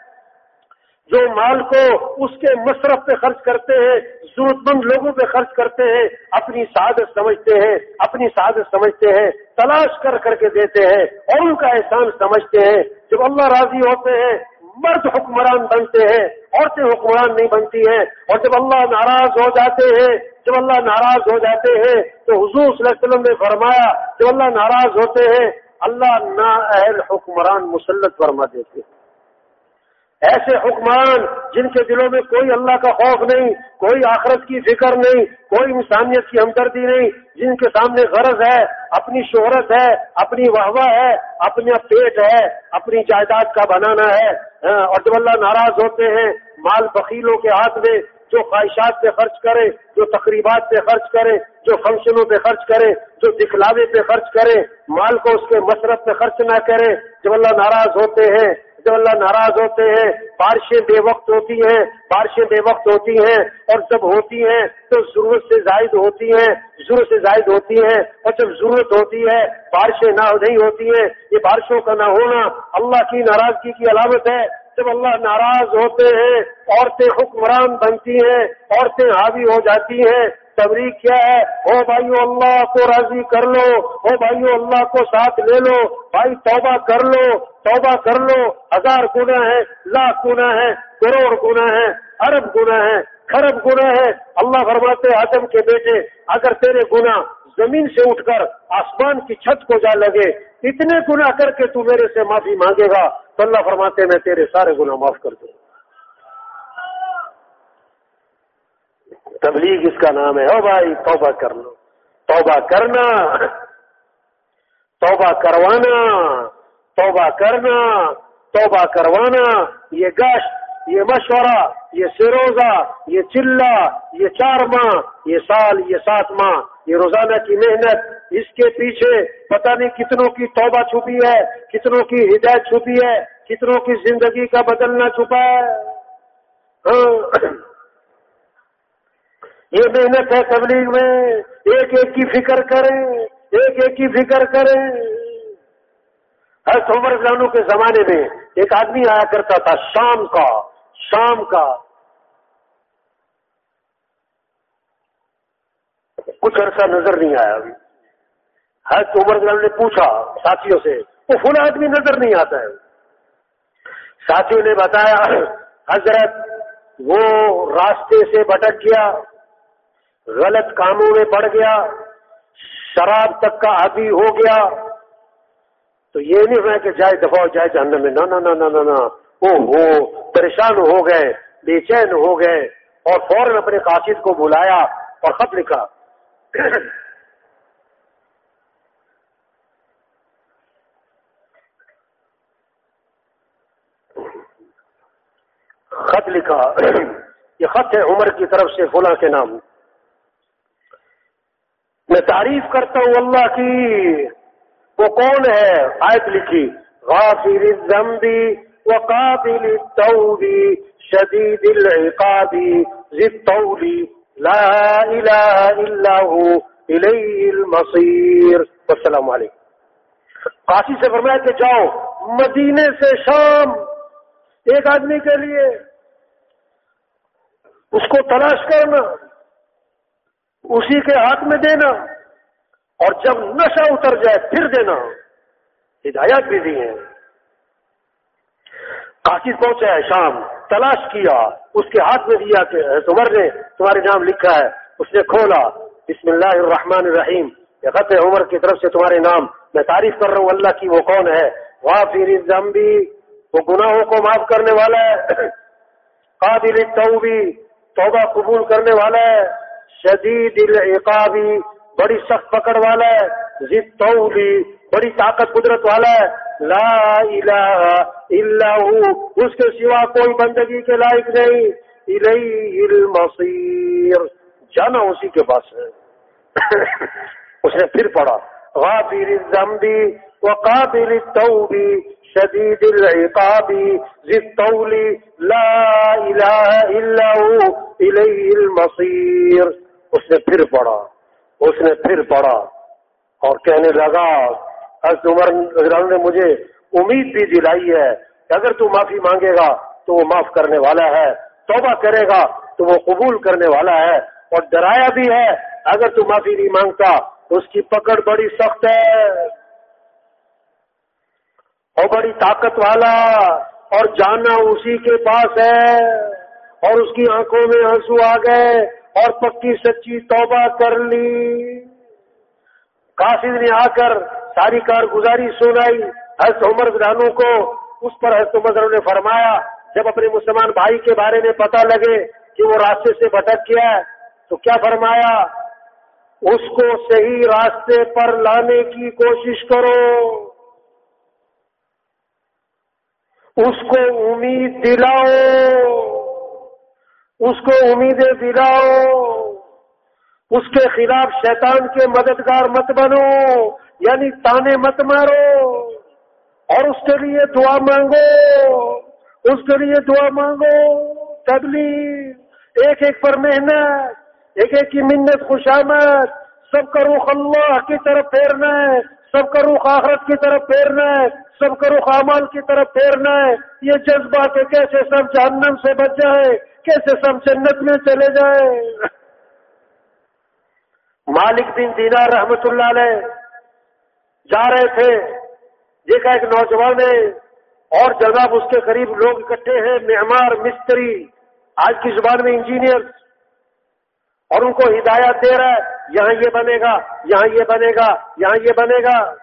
جو مال کو اس کے مصرف پہ خرچ کرتے ہیں، ضرورت مند لوگوں پہ خرچ کرتے ہیں، اپنی سعادت سمجھتے ہیں، اپنی سعادت سمجھتے ہیں، تلاش کر کر کے دیتے ہیں، اور ان کا احسان سمجھتے ہیں۔ جب اللہ راضی ہوتے ہیں مرد حکمران بنتے ہیں، عورتیں حکمران نہیں بنتی ہیں۔ اور جب اللہ ناراض ہو جاتے ہیں، جب اللہ ناراض ہو جاتے ہیں، تو حضور صلی اللہ علیہ وسلم نے فرمایا، جب اللہ ناراض ہوتے ہیں، اللہ نا اہل حکمران مسلط فرما دیتے ہیں۔ ایسے حکمان جن کے دلوں میں کوئی اللہ کا خوف نہیں، کوئی آخرت کی فکر نہیں، کوئی انسانیت کی ہمدردی نہیں، جن کے سامنے غرض ہے، اپنی شہرت ہے، اپنی واہ ہے، اپنا پیٹ ہے، اپنی جائیداد کا بنانا ہے ہاں، اور جب اللہ ناراض ہوتے ہیں مال بخیلوں کے ہاتھ میں، جو خواہشات پہ خرچ کرے، جو تقریبات پہ خرچ کرے، جو فنکشنوں پہ خرچ کرے، جو دکھلاوے پہ خرچ کرے، مال کو اس کے مصرف پہ خرچ نہ کرے، جب اللہ ناراض ہوتے ہیں جب اللہ ناراض ہوتے ہیں، بارشیں بے وقت ہوتی ہیں، بارشیں بے وقت ہوتی ہیں اور جب ہوتی ہیں تو ضرورت سے زائد ہوتی ہیں، ضرورت سے زائد ہوتی ہیں اور جب ضرورت ہوتی ہے، بارشیں نہ نہیں ہوتی ہیں، یہ بارشوں کا نہ ہونا اللہ کی ناراضگی کی علامت ہے۔ جب اللہ ناراض ہوتے ہیں، عورتیں حکمران بنتی ہیں، عورتیں حاوی ہو جاتی ہیں تبریک کیا ہے؟ او بھائیو، اللہ کو راضی کر لو۔ او بھائیو، اللہ کو ساتھ لے لو۔ بھائی، توبہ کر لو۔ توبہ کر لو۔ ہزار گنا ہے لاکھ گنا ہے کروڑ گنا ہے ارب گنا ہے خرب گنا ہے اللہ فرماتے آدم کے بیٹے، اگر تیرے گنا زمین سے اٹھ کر آسمان کی چھت کو جا لگے، اتنے گنا کر کے تو میرے سے معافی مانگے گا۔ تو اللہ فرماتے میں تیرے سارے گنا معاف کر دوں۔ تبلیغ اس کا نام ہے، او بھائی توبہ کر لو۔ توبہ کرنا، توبہ کروانا، توبہ کرنا، توبہ کروانا۔ یہ گشت، یہ مشورہ، یہ سروزہ یہ چلہ، یہ چار ماہ یہ سال، یہ سات ماہ یہ روزانہ کی محنت۔ اس کے پیچھے پتہ نہیں کتنوں کی توبہ چھپی ہے، کتنوں کی ہدایت چھپی ہے، کتنوں کی زندگی کا بدلنا چھپا ہے۔ ہاں۔ یہ محنت ہے تبلیغ میں، ایک ایک کی فکر کریں، ایک ایک کی فکر کریں۔ ہر عمر جانو کے زمانے میں ایک آدمی آیا کرتا تھا، شام کا شام کا۔ کچھ عرصہ نظر نہیں آیا ابھی۔ ہر عمر جان نے پوچھا ساتھیوں سے، وہ فل آدمی نظر نہیں آتا ہے۔ ساتھیوں نے بتایا، حضرت وہ راستے سے بٹک گیا۔ غلط کاموں میں پڑ گیا، شراب تک کا عادی ہو گیا۔ تو یہ نہیں ہوا کہ جائے دفاع جائے جاننے میں، نہ نہ ہو، پریشان ہو گئے، بے چین ہو گئے اور فوراً اپنے قاصد کو بلایا اور خط لکھا۔ خط لکھا۔ یہ خط ہے عمر کی طرف سے، فلاں کے نام۔ میں تعریف کرتا ہوں اللہ کی۔ وہ کون ہے؟ آیت لکھی۔ غافر الذنبی وقابل التوبی شدید العقاب ذی الطولی لا الہ الا ہو الیہ المصیر۔ والسلام علیکم۔ قاسی سے فرمایا کہ جاؤ مدینے سے شام ایک آدمی کے لیے اس کو تلاش کرنا۔ اسی کے ہاتھ میں دینا اور جب نشہ اتر جائے پھر دینا۔ ہدایات بھی دی ہیں۔ کاشی پہنچا ہے شام، تلاش کیا۔ اس کے ہاتھ میں دیا کہ عمر نے تمہارے نام لکھا ہے۔ اس نے کھولا، بسم اللہ الرحمن الرحیم۔ یہ خط عمر کی طرف سے تمہارے نام۔ میں تعریف کر رہا ہوں اللہ کی وہ کون ہے۔ واہ پھر وہ گناہوں کو معاف کرنے والا ہے۔ قابل توبی توبہ قبول کرنے والا ہے۔ شدید العقابی بڑی سخت پکڑ والا ہے ضد تولی بڑی طاقت قدرت والا ہے۔ لا الہ الا ہو، اس کے سوا کوئی بندگی کے لائق نہیں۔ الیہ المصیر، جانا اسی کے پاس ہے۔ اس نے پھر پڑھا غافر الذنبی وقابل التوبی شدید العقاب، ذی الطول، لا الہ الا ہو، الیہ المصیر۔ اس نے پھر پڑھا، اس نے پھر پڑھا اور کہنے لگا، حضرت عمر نے مجھے امید بھی دلائی ہے کہ اگر تو معافی مانگے گا تو وہ معاف کرنے والا ہے، توبہ کرے گا تو وہ قبول کرنے والا ہے اور ڈرایا بھی ہے، اگر تو معافی نہیں مانگتا اس کی پکڑ بڑی سخت ہے۔ اور بڑی طاقت والا اور جانا اسی کے پاس ہے اور اس کی آنکھوں میں آنسو آ گئے۔ اور پکی سچی توبہ کر لی۔ قاصد نے آ کر ساری کارگزاری سنائی۔ حضرت عمر گرانوں کو اس پر حضرت عمر نے فرمایا، جب اپنے مسلمان بھائی کے بارے میں پتا لگے کہ وہ راستے سے بھٹک گیا ہے، تو کیا فرمایا؟ اس کو صحیح راستے پر لانے کی کوشش کرو۔ اس کو امید دلاؤ۔ اس کو امیدیں دلاؤ، اس کے خلاف شیطان کے مددگار مت بنو یعنی تانے مت مارو، اور اس کے لیے دعا مانگو، اس کے لیے دعا مانگو، تبلیغ، ایک ایک پر محنت، ایک ایک کی منت خوشامد سب کا رخ اللہ کی طرف پھیرنا ہے، سب کا رخ آخرت کی طرف پھیرنا ہے، سب کا رخ امال کی طرف پھیرنا ہے، یہ جذبہ کہ کیسے سب جہنم سے بچ جائے کیسے سب جنت میں چلے جائے مالک بن دینا رحمت اللہ علیہ جا رہے تھے۔ دیکھا ایک نوجوان ہے اور جناب اس کے قریب لوگ اکٹھے ہیں، معمار، مستری، آج کی زبان میں انجینئر۔ اور ان کو ہدایات دے رہا ہے، یہاں یہ بنے گا، یہاں یہ بنے گا، یہاں یہ بنے گا۔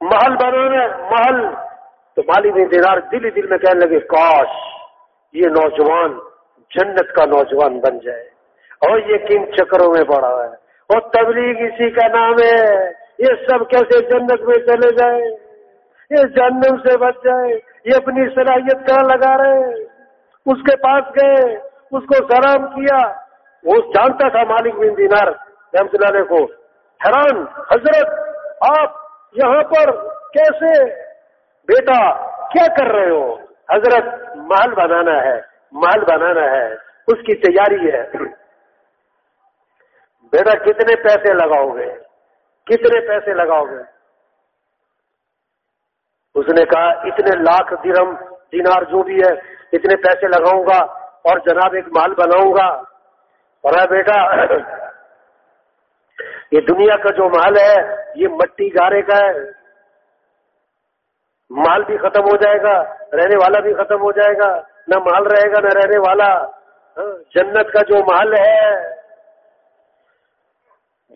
محل بنانا محل۔ تو مالی نے دینار دل ہی دل میں کہنے لگے، کاش یہ نوجوان جنت کا نوجوان بن جائے۔ اور یہ کن چکروں میں پڑا ہے۔ اور تبلیغ اسی کا نام ہے۔ یہ سب کیسے جنت میں چلے جائے یہ جنم سے بچ جائے یہ اپنی صلاحیت کہاں لگا رہے اس کے پاس گئے، اس کو سلام کیا۔ وہ جانتا تھا مالک بن دینار رحمت اللہ کو، حیران، حضرت، آپ یہاں پر کیسے بیٹا، کیا کر رہے ہو؟ حضرت مال بنانا ہے، مال بنانا ہے، اس کی تیاری ہے۔ بیٹا، کتنے پیسے لگاؤ گے؟ کتنے پیسے لگاؤ گے؟ اس نے کہا، اتنے لاکھ درم دینار جو بھی ہے، اتنے پیسے لگاؤں گا اور جناب ایک مال بناؤں گا۔ اور بیٹا، یہ دنیا کا جو مال ہے، یہ مٹی گارے کا ہے۔ مال بھی ختم ہو جائے گا، رہنے والا بھی ختم ہو جائے گا، نہ مال رہے گا نہ رہنے والا۔ ہاں، جنت کا جو مال ہے،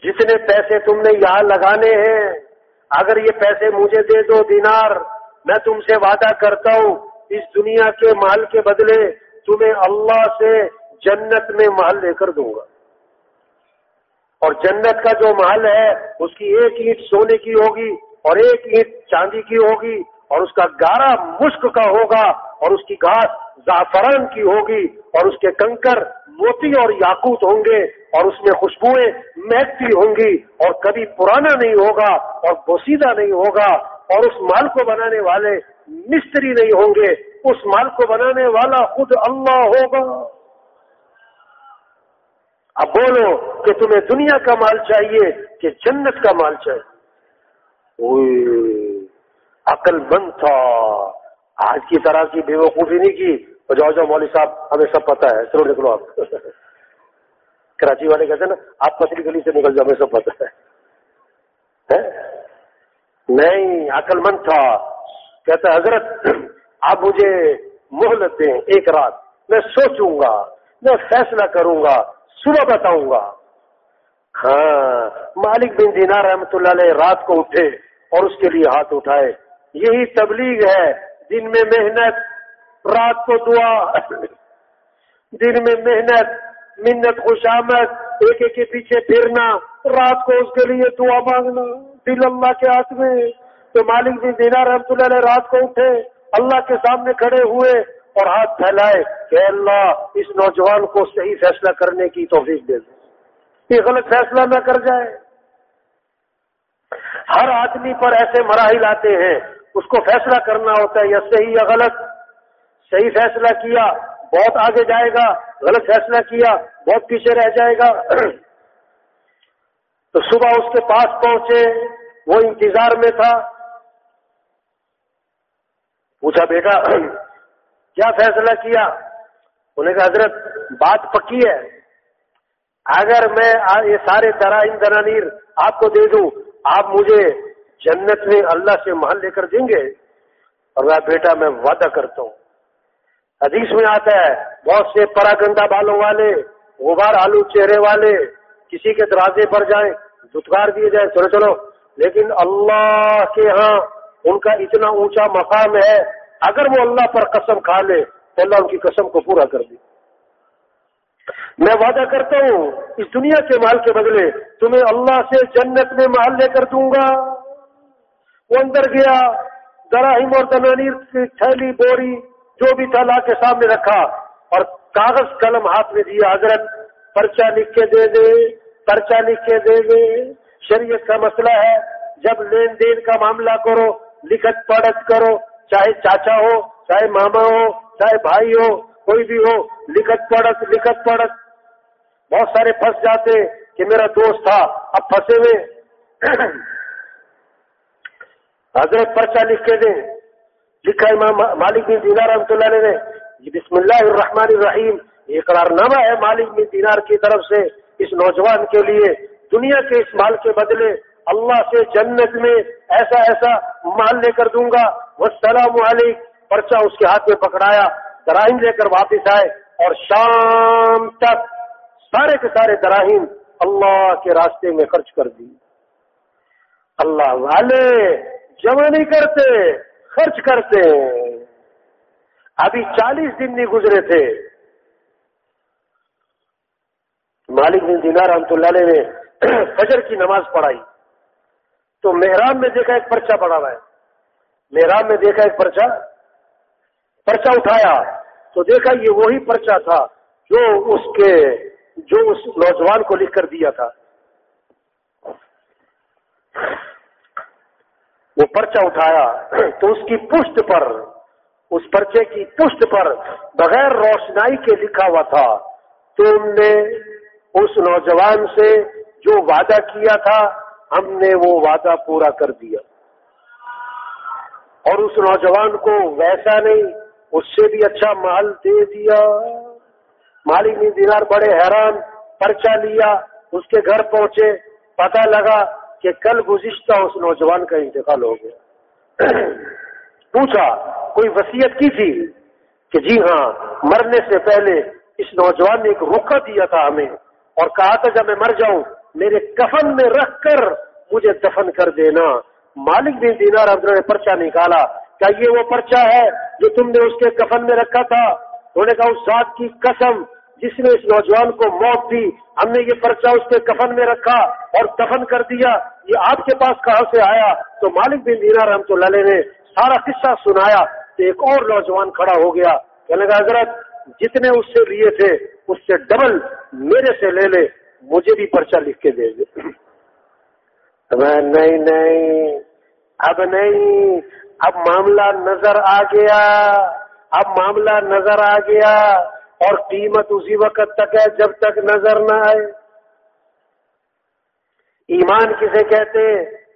جتنے پیسے تم نے یہاں لگانے ہیں، اگر یہ پیسے مجھے دے دو دینار، میں تم سے وعدہ کرتا ہوں، اس دنیا کے مال کے بدلے تمہیں اللہ سے جنت میں محل لے کر دوں گا۔ اور جنت کا جو محل ہے، اس کی ایک اینٹ سونے کی ہوگی اور ایک اینٹ چاندی کی ہوگی۔ اور اس کا گارا مشک کا ہوگا اور اس کی گھاس زعفران کی ہوگی اور اس کے کنکر موتی اور یاقوت ہوں گے اور اس میں خوشبوئیں مہکتی ہوں گی اور کبھی پرانا نہیں ہوگا اور بوسیدہ نہیں ہوگا اور اس مال کو بنانے والے مستری نہیں ہوں گے۔ اس مال کو بنانے والا خود اللہ ہوگا۔ اب بولو کہ تمہیں دنیا کا مال چاہیے کہ جنت کا مال چاہیے۔ عقل مند تھا۔ آج کی طرح کی بے وقوفی نہیں کی۔ جاؤ جاؤ مولوی صاحب، ہمیں سب پتا ہے۔ چلو نکلو آپ۔ کراچی والے کہتے ہیں نا، آپ پتلی گلی سے نکل جاؤ، ہمیں سب پتا ہے۔ نہیں، عقل مند تھا۔ کہتا حضرت، آپ مجھے مہلت دیں ایک رات۔ میں سوچوں گا، میں فیصلہ کروں گا، صبح بتاؤں گا۔ ہاں مالک بن دینا رحمت اللہ علیہ رات کو اٹھے اور اس کے لیے ہاتھ اٹھائے۔ یہی تبلیغ ہے۔ دن میں محنت، رات کو دعا۔ دن میں محنت، منت، خوشامد، ایک ایک کے پیچھے پھرنا، رات کو اس کے لیے دعا مانگنا۔ دل اللہ کے ہاتھ میں۔ تو مالک بھی دینا رحمت اللہ علیہ رات کو اٹھے، اللہ کے سامنے کھڑے ہوئے اور ہاتھ پھیلائے کہ اللہ اس نوجوان کو صحیح فیصلہ کرنے کی توفیق دے دے۔ یہ غلط فیصلہ نہ کر جائے۔ ہر آدمی پر ایسے مراحل آتے ہیں اس کو فیصلہ کرنا ہوتا ہے، یا صحیح یا غلط؟ صحیح فیصلہ کیا، بہت آگے جائے گا، غلط فیصلہ کیا، بہت پیچھے رہ جائے گا۔ تو صبح اس کے پاس پہنچے، وہ انتظار میں تھا۔ پوچھا، بیٹا، کیا فیصلہ کیا؟ انہیں کہا، حضرت، بات پکی ہے۔ اگر میں یہ سارے دراہیم درانیر آپ کو دے دوں، آپ مجھے جنت میں اللہ سے محل لے کر دیں گے؟ اور میں بیٹا، میں وعدہ کرتا ہوں۔ حدیث میں آتا ہے، بہت سے پراگندہ بالوں والے، غبار آلو چہرے والے، کسی کے دروازے پر جائیں دتکار دیے جائیں، چلو چلو۔ لیکن اللہ کے ہاں ان کا اتنا اونچا مقام ہے، اگر وہ اللہ پر قسم کھا لے، تو اللہ ان کی قسم کو پورا کر دی میں وعدہ کرتا ہوں، اس دنیا کے مال کے بدلے تمہیں اللہ سے جنت میں مال لے کر دوں گا۔ وہ اندر گیا دراہیم اور دنانیر کی تھیلی بوری جو بھی تھا، لا کے سامنے رکھا اور کاغذ، قلم ہاتھ میں دیا حضرت پرچہ لکھ کے دے دے، پرچہ لکھ کے دے دے۔ شریعت کا مسئلہ ہے، جب لین دین کا معاملہ کرو، لکھت پڑھت کرو، چاہے چاچا ہو، چاہے ماما ہو، چاہے بھائی ہو، کوئی بھی ہو، لکھت پڑھت لکھت پڑھت۔ بہت سارے پھنس جاتے کہ میرا دوست تھا، اب پھنسے ہوئے۔ حضرت پرچہ لکھ کے دیں، لکھا امام مالک بن دینار رحمۃ اللہ علیہ نے بسم اللہ الرحمن الرحیم، یہ قرار نامہ ہے مالک بن دینار کی طرف سے اس نوجوان کے لیے، دنیا کے اس مال کے بدلے، اللہ سے جنت میں ایسا ایسا مال لے کر دوں گا۔ وہ سلام علیک۔ پرچہ اس کے ہاتھ میں پکڑایا دراہیم لے کر واپس آئے اور شام تک سارے کے سارے دراہیم اللہ کے راستے میں خرچ کر دی۔ اللہ والے جمع نہیں کرتے، خرچ کرتے۔ ابھی چالیس دن نہیں گزرے تھے۔ مالک بن دینار رحمت اللہ علیہ نے فجر کی نماز پڑھائی۔ تو محرام میں دیکھا ایک پرچہ پڑا ہوا ہے۔ محرام میں دیکھا ایک پرچہ پرچہ اٹھایا۔ تو دیکھا یہ وہی پرچہ تھا جو اس کے، جو اس نوجوان کو لکھ کر دیا تھا۔ وہ پرچہ اٹھایا تو اس کی پشت پر، اس پرچے کی پشت پر بغیر روشنائی کے لکھا ہوا تھا تم نے اس نوجوان سے جو وعدہ کیا تھا، ہم نے وہ وعدہ پورا کر دیا۔ اور اس نوجوان کو ویسا نہیں، اس سے بھی اچھا مال دے دیا۔ مالی نے دینار بڑے حیران، پرچہ لیا، اس کے گھر پہنچے، پتہ لگا کہ کل گزشتہ اس نوجوان کا انتقال ہو گیا۔ پوچھا، کوئی وسیعت کی تھی کہ جی ہاں مرنے سے پہلے اس نوجوان نے ایک رکا دیا تھا ہمیں اور کہا تھا، جب میں مر جاؤں، میرے کفن میں رکھ کر مجھے دفن کر دینا۔ مالک بن دینار عبد نے پرچہ نکالا۔ کیا یہ وہ پرچہ ہے جو تم نے اس کے کفن میں رکھا تھا؟ انہوں نے کہا، اس ذات کی قسم جس نے اس نوجوان کو موت دی، ہم نے یہ پرچہ اس کے کفن میں رکھا اور دفن کر دیا۔ یہ آپ کے پاس کہاں سے آیا؟ تو مالک بن دینا رحمت اللہ نے سارا قصہ سنایا تو ایک اور نوجوان کھڑا ہو گیا۔ کہنے لگا، حضرت، جتنے اس سے لیے تھے، اس سے ڈبل میرے سے لے لے، مجھے بھی پرچہ لکھ کے دے دے۔ نہیں نہیں، اب نہیں، اب معاملہ نظر آ گیا۔ اب معاملہ نظر آ گیا۔ اور قیمت اسی وقت تک ہے جب تک نظر نہ آئے۔ ایمان کسے کہتے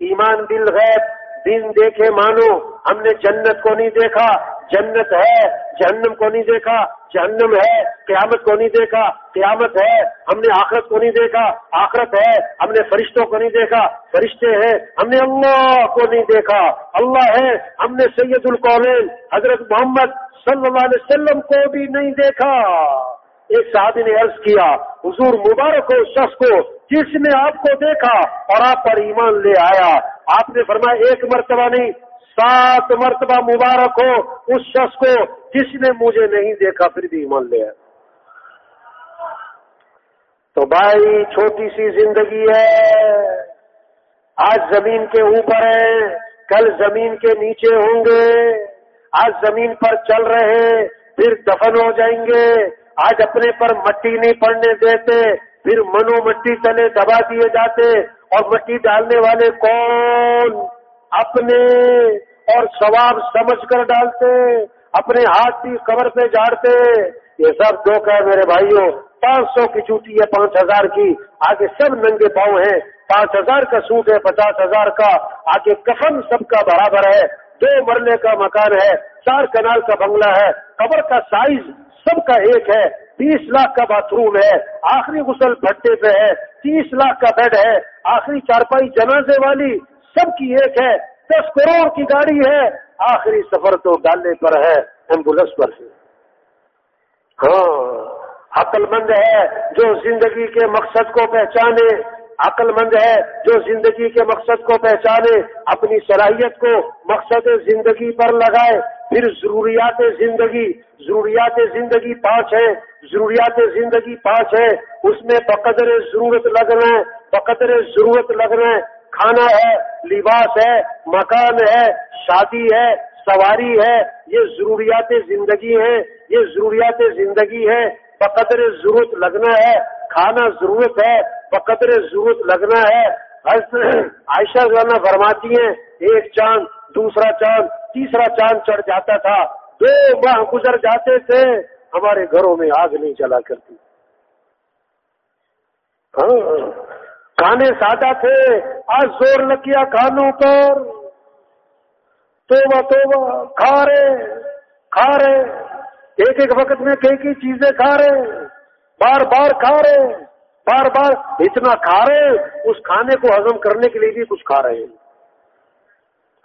ایمان دل غیب دن دیکھے مانو۔ ہم نے جنت کو نہیں دیکھا، جنت ہے، جہنم کو نہیں دیکھا، جہنم ہے، قیامت کو نہیں دیکھا، قیامت ہے، ہم نے آخرت کو نہیں دیکھا، آخرت ہے، ہم نے فرشتوں کو نہیں دیکھا، فرشتے ہیں، ہم نے اللہ کو نہیں دیکھا، اللہ ہے، ہم نے سید القولین، حضرت محمد صلی اللہ علیہ وسلم کو بھی نہیں دیکھا۔ ایک صحابی نے عرض کیا، حضور مبارک ہو شخص کو جس نے آپ کو دیکھا اور آپ پر ایمان لے آیا۔ آپ نے فرمایا، ایک مرتبہ نہیں، سات مرتبہ مبارک ہو اس شخص کو جس نے مجھے نہیں دیکھا، پھر بھی ایمان لیا تو بھائی، چھوٹی سی زندگی ہے۔ آج زمین کے اوپر ہے، کل زمین کے نیچے ہوں گے۔ آج زمین پر چل رہے پھر دفن ہو جائیں گے۔ آج اپنے پر مٹی نہیں پڑنے دیتے، پھر منو مٹی تلے دبا دیے جاتے۔ اور مٹی ڈالنے والے کون؟ اپنے۔ اور ثواب سمجھ کر ڈالتے، اپنے ہاتھ کی قبر پہ جاڑتے۔ یہ سب دو ہے میرے بھائیوں۔ پانچ سو کی چوٹی ہے پانچ ہزار کی۔ آگے سب ننگے پاؤں ہیں۔ پانچ ہزار کا سوٹ ہے، پچاس ہزار کا۔ آگے کفن سب کا برابر ہے۔ دو مرلے کا مکان ہے، چار کنال کا بنگلہ ہے، قبر کا سائز سب کا ایک ہے، بیس لاکھ کا باتھ روم ہے، آخری غسل بھٹے پہ ہے، تیس لاکھ کا بیڈ ہے، آخری چارپائی جنازے والی سب کی ایک ہے، دس کروڑ کی گاڑی ہے، آخری سفر تو ڈالنے پر ہے ایمبولینس پر سے ہاں عقل مند ہے جو زندگی کے مقصد کو پہچانے۔ عقل مند ہے، جو زندگی کے مقصد کو پہچانے، اپنی صلاحیت کو مقصد زندگی پر لگائے۔ پھر ضروریات زندگی ضروریات زندگی پانچ ہے ضروریات زندگی پانچ ہے اس میں بقدر ضرورت لگنا ہے، بقدر ضرورت لگنا ہے۔ کھانا ہے، لباس ہے، مکان ہے، شادی ہے، سواری ہے۔ یہ ضروریات زندگی ہیں، یہ ضروریات زندگی ہے بقدر ضرورت لگنا ہے، کھانا ضرورت ہے۔ بقدر ضرورت لگنا ہے۔ عائشہ رانا فرماتی ہیں، ایک چاند، دوسرا چاند، تیسرا چاند چڑھ جاتا تھا۔ دو ماہ گزر جاتے تھے، ہمارے گھروں میں آگ نہیں چلا کرتی۔ ہاں، کھانے سادہ تھے، آج زور لگ کیا کھانوں پر۔ توبہ توبہ، کھا رہے کھا رہے۔ ایک ایک وقت میں کئی کئی چیزیں کھا رہے۔ بار بار کھا رہے۔ بار بار اتنا کھا رہے اس کھانے کو ہضم کرنے کے لیے بھی کچھ کھا رہے ہیں۔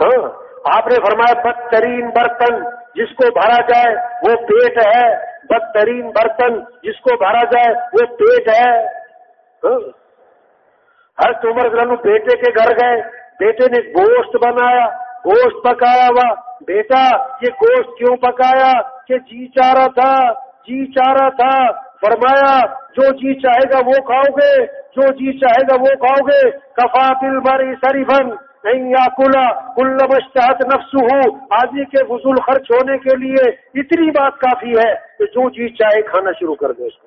ہاں آپ نے فرمایا بدترین برتن جس کو بھرا جائے وہ پیٹ ہے۔ بدترین برتن جس کو بھرا جائے وہ پیٹ ہے۔ ہاں ہر عمر گرانو بیٹے کے گھر گئے، بیٹے نے گوشت بنایا، گوشت پکایا ہوا۔ بیٹا، یہ گوشت کیوں پکایا؟ کہ جی چاہ رہا تھا جی چاہ رہا تھا۔ فرمایا، جو جی چاہے گا وہ کھاؤ گے، جو جی چاہے گا وہ کھاؤ گے۔ کفا دل بری سری بن نہیں یا کلا کل مشتحت نفس ہوں آدمی کے فضول خرچ ہونے کے لیے اتنی بات کافی ہے کہ جو جی چاہے کھانا شروع کر دے اس کو۔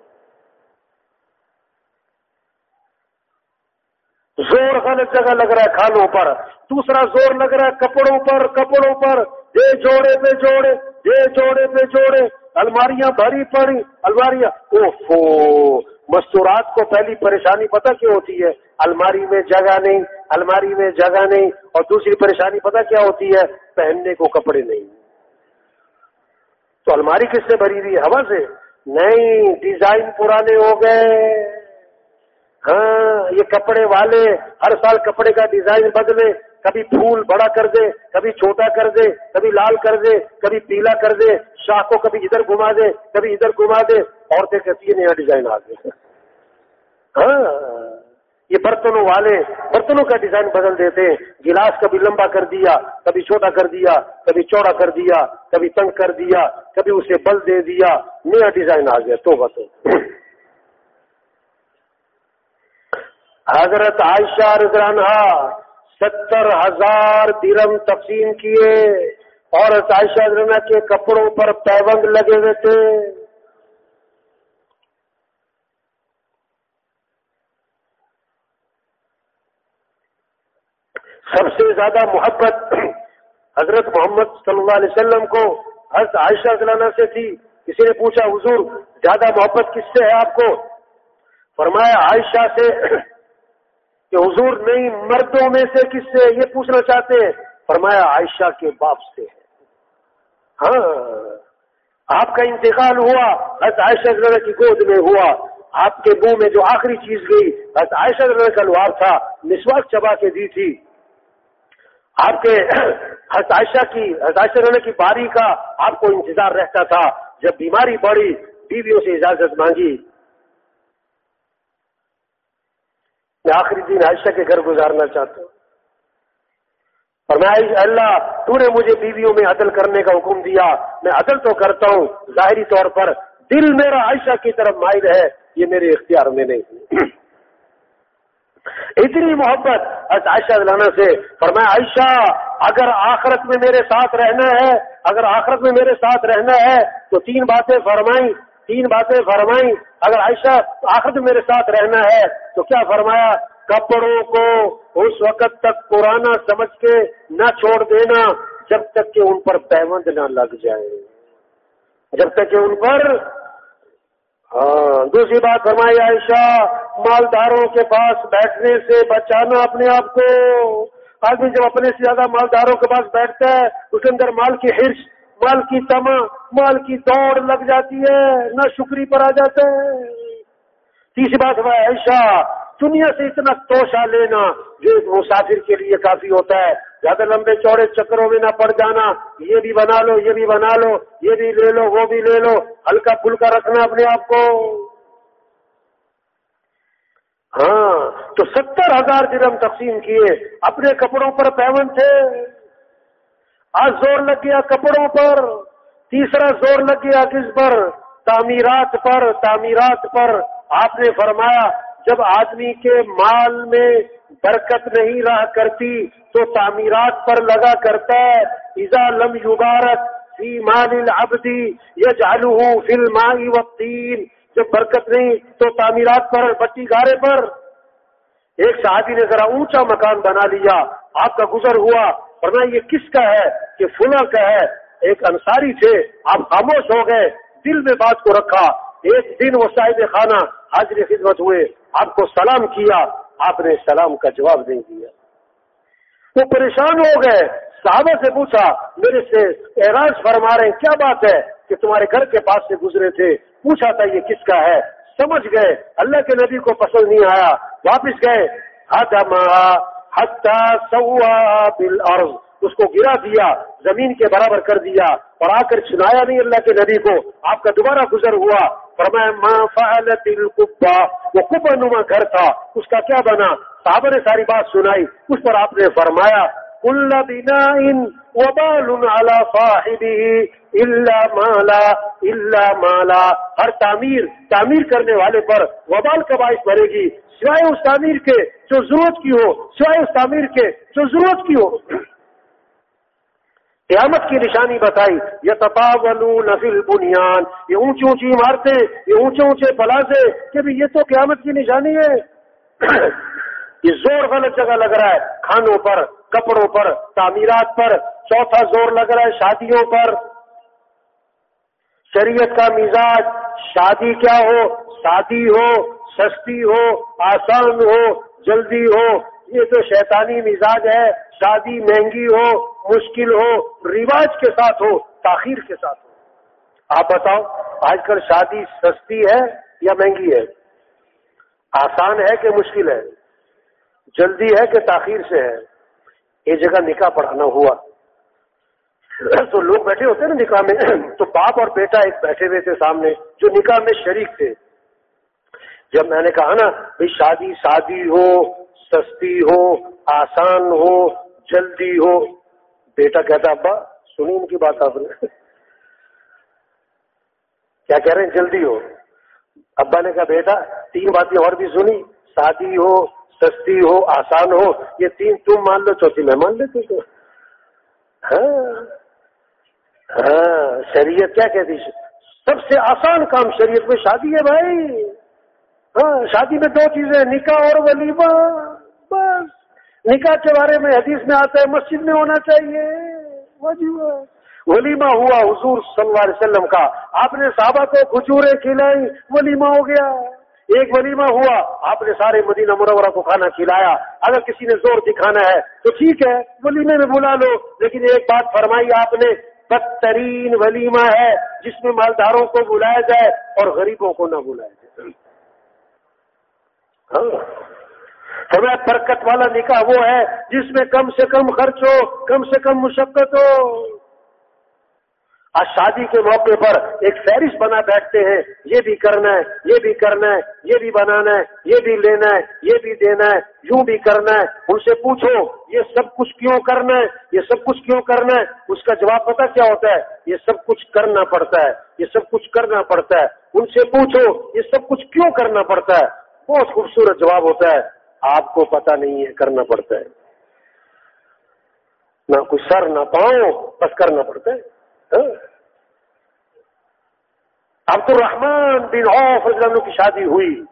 زور غلط جگہ لگ رہا ہے کھالوں پر۔ دوسرا زور لگ رہا ہے کپڑوں پر کپڑوں پر۔ دے جوڑے پہ جوڑے دے جوڑے پہ جوڑے۔ الماریاں بھری پڑی، الماریاں۔ اوفو، مستورات کو پہلی پریشانی پتہ کیا ہوتی ہے؟ الماری میں جگہ نہیں، الماری میں جگہ نہیں۔ اور دوسری پریشانی پتہ کیا ہوتی ہے؟ پہننے کو کپڑے نہیں۔ تو الماری کس سے بھری ہوئی ہوا سے۔ نہیں، ڈیزائن پرانے ہو گئے۔ ہاں یہ کپڑے والے ہر سال کپڑے کا ڈیزائن بدلے، کبھی پھول بڑا کر دے، کبھی چھوٹا کر دے، کبھی لال کر دے، کبھی پیلا کر دے، شاہ کو کبھی ادھر گھما دے، کبھی ادھر گھما دے، عورتیں کہتی ہیں نیا ڈیزائن آ گئے ہاں یہ برتنوں والے برتنوں کا ڈیزائن بدل دیتے ہیں۔ گلاس کبھی لمبا کر دیا، کبھی چھوٹا کر دیا، کبھی چوڑا کر دیا، کبھی تنگ کر دیا، کبھی اسے بل دے دیا، نیا ڈیزائن آ گیا۔ تو بتو حضرت عائشہ رضرانہ ستر ہزار درم تقسیم کیے اور عائشہ رضرانہ کے کپڑوں پر پیبند لگے ہوئے تھے۔ سب سے زیادہ محبت حضرت محمد صلی اللہ علیہ وسلم کو حضرت عائشہ ضلع سے تھی۔ کسی نے پوچھا، حضور، زیادہ محبت کس سے ہے آپ کو؟ فرمایا، عائشہ سے کہ حضور نہیں، مردوں میں سے کس سے؟ یہ پوچھنا چاہتے ہیں۔ فرمایا، عائشہ کے باپ سے ہاں آپ کا انتقال ہوا، حضرت عائشہ کی گود میں ہوا۔ آپ کے منہ میں جو آخری چیز گئی، حضرت عائشہ ضلع کا لوار تھا، مسواک چبا کے دی تھی۔ آپ کے عائشہ کی عائشہ رہنے کی باری کا آپ کو انتظار رہتا تھا۔ جب بیماری بڑی بیویوں سے اجازت مانگی۔ میں آخری دن عائشہ کے گھر گزارنا چاہتا ہوں اور میں اللہ، تو نے مجھے بیویوں میں عدل کرنے کا حکم دیا۔ میں عدل تو کرتا ہوں، ظاہری طور پر دل میرا عائشہ کی طرف مائل ہے، یہ میرے اختیار میں نہیں۔ اتنی محبت عائشہ دلانا سے۔ فرمایا، عائشہ، اگر آخرت میں میرے ساتھ رہنا ہے، اگر آخرت میں میرے ساتھ رہنا ہے، تو تین باتیں فرمائیں۔ تین باتیں فرمائیں۔ اگر عائشہ آخرت میں میرے ساتھ رہنا ہے، تو کیا فرمایا؟ کپڑوں کو اس وقت تک پرانا سمجھ کے نہ چھوڑ دینا، جب تک کہ ان پر پیمند نہ لگ جائے۔ جب تک کہ ان پر۔ ہاں دوسری بات فرمائی عائشہ، مالداروں کے پاس بیٹھنے سے بچانا اپنے آپ کو۔ آدمی جب اپنے سے زیادہ مالداروں کے پاس بیٹھتا ہے، اس کے اندر مال کی ہرش مال کی تما مال کی دوڑ لگ جاتی ہے، نہ شکری پر آ جاتا ہے تیسری بات ہے عائشہ، دنیا سے اتنا توشا لینا جو ایک مسافر کے لیے کافی ہوتا ہے۔ زیادہ لمبے چوڑے چکروں میں نہ پڑ جانا، یہ بھی بنا لو، یہ بھی بنا لو، یہ بھی لے لو، وہ بھی لے لو۔ ہلکا پھلکا رکھنا اپنے آپ کو۔ ہاں تو ستر ہزار درم تقسیم کیے، اپنے کپڑوں پر پیون تھے۔ آج زور لگ گیا کپڑوں پر، تیسرا زور لگ گیا کس پر؟ تعمیرات پر تعمیرات پر۔ آپ نے فرمایا، جب آدمی کے مال میں برکت نہیں رہا کرتی، تو تعمیرات پر لگا کرتا ہے۔ ایزا لم یبارت فی مال العبدی یجعلہ فی الماء والطین۔ جب برکت نہیں، تو تعمیرات پر بٹی گارے پر۔ ایک صحابی نے ذرا اونچا مکان بنا لیا۔ آپ کا گزر ہوا۔ ورنہ یہ کس کا ہے کہ فلاں کا ہے؟ ایک انصاری تھے، آپ خاموش ہو گئے، دل میں بات کو رکھا۔ ایک دن وہ صاحب خانہ حاضر خدمت ہوئے، آپ کو سلام کیا، آپ نے سلام کا جواب نہیں دیا۔ وہ پریشان ہو گئے۔ صحابہ سے پوچھا، میرے سے اعراض فرما رہے ہیں، کیا بات ہے کہ تمہارے گھر کے پاس سے گزرے تھے؟ پوچھا تھا، یہ کس کا ہے؟ سمجھ گئے، اللہ کے نبی کو پسند نہیں آیا، واپس گئے۔ سوا بالارض اس کو گرا دیا، زمین کے برابر کر دیا۔ اور آ کر سنایا نہیں اللہ کے نبی کو۔ آپ کا دوبارہ گزر ہوا۔ وہ کبا نما گھر تھا۔ اس کا کیا بنا؟ صحابہ نے ساری بات سنائی۔ اس پر آپ نے فرمایا بنا ان مالا اللہ مالا ہر تعمیر تعمیر کرنے والے پر وبال کا باعث بھرے گی۔ سوائے اس تعمیر کے جو ضرورت کی ہو، سوائے اس تعمیر کے جو ضرورت کی ہو۔ قیامت کی نشانی بتائی یہ تپاولو نفل بنیاد یہ اونچی اونچی عمارتیں، یہ اونچے اونچے پلازے۔ کہ بھی یہ تو قیامت کی نشانی ہے۔ یہ زور غلط جگہ لگ رہا ہے، کھانوں پر، کپڑوں پر، تعمیرات پر، چوتھا زور لگ رہا ہے شادیوں پر۔ شریعت کا مزاج شادی کیا ہو؟ شادی ہو، سستی ہو، آسان ہو، جلدی ہو۔ یہ تو شیطانی مزاج ہے، شادی مہنگی ہو، مشکل ہو، رواج کے ساتھ ہو، تاخیر کے ساتھ ہو۔ آپ بتاؤ، آج کل شادی سستی ہے یا مہنگی ہے؟ آسان ہے کہ مشکل ہے؟ جلدی ہے کہ تاخیر سے ہے۔ ایک جگہ نکاح پڑھانا ہوا۔ تو لوگ بیٹھے ہوتے نا نکاح میں۔ تو باپ اور بیٹا ایک بیٹھے ہوئے تھے سامنے جو نکاح میں شریک تھے۔ جب میں نے کہا نا بھائی شادی شادی ہو، سستی ہو، آسان ہو، جلدی ہو۔ بیٹا کہتا، ابا، سنی ان کی بات آپ نے۔ کیا کہہ رہے ہیں؟ جلدی ہو۔ ابا نے کہا، بیٹا، تین باتیں اور بھی سنی۔ شادی ہو سستی ہو، آسان ہو، یہ تین تم مان لو، چوتھی میں مان لیتے تو۔ ہاں۔ ہاں شریعت کیا کہتی؟ سب سے آسان کام شریعت میں شادی ہے بھائی۔ ہاں شادی میں دو چیزیں، نکاح اور ولیمہ۔ بس۔ نکاح کے بارے میں حدیث میں آتا ہے، مسجد میں ہونا چاہیے۔ ولیمہ ہوا حضور صلی اللہ علیہ وسلم کا۔ آپ نے صحابہ کو کھجورے کھلائی ولیمہ ہو گیا۔ ایک ولیمہ ہوا، آپ نے سارے مدینہ مرورہ کو کھانا کھلایا۔ اگر کسی نے زور دکھانا ہے تو ٹھیک ہے، ولیمے میں بلا لو۔ لیکن ایک بات فرمائی آپ نے، بدترین ولیمہ ہے جس میں مالداروں کو بلایا جائے اور غریبوں کو نہ بلایا جائے۔ ہاں۔ برکت والا نکاح وہ ہے جس میں کم سے کم خرچ ہو، کم سے کم مشقت ہو۔ آج شادی کے موقع پر ایک فہرست بنا بیٹھتے ہیں، یہ بھی کرنا ہے، یہ بھی کرنا ہے، یہ بھی بنانا ہے، یہ بھی لینا ہے، یہ بھی دینا ہے، یوں بھی کرنا ہے۔ ان سے پوچھو، یہ سب کچھ کیوں کرنا ہے؟ یہ سب کچھ کیوں کرنا ہے؟ اس کا جواب پتا کیا ہوتا ہے؟ یہ سب کچھ کرنا پڑتا ہے۔ یہ سب کچھ کرنا پڑتا ہے۔ ان سے پوچھو، یہ سب کچھ کیوں کرنا پڑتا ہے؟ بہت خوبصورت جواب ہوتا ہے۔ آپ کو پتا نہیں ہے، کرنا پڑتا ہے۔ نہ کچھ سر، نہ پاؤں، بس کرنا پڑتا ہے۔ ہاں؟ عبد الرحمان بن عوف رضی کی شادی ہوئی۔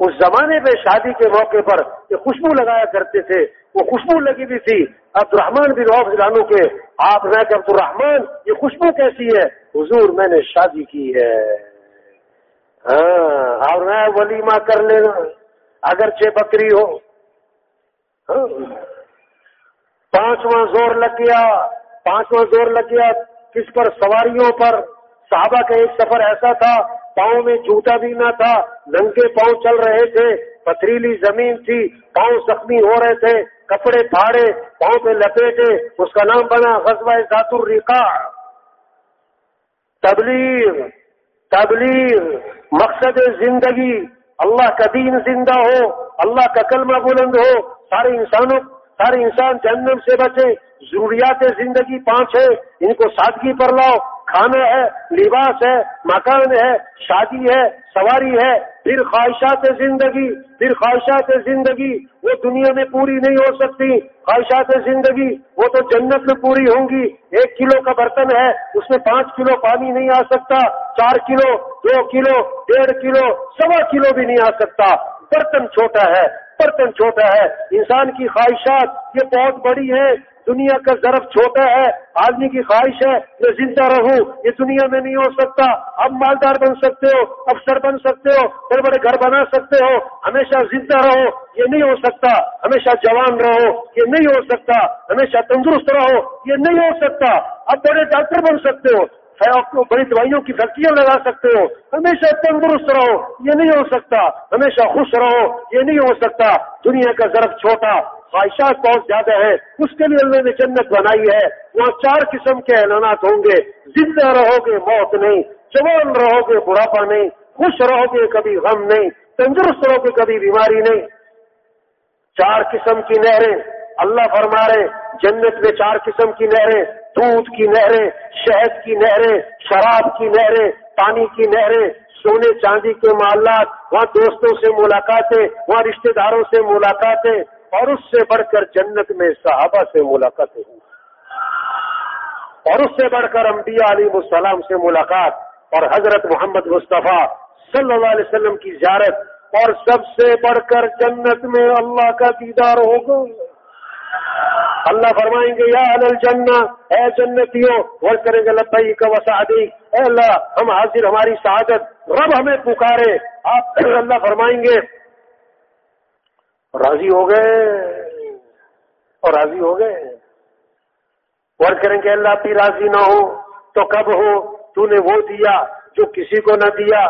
اس زمانے میں شادی کے موقع پر یہ خوشبو لگایا کرتے تھے۔ وہ خوشبو لگی بھی تھی۔ عبد الرحمان بن عوف رضی کے آپ نے کہ عبد الرحمان یہ خوشبو کیسی ہے؟ حضور، میں نے شادی کی ہے۔ ہاں اور میں ولیمہ کر لینا۔ اگرچہ بکری ہو۔ ہاں۔ پانچواں زور لگ گیا۔ پانچواں زور لگ گیا۔ کس پر سواریوں پر صحابہ کا ایک سفر ایسا تھا، پاؤں میں جوتا بھی نہ تھا، ننگے پاؤں چل رہے تھے، پتھریلی زمین تھی، پاؤں زخمی ہو رہے تھے، کپڑے پھاڑے، پاؤں پہ لپیٹے، اس کا نام بنا غزوہ ذات الرقا تبلیغ تبلیغ، مقصد زندگی، اللہ کا دین زندہ ہو، اللہ کا کلمہ بلند ہو، سارے انسانوں سارے انسان جنم سے بچے، ضروریات زندگی پانچ ہے ان کو سادگی پر لاؤ، کھانا ہے، لباس ہے، مکان ہے، شادی ہے، سواری ہے، پھر خواہشات زندگی، پھر خواہشات زندگی، وہ دنیا میں پوری نہیں ہو سکتی، خواہشات زندگی، وہ تو جنت میں پوری ہوں گی، ایک کلو کا برتن ہے، اس میں پانچ کلو پانی نہیں آ سکتا، چار کلو، دو کلو، ڈیڑھ کلو، سوا کلو بھی نہیں آ سکتا، برتن چھوٹا ہے برتن چھوٹا ہے۔ انسان کی خواہشات یہ بہت بڑی ہے دنیا کا ضرب چھوٹا ہے۔ آدمی کی خواہش ہے میں زندہ رہوں۔ یہ دنیا میں نہیں ہو سکتا۔ اب مالدار بن سکتے ہو، افسر بن سکتے ہو، بڑے بڑے گھر بنا سکتے ہو۔ ہمیشہ زندہ رہو، یہ نہیں ہو سکتا۔ ہمیشہ جوان رہو، یہ نہیں ہو سکتا۔ ہمیشہ تندرست رہو، یہ نہیں ہو سکتا۔ اب بڑے ڈاکٹر بن سکتے ہو۔ آپ کو بڑی دوائیوں کی فیکٹریاں لگا سکتے ہو۔ ہمیشہ تندرست رہو، یہ نہیں ہو سکتا۔ ہمیشہ خوش رہو، یہ نہیں ہو سکتا۔ دنیا کا ضرب چھوٹا، خواہشات بہت زیادہ ہے اس کے لیے اللہ نے جنت بنائی ہے۔ وہاں چار قسم کے اعلانات ہوں گے۔ زندہ رہو گے، موت نہیں۔ جوان رہو گے، بڑھاپا نہیں۔ خوش رہو گے، کبھی غم نہیں۔ تندرست رہو گے، کبھی بیماری نہیں۔ چار قسم کی نہریں۔ اللہ فرما رہے جنت میں چار قسم کی نہریں۔ دودھ کی نہریں، شہد کی نہریں، شراب کی نہریں، پانی کی نہریں، سونے چاندی کے معلات وہاں دوستوں سے ملاقاتیں، وہاں رشتہ داروں سے ملاقاتیں، اور اس سے بڑھ کر جنت میں صحابہ سے ملاقاتیں ہوئی۔ اور اس سے بڑھ کر انبیاء علیہ السلام سے ملاقات، اور حضرت محمد مصطفیٰ صلی اللہ علیہ وسلم کی زیارت، اور سب سے بڑھ کر جنت میں اللہ کا دیدار ہوگا اللہ فرمائیں گے، یا الجنہ، اے جنتیوں، غور کریں گے لبئی کا وسعدی اے اللہ، ہم حاضر، ہماری سعادت، رب ہمیں پکارے۔ آپ اللہ فرمائیں گے، راضی ہو گئے۔ اور راضی ہو گئے۔ غور کریں گے، اللہ بھی راضی نہ ہو تو کب ہو؟ تو نے وہ دیا جو کسی کو نہ دیا۔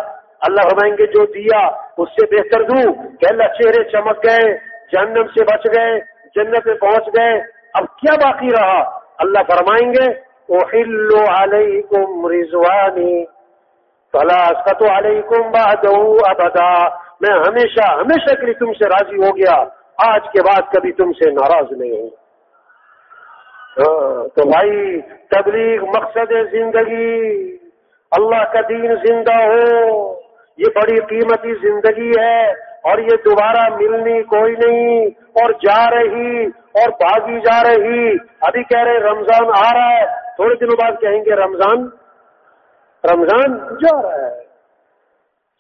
اللہ فرمائیں گے، جو دیا، اس سے بہتر دوں۔ کہ اللہ چہرے چمک گئے، جہنم سے بچ گئے، جنت میں پہنچ گئے۔ اب کیا باقی رہا؟ اللہ فرمائیں گے اوہلو علیکم رضوانی فلا اسقط علیکم بعدو ابدا میں ہمیشہ ہمیشہ کے لیے تم سے راضی ہو گیا۔ آج کے بعد کبھی تم سے ناراض نہیں ہوں۔ ہاں، تو بھائی تبلیغ مقصد زندگی۔ اللہ کا دین زندہ ہو یہ بڑی قیمتی زندگی ہے۔ اور یہ دوبارہ ملنی کوئی نہیں، اور جا رہی، اور بھاگی جا رہی۔ ابھی کہہ رہے، رمضان آ رہا ہے۔ تھوڑے دنوں بعد کہیں گے، رمضان رمضان جا رہا ہے۔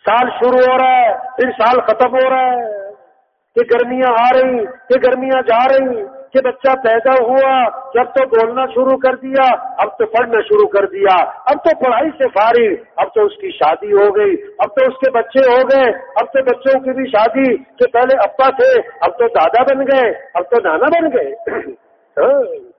سال شروع ہو رہا ہے، پھر سال ختم ہو رہا ہے۔ کہ گرمیاں آ رہی، کہ گرمیاں جا رہی۔ کہ بچہ پیدا ہوا، جب تو بولنا شروع کر دیا، اب تو پڑھنا شروع کر دیا، اب تو پڑھائی سے فارغ، اب تو اس کی شادی ہو گئی، اب تو اس کے بچے ہو گئے، اب تو بچوں کی بھی شادی کہ پہلے ابا تھے، اب تو دادا بن گئے، اب تو نانا بن گئے۔ ہاں۔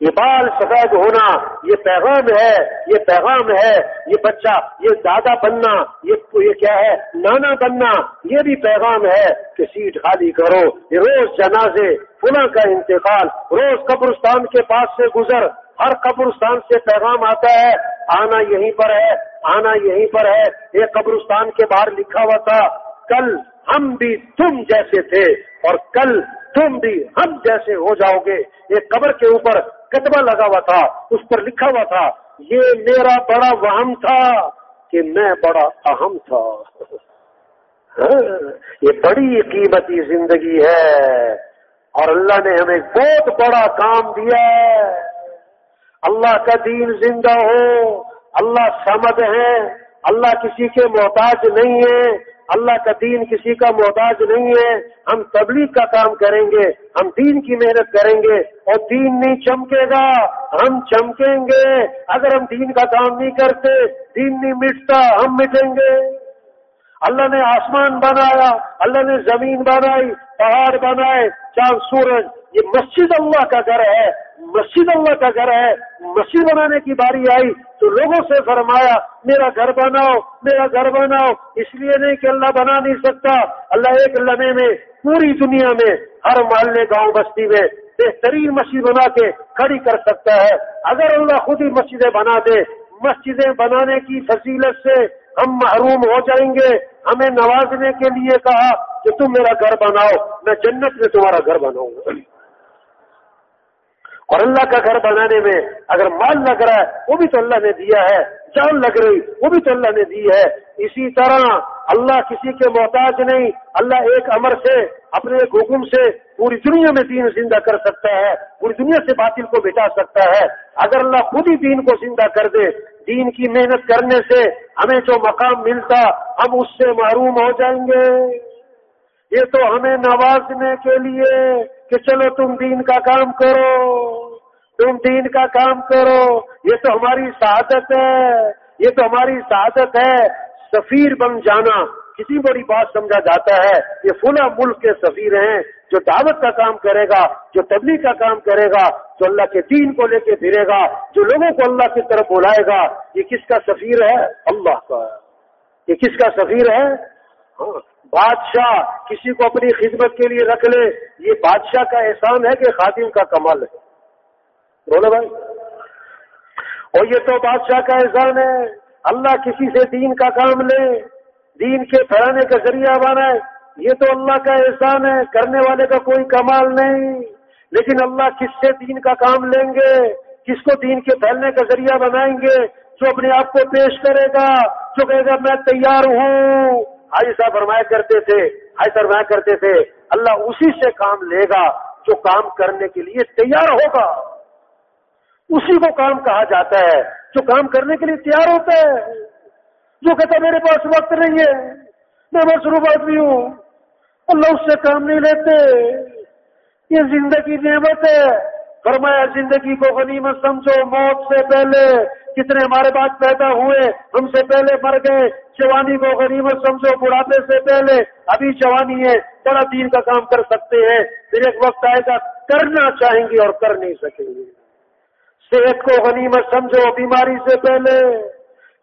یہ بال سفید ہونا، یہ پیغام ہے، یہ پیغام ہے، یہ بچہ، یہ دادا بننا، یہ یہ کیا ہے، نانا بننا، یہ بھی پیغام ہے کہ سیٹ خالی کرو، یہ روز جنازے پناہ کا انتقال، روز قبرستان کے پاس سے گزر، ہر قبرستان سے پیغام آتا ہے، آنا یہیں پر ہے، آنا یہیں پر ہے، یہ قبرستان کے باہر لکھا ہوا تھا، کل ہم بھی تم جیسے تھے اور کل تم بھی ہم جیسے ہو جاؤ گے، یہ قبر کے اوپر کتبہ لگا ہوا تھا، اس پر لکھا ہوا تھا، یہ میرا بڑا وہم تھا کہ میں بڑا اہم تھا۔ یہ بڑی قیمتی زندگی ہے اور اللہ نے ہمیں بہت بڑا کام دیا ہے۔ اللہ کا دین زندہ ہو، اللہ سمد ہے اللہ کسی کے محتاج نہیں ہے اللہ کا دین کسی کا محتاج نہیں ہے۔ ہم تبلیغ کا کام کریں گے، ہم دین کی محنت کریں گے اور دین نہیں چمکے گا۔ ہم چمکیں گے۔ اگر ہم دین کا کام نہیں کرتے، دین نہیں مٹتا، ہم مٹیں گے۔ اللہ نے آسمان بنایا، اللہ نے زمین بنائی، پہاڑ بنائے، چاند، سورج۔ یہ مسجد اللہ کا گھر ہے، مسجد اللہ کا گھر ہے، مسجد بنانے کی باری آئی تو لوگوں سے فرمایا، میرا گھر بناؤ، میرا گھر بناؤ، اس لیے نہیں کہ اللہ بنا نہیں سکتا۔ اللہ ایک لمحے میں، پوری دنیا میں، ہر محلے، گاؤں بستی میں بہترین مسجد بنا کے کھڑی کر سکتا ہے۔ اگر اللہ خود ہی مسجدیں بنا دے، مسجدیں بنانے کی فضیلت سے ہم محروم ہو جائیں گے۔ ہمیں نوازنے کے لیے کہا کہ تم میرا گھر بناؤ، میں جنت میں تمہارا گھر بناؤں گا۔ اور اللہ کا گھر بنانے میں اگر مال لگ رہا ہے، وہ بھی تو اللہ نے دیا ہے۔ جان لگ رہی، وہ بھی تو اللہ نے دی ہے۔ اسی طرح اللہ کسی کے محتاج نہیں، اللہ ایک امر سے، اپنے ایک حکم سے پوری دنیا میں دین زندہ کر سکتا ہے، پوری دنیا سے باطل کو بٹا سکتا ہے۔ اگر اللہ خود ہی دین کو زندہ کر دے، دین کی محنت کرنے سے ہمیں جو مقام ملتا، ہم اس سے محروم ہو جائیں گے۔ یہ تو ہمیں نوازنے کے لیے کہ چلو تم دین کا کام کرو، تم دین کا کام کرو۔ یہ تو ہماری سعادت ہے، یہ تو ہماری سعادت ہے۔ سفیر بن جانا کسی بڑی بات سمجھا جاتا ہے۔ یہ فلا ملک کے سفیر ہیں جو دعوت کا کام کرے گا، جو تبلیغ کا کام کرے گا، جو اللہ کے دین کو لے کے پھرے گا، جو لوگوں کو اللہ کی طرف بلائے گا۔ یہ کس کا سفیر ہے؟ اللہ کا۔ یہ کس کا سفیر ہے؟ ہاں۔ بادشاہ کسی کو اپنی خدمت کے لیے رکھ لے، یہ بادشاہ کا احسان ہے کہ خادم کا کمال ہے۔ بولو بھائی۔ اور یہ تو بادشاہ کا احسان ہے۔ اللہ کسی سے دین کا کام لے، دین کے پھیلانے کا ذریعہ بنائے یہ تو اللہ کا احسان ہے، کرنے والے کا کوئی کمال نہیں۔ لیکن اللہ کس سے دین کا کام لیں گے؟ کس کو دین کے پھیلنے کا ذریعہ بنائیں گے؟ جو اپنے آپ کو پیش کرے گا، جو کہے گا، میں تیار ہوں۔ حاجی صاحب فرمایا کرتے تھے، حاجی فرمایا کرتے تھے، اللہ اسی سے کام لے گا جو کام کرنے کے لیے تیار ہوگا۔ اسی کو کام کہا جاتا ہے، جو کام کرنے کے لیے تیار ہوتا ہے۔ جو کہتا میرے پاس وقت نہیں ہے، میں مصروف آدمی ہوں۔ اللہ اس سے کام نہیں لیتے۔ یہ زندگی نعمت ہے۔ فرمایا، زندگی کو غنیمت سمجھو، موت سے پہلے کتنے ہمارے پاس پیدا ہوئے، ہم سے پہلے مر گئے۔ جوانی کو غنیمت سمجھو، بڑھاپے سے پہلے۔ ابھی جوانی ہے، بڑا دین کا کام کر سکتے ہیں۔ پھر ایک وقت آئے گا، کرنا چاہیں گے اور کر نہیں سکیں گے۔ صحت کو غنیمت سمجھو، بیماری سے پہلے۔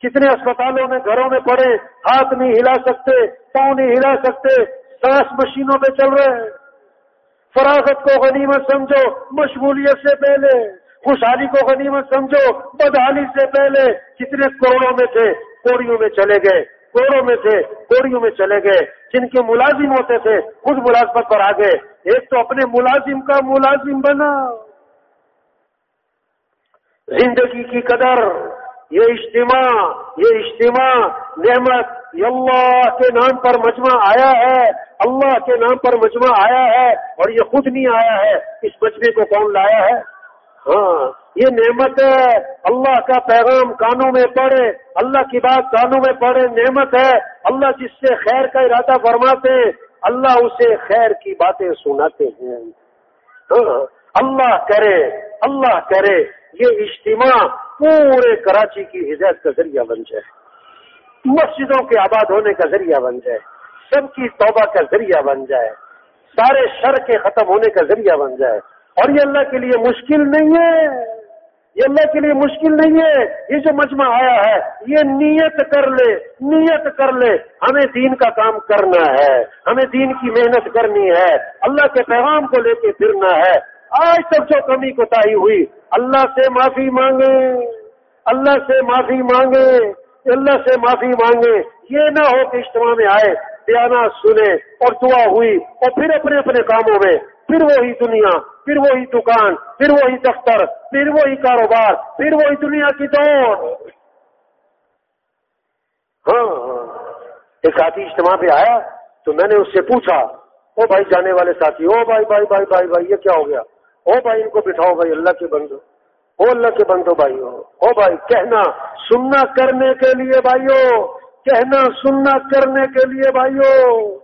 کتنے اسپتالوں میں، گھروں میں پڑے، ہاتھ نہیں ہلا سکتے، پاؤں نہیں ہلا سکتے، سانس مشینوں پہ چل رہے ہیں۔ فراغت کو غنیمت سمجھو، مشغولیت سے پہلے۔ خوشحالی کو غنیمت سمجھو، بدحالی سے پہلے کتنے کروڑوں میں تھے، کوڑیوں میں چلے گئے کوڑوں میں تھے، کوڑیوں میں چلے گئے۔ جن کے ملازم ہوتے تھے، خود ملازمت پر آ گئے۔ ایک تو اپنے ملازم کا ملازم بنا۔ زندگی کی قدر، یہ اجتماع یہ اجتماع، نعمت، یہ اللہ کے نام پر مجمع آیا ہے۔ اللہ کے نام پر مجمع آیا ہے اور یہ خود نہیں آیا ہے۔ اس مجمع کو کون لایا ہے؟ ہاں یہ نعمت ہے۔ اللہ کا پیغام کانوں میں پڑے، اللہ کی بات کانوں میں پڑے، نعمت ہے۔ اللہ جس سے خیر کا ارادہ فرماتے اللہ اسے خیر کی باتیں سناتے ہیں۔ ہاں اللہ کرے اللہ کرے۔ یہ اجتماع پورے کراچی کی ہدایت کا ذریعہ بن جائے۔ مسجدوں کے آباد ہونے کا ذریعہ بن جائے۔ سب کی توبہ کا ذریعہ بن جائے۔ سارے شر کے ختم ہونے کا ذریعہ بن جائے۔ اور یہ اللہ کے لیے مشکل نہیں ہے۔ یہ اللہ کے لیے مشکل نہیں ہے۔ یہ جو مجمع آیا ہے، یہ نیت کر لے، نیت کر لے۔ ہمیں دین کا کام کرنا ہے، ہمیں دین کی محنت کرنی ہے۔ اللہ کے پیغام کو لے کے پھرنا ہے۔ آج تک جو کمی کوتاہی ہوئی، اللہ سے معافی مانگے۔ اللہ سے معافی مانگے۔ اللہ سے معافی مانگے۔ یہ نہ ہو کہ اجتماع میں آئے، بیانات سنے اور دعا ہوئی اور پھر اپنے اپنے کاموں میں پھر وہی دنیا، پھر وہی دکان، پھر وہی دفتر، پھر وہی کاروبار، پھر وہی دنیا کی دوڑ۔ ہاں،, ہاں ایک ساتھی اجتماع پہ آیا تو میں نے اس سے پوچھا، او بھائی، جانے والے ساتھی، او بھائی بھائی بھائی بھائی بھائی، یہ کیا ہو گیا؟ او بھائی، ان کو بٹھاؤ بھائی، اللہ کے بندو۔ او اللہ کے بندو بھائی، او بھائی، کہنا سننا کرنے کے لیے بھائیو، کہنا سننا کرنے کے لیے بھائیو۔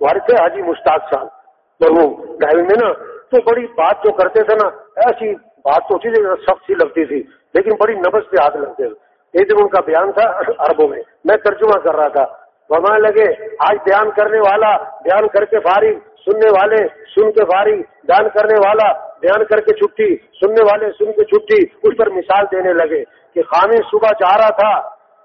تھے حاجی مشتاق صاحب اور وہ ڈرائیونگ میں نا، تو بڑی بات جو کرتے تھے نا، ایسی بات تو تھی سخت سی لگتی تھی، لیکن بڑی نبز پہ ہاتھ لگتے تھے۔ ایک دن ان کا بیان تھا عربوں میں میں ترجمہ کر رہا تھا۔ فرمانے لگے، آج بیان کرنے والا، بیان کر کے فارغ، سننے والے سن کے فارغ، بیان کرنے والا، بیان کر کے چھٹی، سننے والے سن کے چھٹی، اس پر مثال دینے لگے کہ خامی صبح جا رہا تھا۔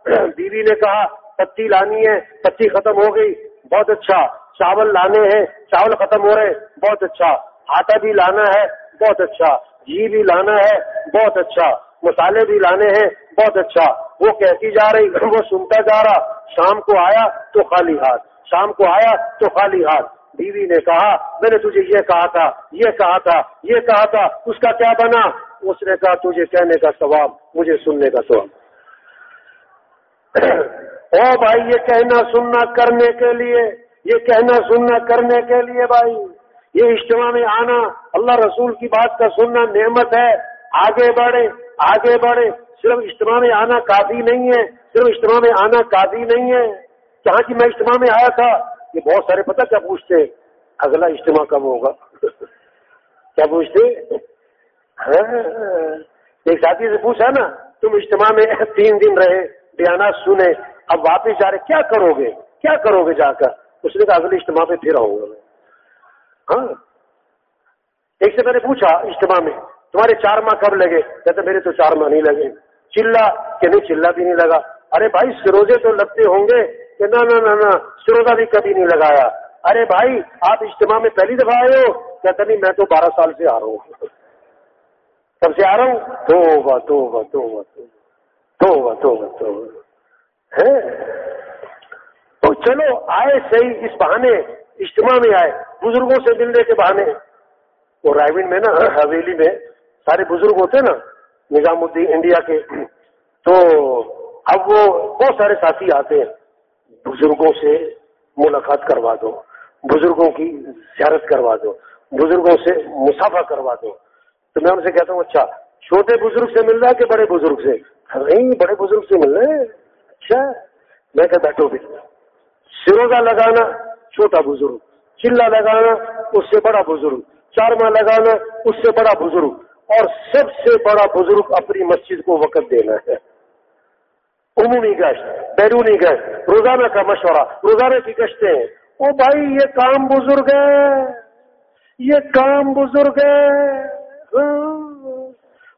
بیوی نے کہا، پتی لانی ہے، پتی ختم ہو گئی، بہت اچھا۔ چاول لانے ہیں، چاول ختم ہو رہے، بہت اچھا۔ آٹا بھی لانا ہے، بہت اچھا۔ گھی بھی لانا ہے، بہت اچھا۔ مسالے بھی لانے ہیں، بہت اچھا۔ وہ کہتی جا رہی؟ وہ سنتا جا رہا۔ شام کو آیا تو خالی ہاتھ۔ شام کو آیا تو خالی ہاتھ۔ بیوی نے کہا، میں نے تجھے یہ کہا تھا، یہ کہا تھا، یہ کہا تھا، اس کا کیا بنا؟ اس نے کہا، تجھے کہنے کا ثواب، مجھے سننے کا ثواب۔ او بھائی، یہ کہنا سننا کرنے کے لیے یہ کہنا سننا کرنے کے لیے بھائی، یہ اجتماع میں آنا، اللہ رسول کی بات کا سننا نعمت ہے۔ آگے بڑھے آگے بڑھے صرف اجتماع میں آنا کافی نہیں ہے، صرف اجتماع میں آنا کافی نہیں ہے۔ جہاں کی میں اجتماع میں آیا تھا، یہ بہت سارے پتہ کیا پوچھتے اگلا اجتماع کب ہوگا؟ کیا پوچھتے ہاں، ایک ساتھی سے پوچھا نا، تم اجتماع میں تین دن رہے، بیانات سنے، اب واپس جا رہے، کیا کرو گے؟ کیا کرو گے جا کر؟ اس نے کہا، اگلے اجتماع پہ پھر آؤں گا میں. ہاں۔ ایک سے میں نے پوچھا اجتماع میں، تمہارے چار ماہ کب لگے؟ کہتے میرے تو چار ماہ نہیں لگے. چلا کہ نہیں چلا بھی نہیں لگا۔ ارے بھائی، سروزے تو لگتے ہوں گے کہ نہ نہ سروزہ بھی کبھی نہیں لگایا۔ ارے بھائی، آپ اجتماع میں پہلی دفعہ آئے ہو۔ کہتا نہیں میں تو بارہ سال سے آ رہا ہوں۔ کب سے آ رہا ہوں؟ تو تو تو تو تو ہے چلو، آئے صحیح، اس بہانے اجتماع میں آئے، بزرگوں سے ملنے کے بہانے۔ وہ رائے میں نا، حویلی میں سارے بزرگ ہوتے نا، نظام الدین انڈیا کے۔ تو اب وہ بہت سارے ساتھی آتے ہیں، بزرگوں سے ملاقات کروا دو، بزرگوں کی زیارت کروا دو، بزرگوں سے مسافہ کروا دو۔ تو میں ان سے کہتا ہوں اچھا چھوٹے بزرگ سے مل رہا ہے کہ بڑے بزرگ سے؟ نہیں بڑے بزرگ سے مل رہے ہیں؟ اچھا میں کہ بیٹھو بھی سروزہ لگانا چھوٹا بزرگ، چلا لگانا اس سے بڑا بزرگ چارما لگانا اس سے بڑا بزرگ، اور سب سے بڑا بزرگ اپنی مسجد کو وقت دینا ہے۔ عمومی گشت، بیرونی گشت، روزانہ کا مشورہ، روزانہ کی گشتیں۔ او بھائی، یہ کام بزرگ ہے۔ یہ کام بزرگ ہے۔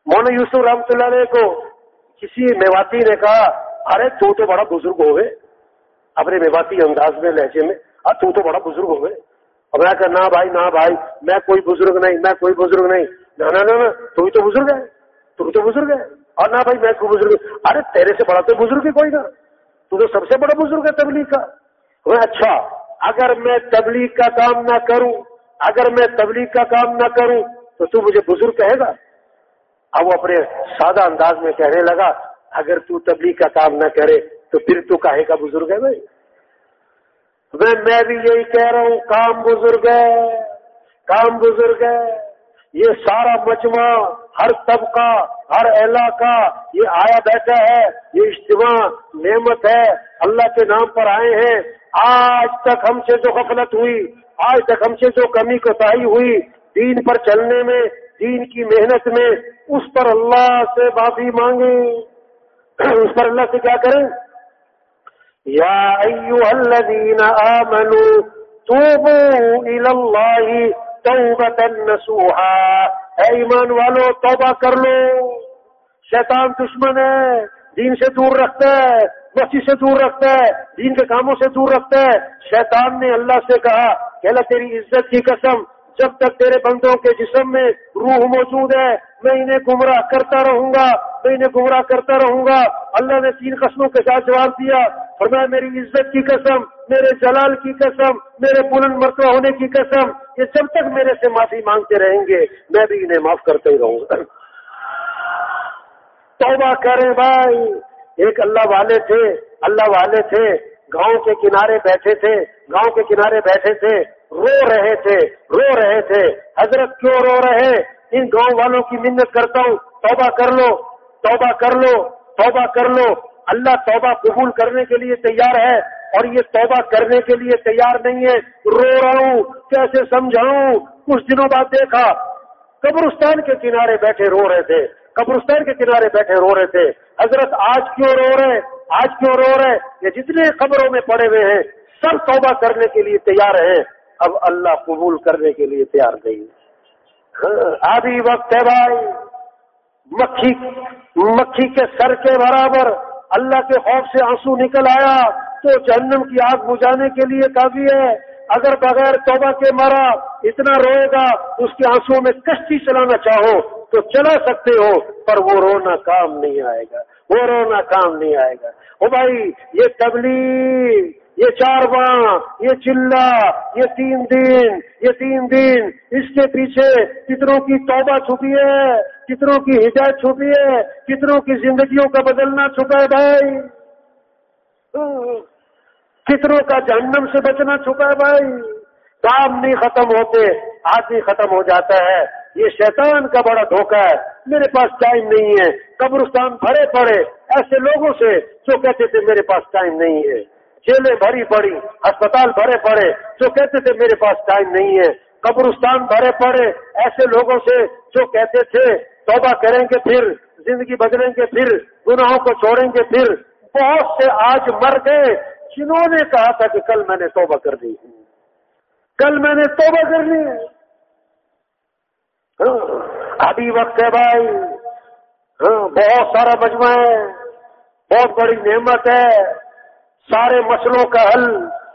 مولانا یوسف رحمت اللہ علیہ کو کسی میواتی نے کہا، ارے تو تو بڑا بزرگ ہوئے۔ اپنے میواتی انداز میں، لہجے میں۔ تو تو بڑا بزرگ ہو گئے۔ اور میں کہا، نہ بھائی نہ بھائی، میں کوئی بزرگ نہیں، میں کوئی بزرگ نہیں۔ نہ نہ تو بھی تو بزرگ ہے۔ تو تو بزرگ ہے۔ اور نہ بھائی، میں کوئی بزرگ ارے، تیرے سے بڑا تو بزرگ ہی کوئی نا تو تو سب سے بڑا بزرگ ہے تبلیغ کا۔ میں اچھا اگر میں تبلیغ کا کام نہ کروں، اگر میں تبلیغ کا کام نہ کروں، تو تو مجھے بزرگ کہے گا۔ اب وہ اپنے سادہ انداز میں کہنے لگا، اگر تو تبلیغ کا کام نہ کرے، تو پھر تو کہے کا بزرگ ہے بھائی؟ میں میں بھی یہی کہہ رہا ہوں، کام بزرگ ہے، کام بزرگ ہے۔ یہ سارا مجمع، ہر طبقہ، ہر علاقہ، یہ آیا بیٹھا ہے، یہ اجتماع، نعمت ہے۔ اللہ کے نام پر آئے ہیں۔ آج تک ہم سے جو غفلت ہوئی، آج تک ہم سے جو کمی کوتاہی ہوئی، دین پر چلنے میں، دین کی محنت میں، اس پر اللہ سے معافی مانگے اس پر اللہ سے کیا کریں؟ یا الذین آمنوا توبوا الى توبتا نسوحا اے ایمان والو توبہ کر لو شیطان دشمن ہے دین سے دور رکھتا ہے مسیح سے دور رکھتا ہے دین کے کاموں سے دور رکھتا ہے شیطان نے اللہ سے کہا کہ اللہ تیری عزت کی قسم، جب تک تیرے بندوں کے جسم میں روح موجود ہے، میں انہیں گمراہ کرتا رہوں گا، میں انہیں گمراہ کرتا رہوں گا۔ اللہ نے تین قسموں کے ساتھ جواب دیا۔ اور میں میری عزت کی قسم، میرے جلال کی قسم، میرے بلند مرتبہ ہونے کی قسم، یہ جب تک میرے سے معافی مانگتے رہیں گے، میں بھی انہیں معاف کرتے ہی رہوں گا۔ توبہ کریں بھائی۔ ایک اللہ والے تھے، اللہ والے تھے، گاؤں کے کنارے بیٹھے تھے، گاؤں کے کنارے بیٹھے تھے، رو رہے تھے، رو رہے تھے۔ حضرت کیوں رو رہے؟ ان گاؤں والوں کی منت کرتا ہوں۔ توبہ کر لو، توبہ کر لو، توبہ کر لو۔ اللہ توبہ قبول کرنے کے لیے تیار ہے اور یہ توبہ کرنے کے لیے تیار نہیں ہے رو رہا ہوں، کیسے سمجھاؤں؟ کچھ دنوں بعد دیکھا، قبرستان کے کنارے بیٹھے رو رہے تھے، قبرستان کے کنارے بیٹھے رو رہے تھے۔ حضرت آج کیوں رو رہے؟ آج کیوں رو رہے؟ یہ جتنے قبروں میں پڑے ہوئے ہیں، سب توبہ کرنے کے لیے تیار ہیں۔ اب اللہ قبول کرنے کے لیے تیار نہیں۔ ہاں، آدھی وقت ہے بھائی، مکھی مکھی کے سر کے برابر اللہ کے خوف سے آنسو نکل آیا تو جہنم کی آگ بجھانے کے لیے کافی ہے۔ اگر بغیر توبہ کے مرا اتنا روئے گا، اس کے آنسو میں کشتی چلانا چاہو تو چلا سکتے ہو، پر وہ رونا کام نہیں آئے گا۔ وہ رونا کام نہیں آئے گا۔ او بھائی، یہ تبلیغ یہ چار باں یہ چلا، یہ تین دن، یہ تین دن، اس کے پیچھے کتنوں کی توبہ چھپی ہے، کتنوں کی ہدایت چھپی ہے، کتنوں کی زندگیوں کا بدلنا چھپا ہے بھائی؟ کتنوں کا جہنم سے بچنا چھپا ہے بھائی؟ کام نہیں ختم ہوتے آدمی ختم ہو جاتا ہے۔ یہ شیطان کا بڑا دھوکہ ہے۔ میرے پاس ٹائم نہیں ہے۔ قبرستان بھرے پڑے، ایسے لوگوں سے جو کہتے تھے میرے پاس ٹائم نہیں ہے۔ جیلیں بھری پڑی اسپتال بھرے پڑے، جو کہتے تھے میرے پاس ٹائم نہیں ہے، قبرستان بھرے پڑے، ایسے لوگوں سے جو کہتے تھے توبہ کریں گے پھر، زندگی بدلیں گے پھر، گناہوں کو چھوڑیں گے پھر، بہت سے آج مر گئے، جنہوں نے کہا تھا کہ کل میں نے توبہ کر دی کل میں نے توبہ کر لی ہاں، ابھی وقت ہے بھائی۔ ہاں، بہت سارا مجمع ہے۔ بہت بڑی نعمت ہے۔ سارے مسئلوں کا حل،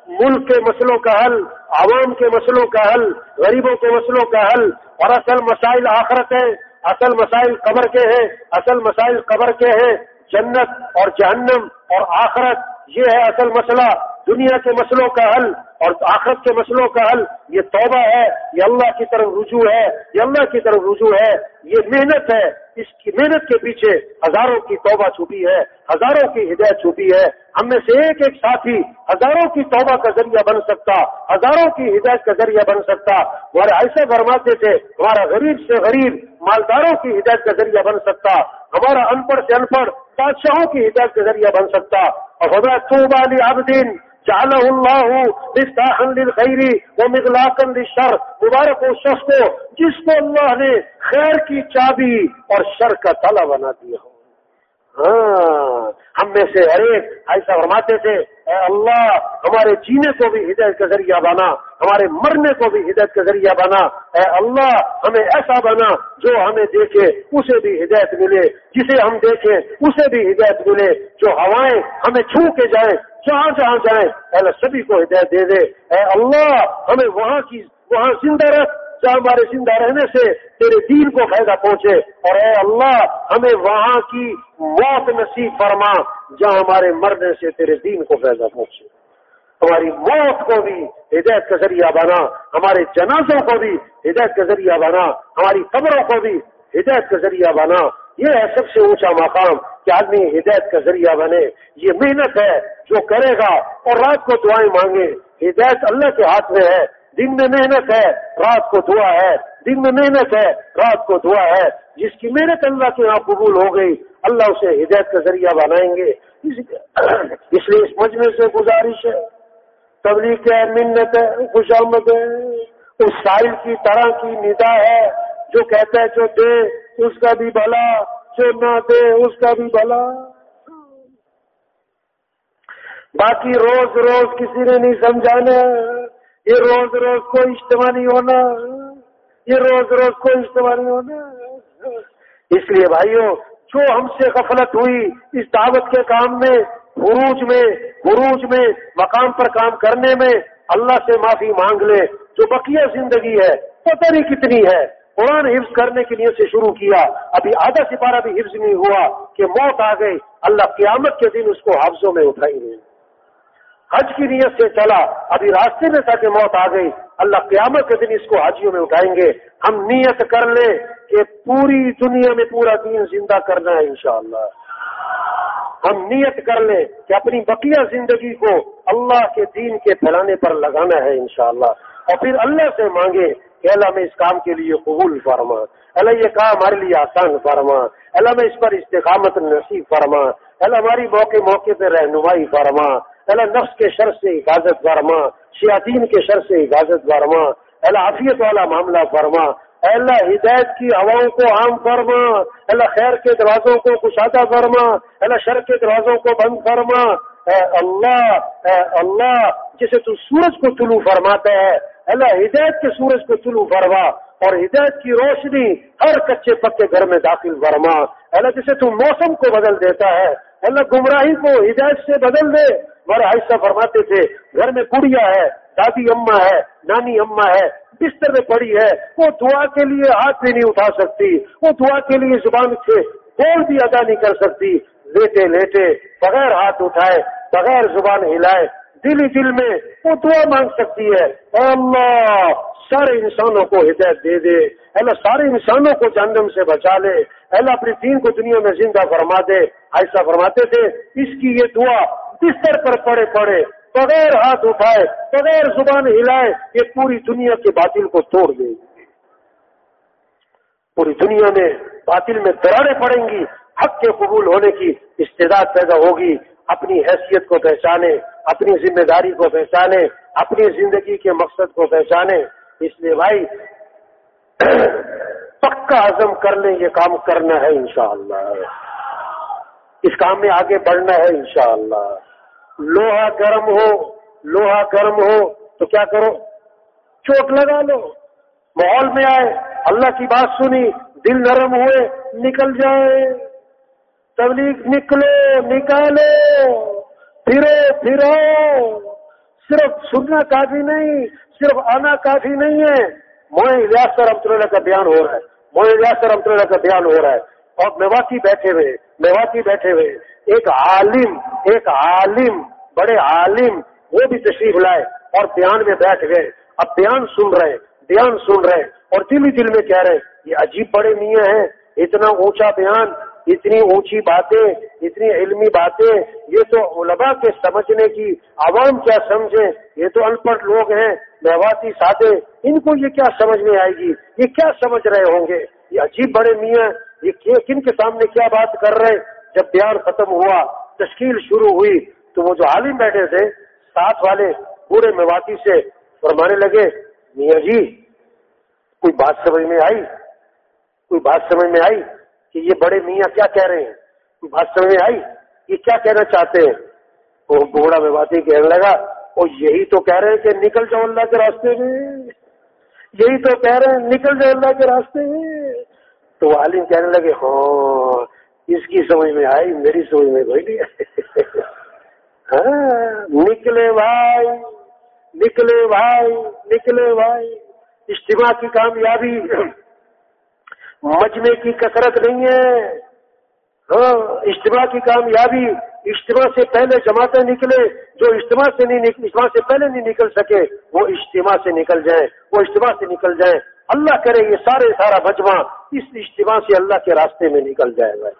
ملک کے مسئلوں کا حل، عوام کے مسئلوں کا حل، غریبوں کے مسئلوں کا حل۔ اور اصل مسائل آخرت ہیں، اصل مسائل قبر کے ہیں، اصل مسائل قبر کے ہیں۔ جنت اور جہنم اور آخرت، یہ ہے اصل مسئلہ۔ دنیا کے مسئلوں کا حل اور آخرت کے مسئلوں کا حل، یہ توبہ ہے، یہ اللہ کی طرف رجوع ہے، یہ اللہ کی طرف رجوع ہے، یہ محنت ہے۔ اس کی محنت کے پیچھے ہزاروں کی توبہ چھپی ہے، ہزاروں کی ہدایت چھپی ہے۔ ہم میں سے ایک ایک ساتھی ہزاروں کی توبہ کا ذریعہ بن سکتا، ہزاروں کی ہدایت کا ذریعہ بن سکتا۔ ہمارے ایسے فرماتے تھے، ہمارا غریب سے غریب مالداروں کی ہدایت کا ذریعہ بن سکتا، ہمارا ان پڑھ سے ان پڑھ بادشاہوں کی ہدایت کا ذریعہ بن سکتا۔ اور حضرت علی عبدین جعلہ اللہ مفتاحا للخیر و مغلاقا للشر. مبارک اس شخص کو جس کو اللہ نے خیر کی چابی اور شر کا تالا بنا دیا ہاں ہم میں سے ہر ایک ایسا فرماتے تھے اے اللہ، ہمارے جینے کو بھی ہدایت کا ذریعہ بنا، ہمارے مرنے کو بھی ہدایت کا ذریعہ بنا۔ اے اللہ، ہمیں ایسا بنا جو ہمیں دیکھے، اسے بھی ہدایت ملے۔ جسے ہم دیکھیں، اسے بھی ہدایت ملے۔ جو ہوائیں ہمیں چھو کے جائیں، جہاں جہاں جائیں اللہ سبھی کو ہدایت دے دے۔ اے اللہ، ہمیں وہاں کی، وہاں زندہ رکھ۔ جہاں ہمارے زندہ رہنے سے تیرے دین کو فائدہ پہنچے۔ اور اے اللہ، ہمیں وہاں کی موت نصیب فرما، جہاں ہمارے مرنے سے تیرے دین کو فائدہ پہنچے۔ ہماری موت کو بھی ہدایت کا ذریعہ بنا، ہمارے جنازوں کو بھی ہدایت کا ذریعہ بنا، ہماری قبروں کو بھی ہدایت کا ذریعہ بنا۔ یہ ہے سب سے اونچا مقام کہ آدمی ہدایت کا ذریعہ بنے۔ یہ محنت ہے جو کرے گا اور رات کو دعائیں مانگے۔ ہدایت اللہ کے ہاتھ میں ہے۔ دن میں محنت ہے، رات کو دعا ہے۔ دن میں محنت ہے، رات کو دعا ہے۔ جس کی محنت اللہ کے یہاں قبول ہو گئی، اللہ اسے ہدایت کا ذریعہ بنائیں گے۔ اس لیے اس مجمع سے گزارش ہے۔ تبلیغ ہے، منت ہے خوش آمد ہے۔ اس سائل کی طرح کی ندا ہے۔ جو کہتا ہے، جو دے، اس کا بھی بھلا۔ جو نہ دے، اس کا بھی بھلا۔ باقی روز روز کسی نے نہیں سمجھانا۔ یہ روز روز کوئی اجتماع نہیں ہونا، یہ روز روز کوئی اجتماع نہیں ہونا۔ اس لیے بھائیوں جو ہم سے غفلت ہوئی اس دعوت کے کام میں عروج میں عروج میں، مقام پر کام کرنے میں اللہ سے معافی مانگ لے، جو بقیہ زندگی ہے، پتہ نہیں کتنی ہے۔ قرآن حفظ کرنے کے لیے سے شروع کیا۔ ابھی آدھا سپارہ بھی حفظ نہیں ہوا کہ موت آ گئی۔ اللہ قیامت کے دن اس کو حفظوں میں اٹھائی گئی حج کی نیت سے چلا، ابھی راستے میں تھا کہ موت آ گئی۔ اللہ قیامت کے دن اس کو حجیوں میں اٹھائیں گے۔ ہم نیت کر لیں کہ پوری دنیا میں پورا دین زندہ کرنا ہے انشاءاللہ۔ ہم نیت کر لیں کہ اپنی بقیہ زندگی کو اللہ کے دین کے پھیلانے پر لگانا ہے انشاءاللہ۔ اور پھر اللہ سے مانگے کہ اللہ میں اس کام کے لیے قبول فرما۔ اللہ یہ کام ہمارے لیے آسان فرما۔ اللہ میں اس پر استقامت نصیب فرما۔ اللہ ہماری موقع موقع پہ رہنمائی فرما۔ اللہ نفس کے شر سے حفاظت فرما، شیاطین کے شر سے حفاظت فرما اللہ عافیت والا معاملہ فرما اللہ ہدایت کی ہواؤں کو عام فرما اللہ خیر کے دروازوں کو کشادہ فرما اللہ شر کے دروازوں کو بند فرما۔ اے اللہ اے اللہ، جسے تو سورج کو طلوع فرماتا ہے اللہ ہدایت کے سورج کو طلوع فرما اور ہدایت کی روشنی ہر کچے پکے گھر میں داخل فرما۔ اللہ جسے تو موسم کو بدل دیتا ہے اللہ گمراہی کو ہدایت سے بدل دے۔ ہمارے حصہ فرماتے تھے، گھر میں کڑیا ہے، دادی اما ہے، نانی اما ہے، بستر میں پڑی ہے۔ وہ دعا کے لیے ہاتھ بھی نہیں اٹھا سکتی، وہ دعا کے لیے زبان سے بول بھی ادا نہیں کر سکتی۔ لیٹے لیٹے، بغیر ہاتھ اٹھائے، بغیر زبان ہلائے، دل ہی دل میں وہ دعا مانگ سکتی ہے۔ اللہ، سارے انسانوں کو ہدایت دے دے۔ اللہ سارے انسانوں کو جہنم سے بچا لے۔ اللہ اپنی دین کو دنیا میں زندہ فرما دے۔ ایسا فرماتے تھے۔ اس کی یہ دعا بستر پر پڑے پڑے، بغیر ہاتھ اٹھائے، بغیر زبان ہلائے، یہ پوری دنیا کے باطل کو توڑ دے گی۔ پوری دنیا میں باطل میں دراڑیں پڑیں گی۔ حق کے قبول ہونے کی استعداد پیدا ہوگی۔ اپنی حیثیت کو پہچانے، اپنی ذمہ داری کو پہچانے، اپنی زندگی کے مقصد کو پہچانے۔ اس لیے بھائی پکا عزم کر لیں، یہ کام کرنا ہے انشاءاللہ۔ اس کام میں آگے بڑھنا ہے انشاءاللہ۔ لوہا گرم ہو، لوہا گرم ہو، تو کیا کرو؟ چوٹ لگا لو۔ ماحول میں آئے، اللہ کی بات سنی، دل نرم ہوئے، نکل جائے۔ تبلیغ نکلو، نکالو۔ پھرو پھرو صرف سننا کافی نہیں، صرف آنا کافی نہیں ہے۔ موئے الیاس رحمت اللہ کا بیان ہو رہا ہے۔ موئے الیاس رحمت اللہ کا بیان ہو رہا ہے۔ اور میواتی بیٹھے ہوئے میواتی بیٹھے ہوئے، ایک عالم ایک عالم، بڑے عالم، وہ بھی تشریف لائے اور بیان میں بیٹھ گئے۔ اب بیان سن رہے، بیان سن رہے اور دل ہی دل میں کہہ رہے یہ عجیب بڑے میاں ہیں، اتنا اونچا بیان اتنی اونچی باتیں، اتنی علمی باتیں، یہ تو علماء کے سمجھنے کی عوام کیا سمجھے؟ یہ تو ان پڑھ لوگ ہیں میواتی سادے، ان کو یہ کیا سمجھ میں آئے گی؟ یہ کیا سمجھ رہے ہوں گے؟ یہ عجیب بڑے میاں، یہ کن کے سامنے کیا بات کر رہے جب بیان ختم ہوا، تشکیل شروع ہوئی، تو وہ جو عالم بیٹھے تھے، ساتھ والے پورے میواتی سے فرمانے لگے، میاں جی کوئی بات سمجھ میں آئی؟ کوئی بات سمجھ میں آئی؟ کہ یہ بڑے میاں کیا کہہ رہے ہیں؟ بات سمجھ میں آئی؟ یہ کیا کہنا چاہتے ہیں؟ وہ بوڑھا میں کہنے لگا، وہ یہی تو کہہ رہے ہیں کہ نکل جاؤ اللہ کے راستے میں۔ یہی تو کہہ رہے ہیں، نکل جاؤ اللہ کے راستے میں۔ تو عالم کہنے لگے ہاں اس کی سمجھ میں آئی، میری سمجھ میں کوئی نہیں ہاں نکلے بھائی نکلے بھائی نکلے بھائی۔ اجتماع کی کامیابی۔ مجمے کی کثرت نہیں ہے۔ ہاں اجتماع کی کامیابی، اجتماع سے پہلے جماعتیں نکلے، جو اجتماع سے نہیں اجتماع سے پہلے نہیں نکل سکے، وہ اجتماع سے نکل جائیں، وہ اجتماع سے نکل جائیں۔ اللہ کرے یہ سارے سارا مجمع اس اجتماع سے اللہ کے راستے میں نکل جائے گا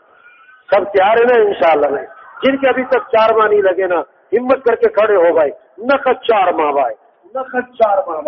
سب تیار ہے نا انشاءاللہ میں جن کے ابھی تک چار ماہ نہیں لگے نا، ہمت کر کے کھڑے ہو بھائی۔ نقد چار ماہ بھائی۔ نقد چار ماہ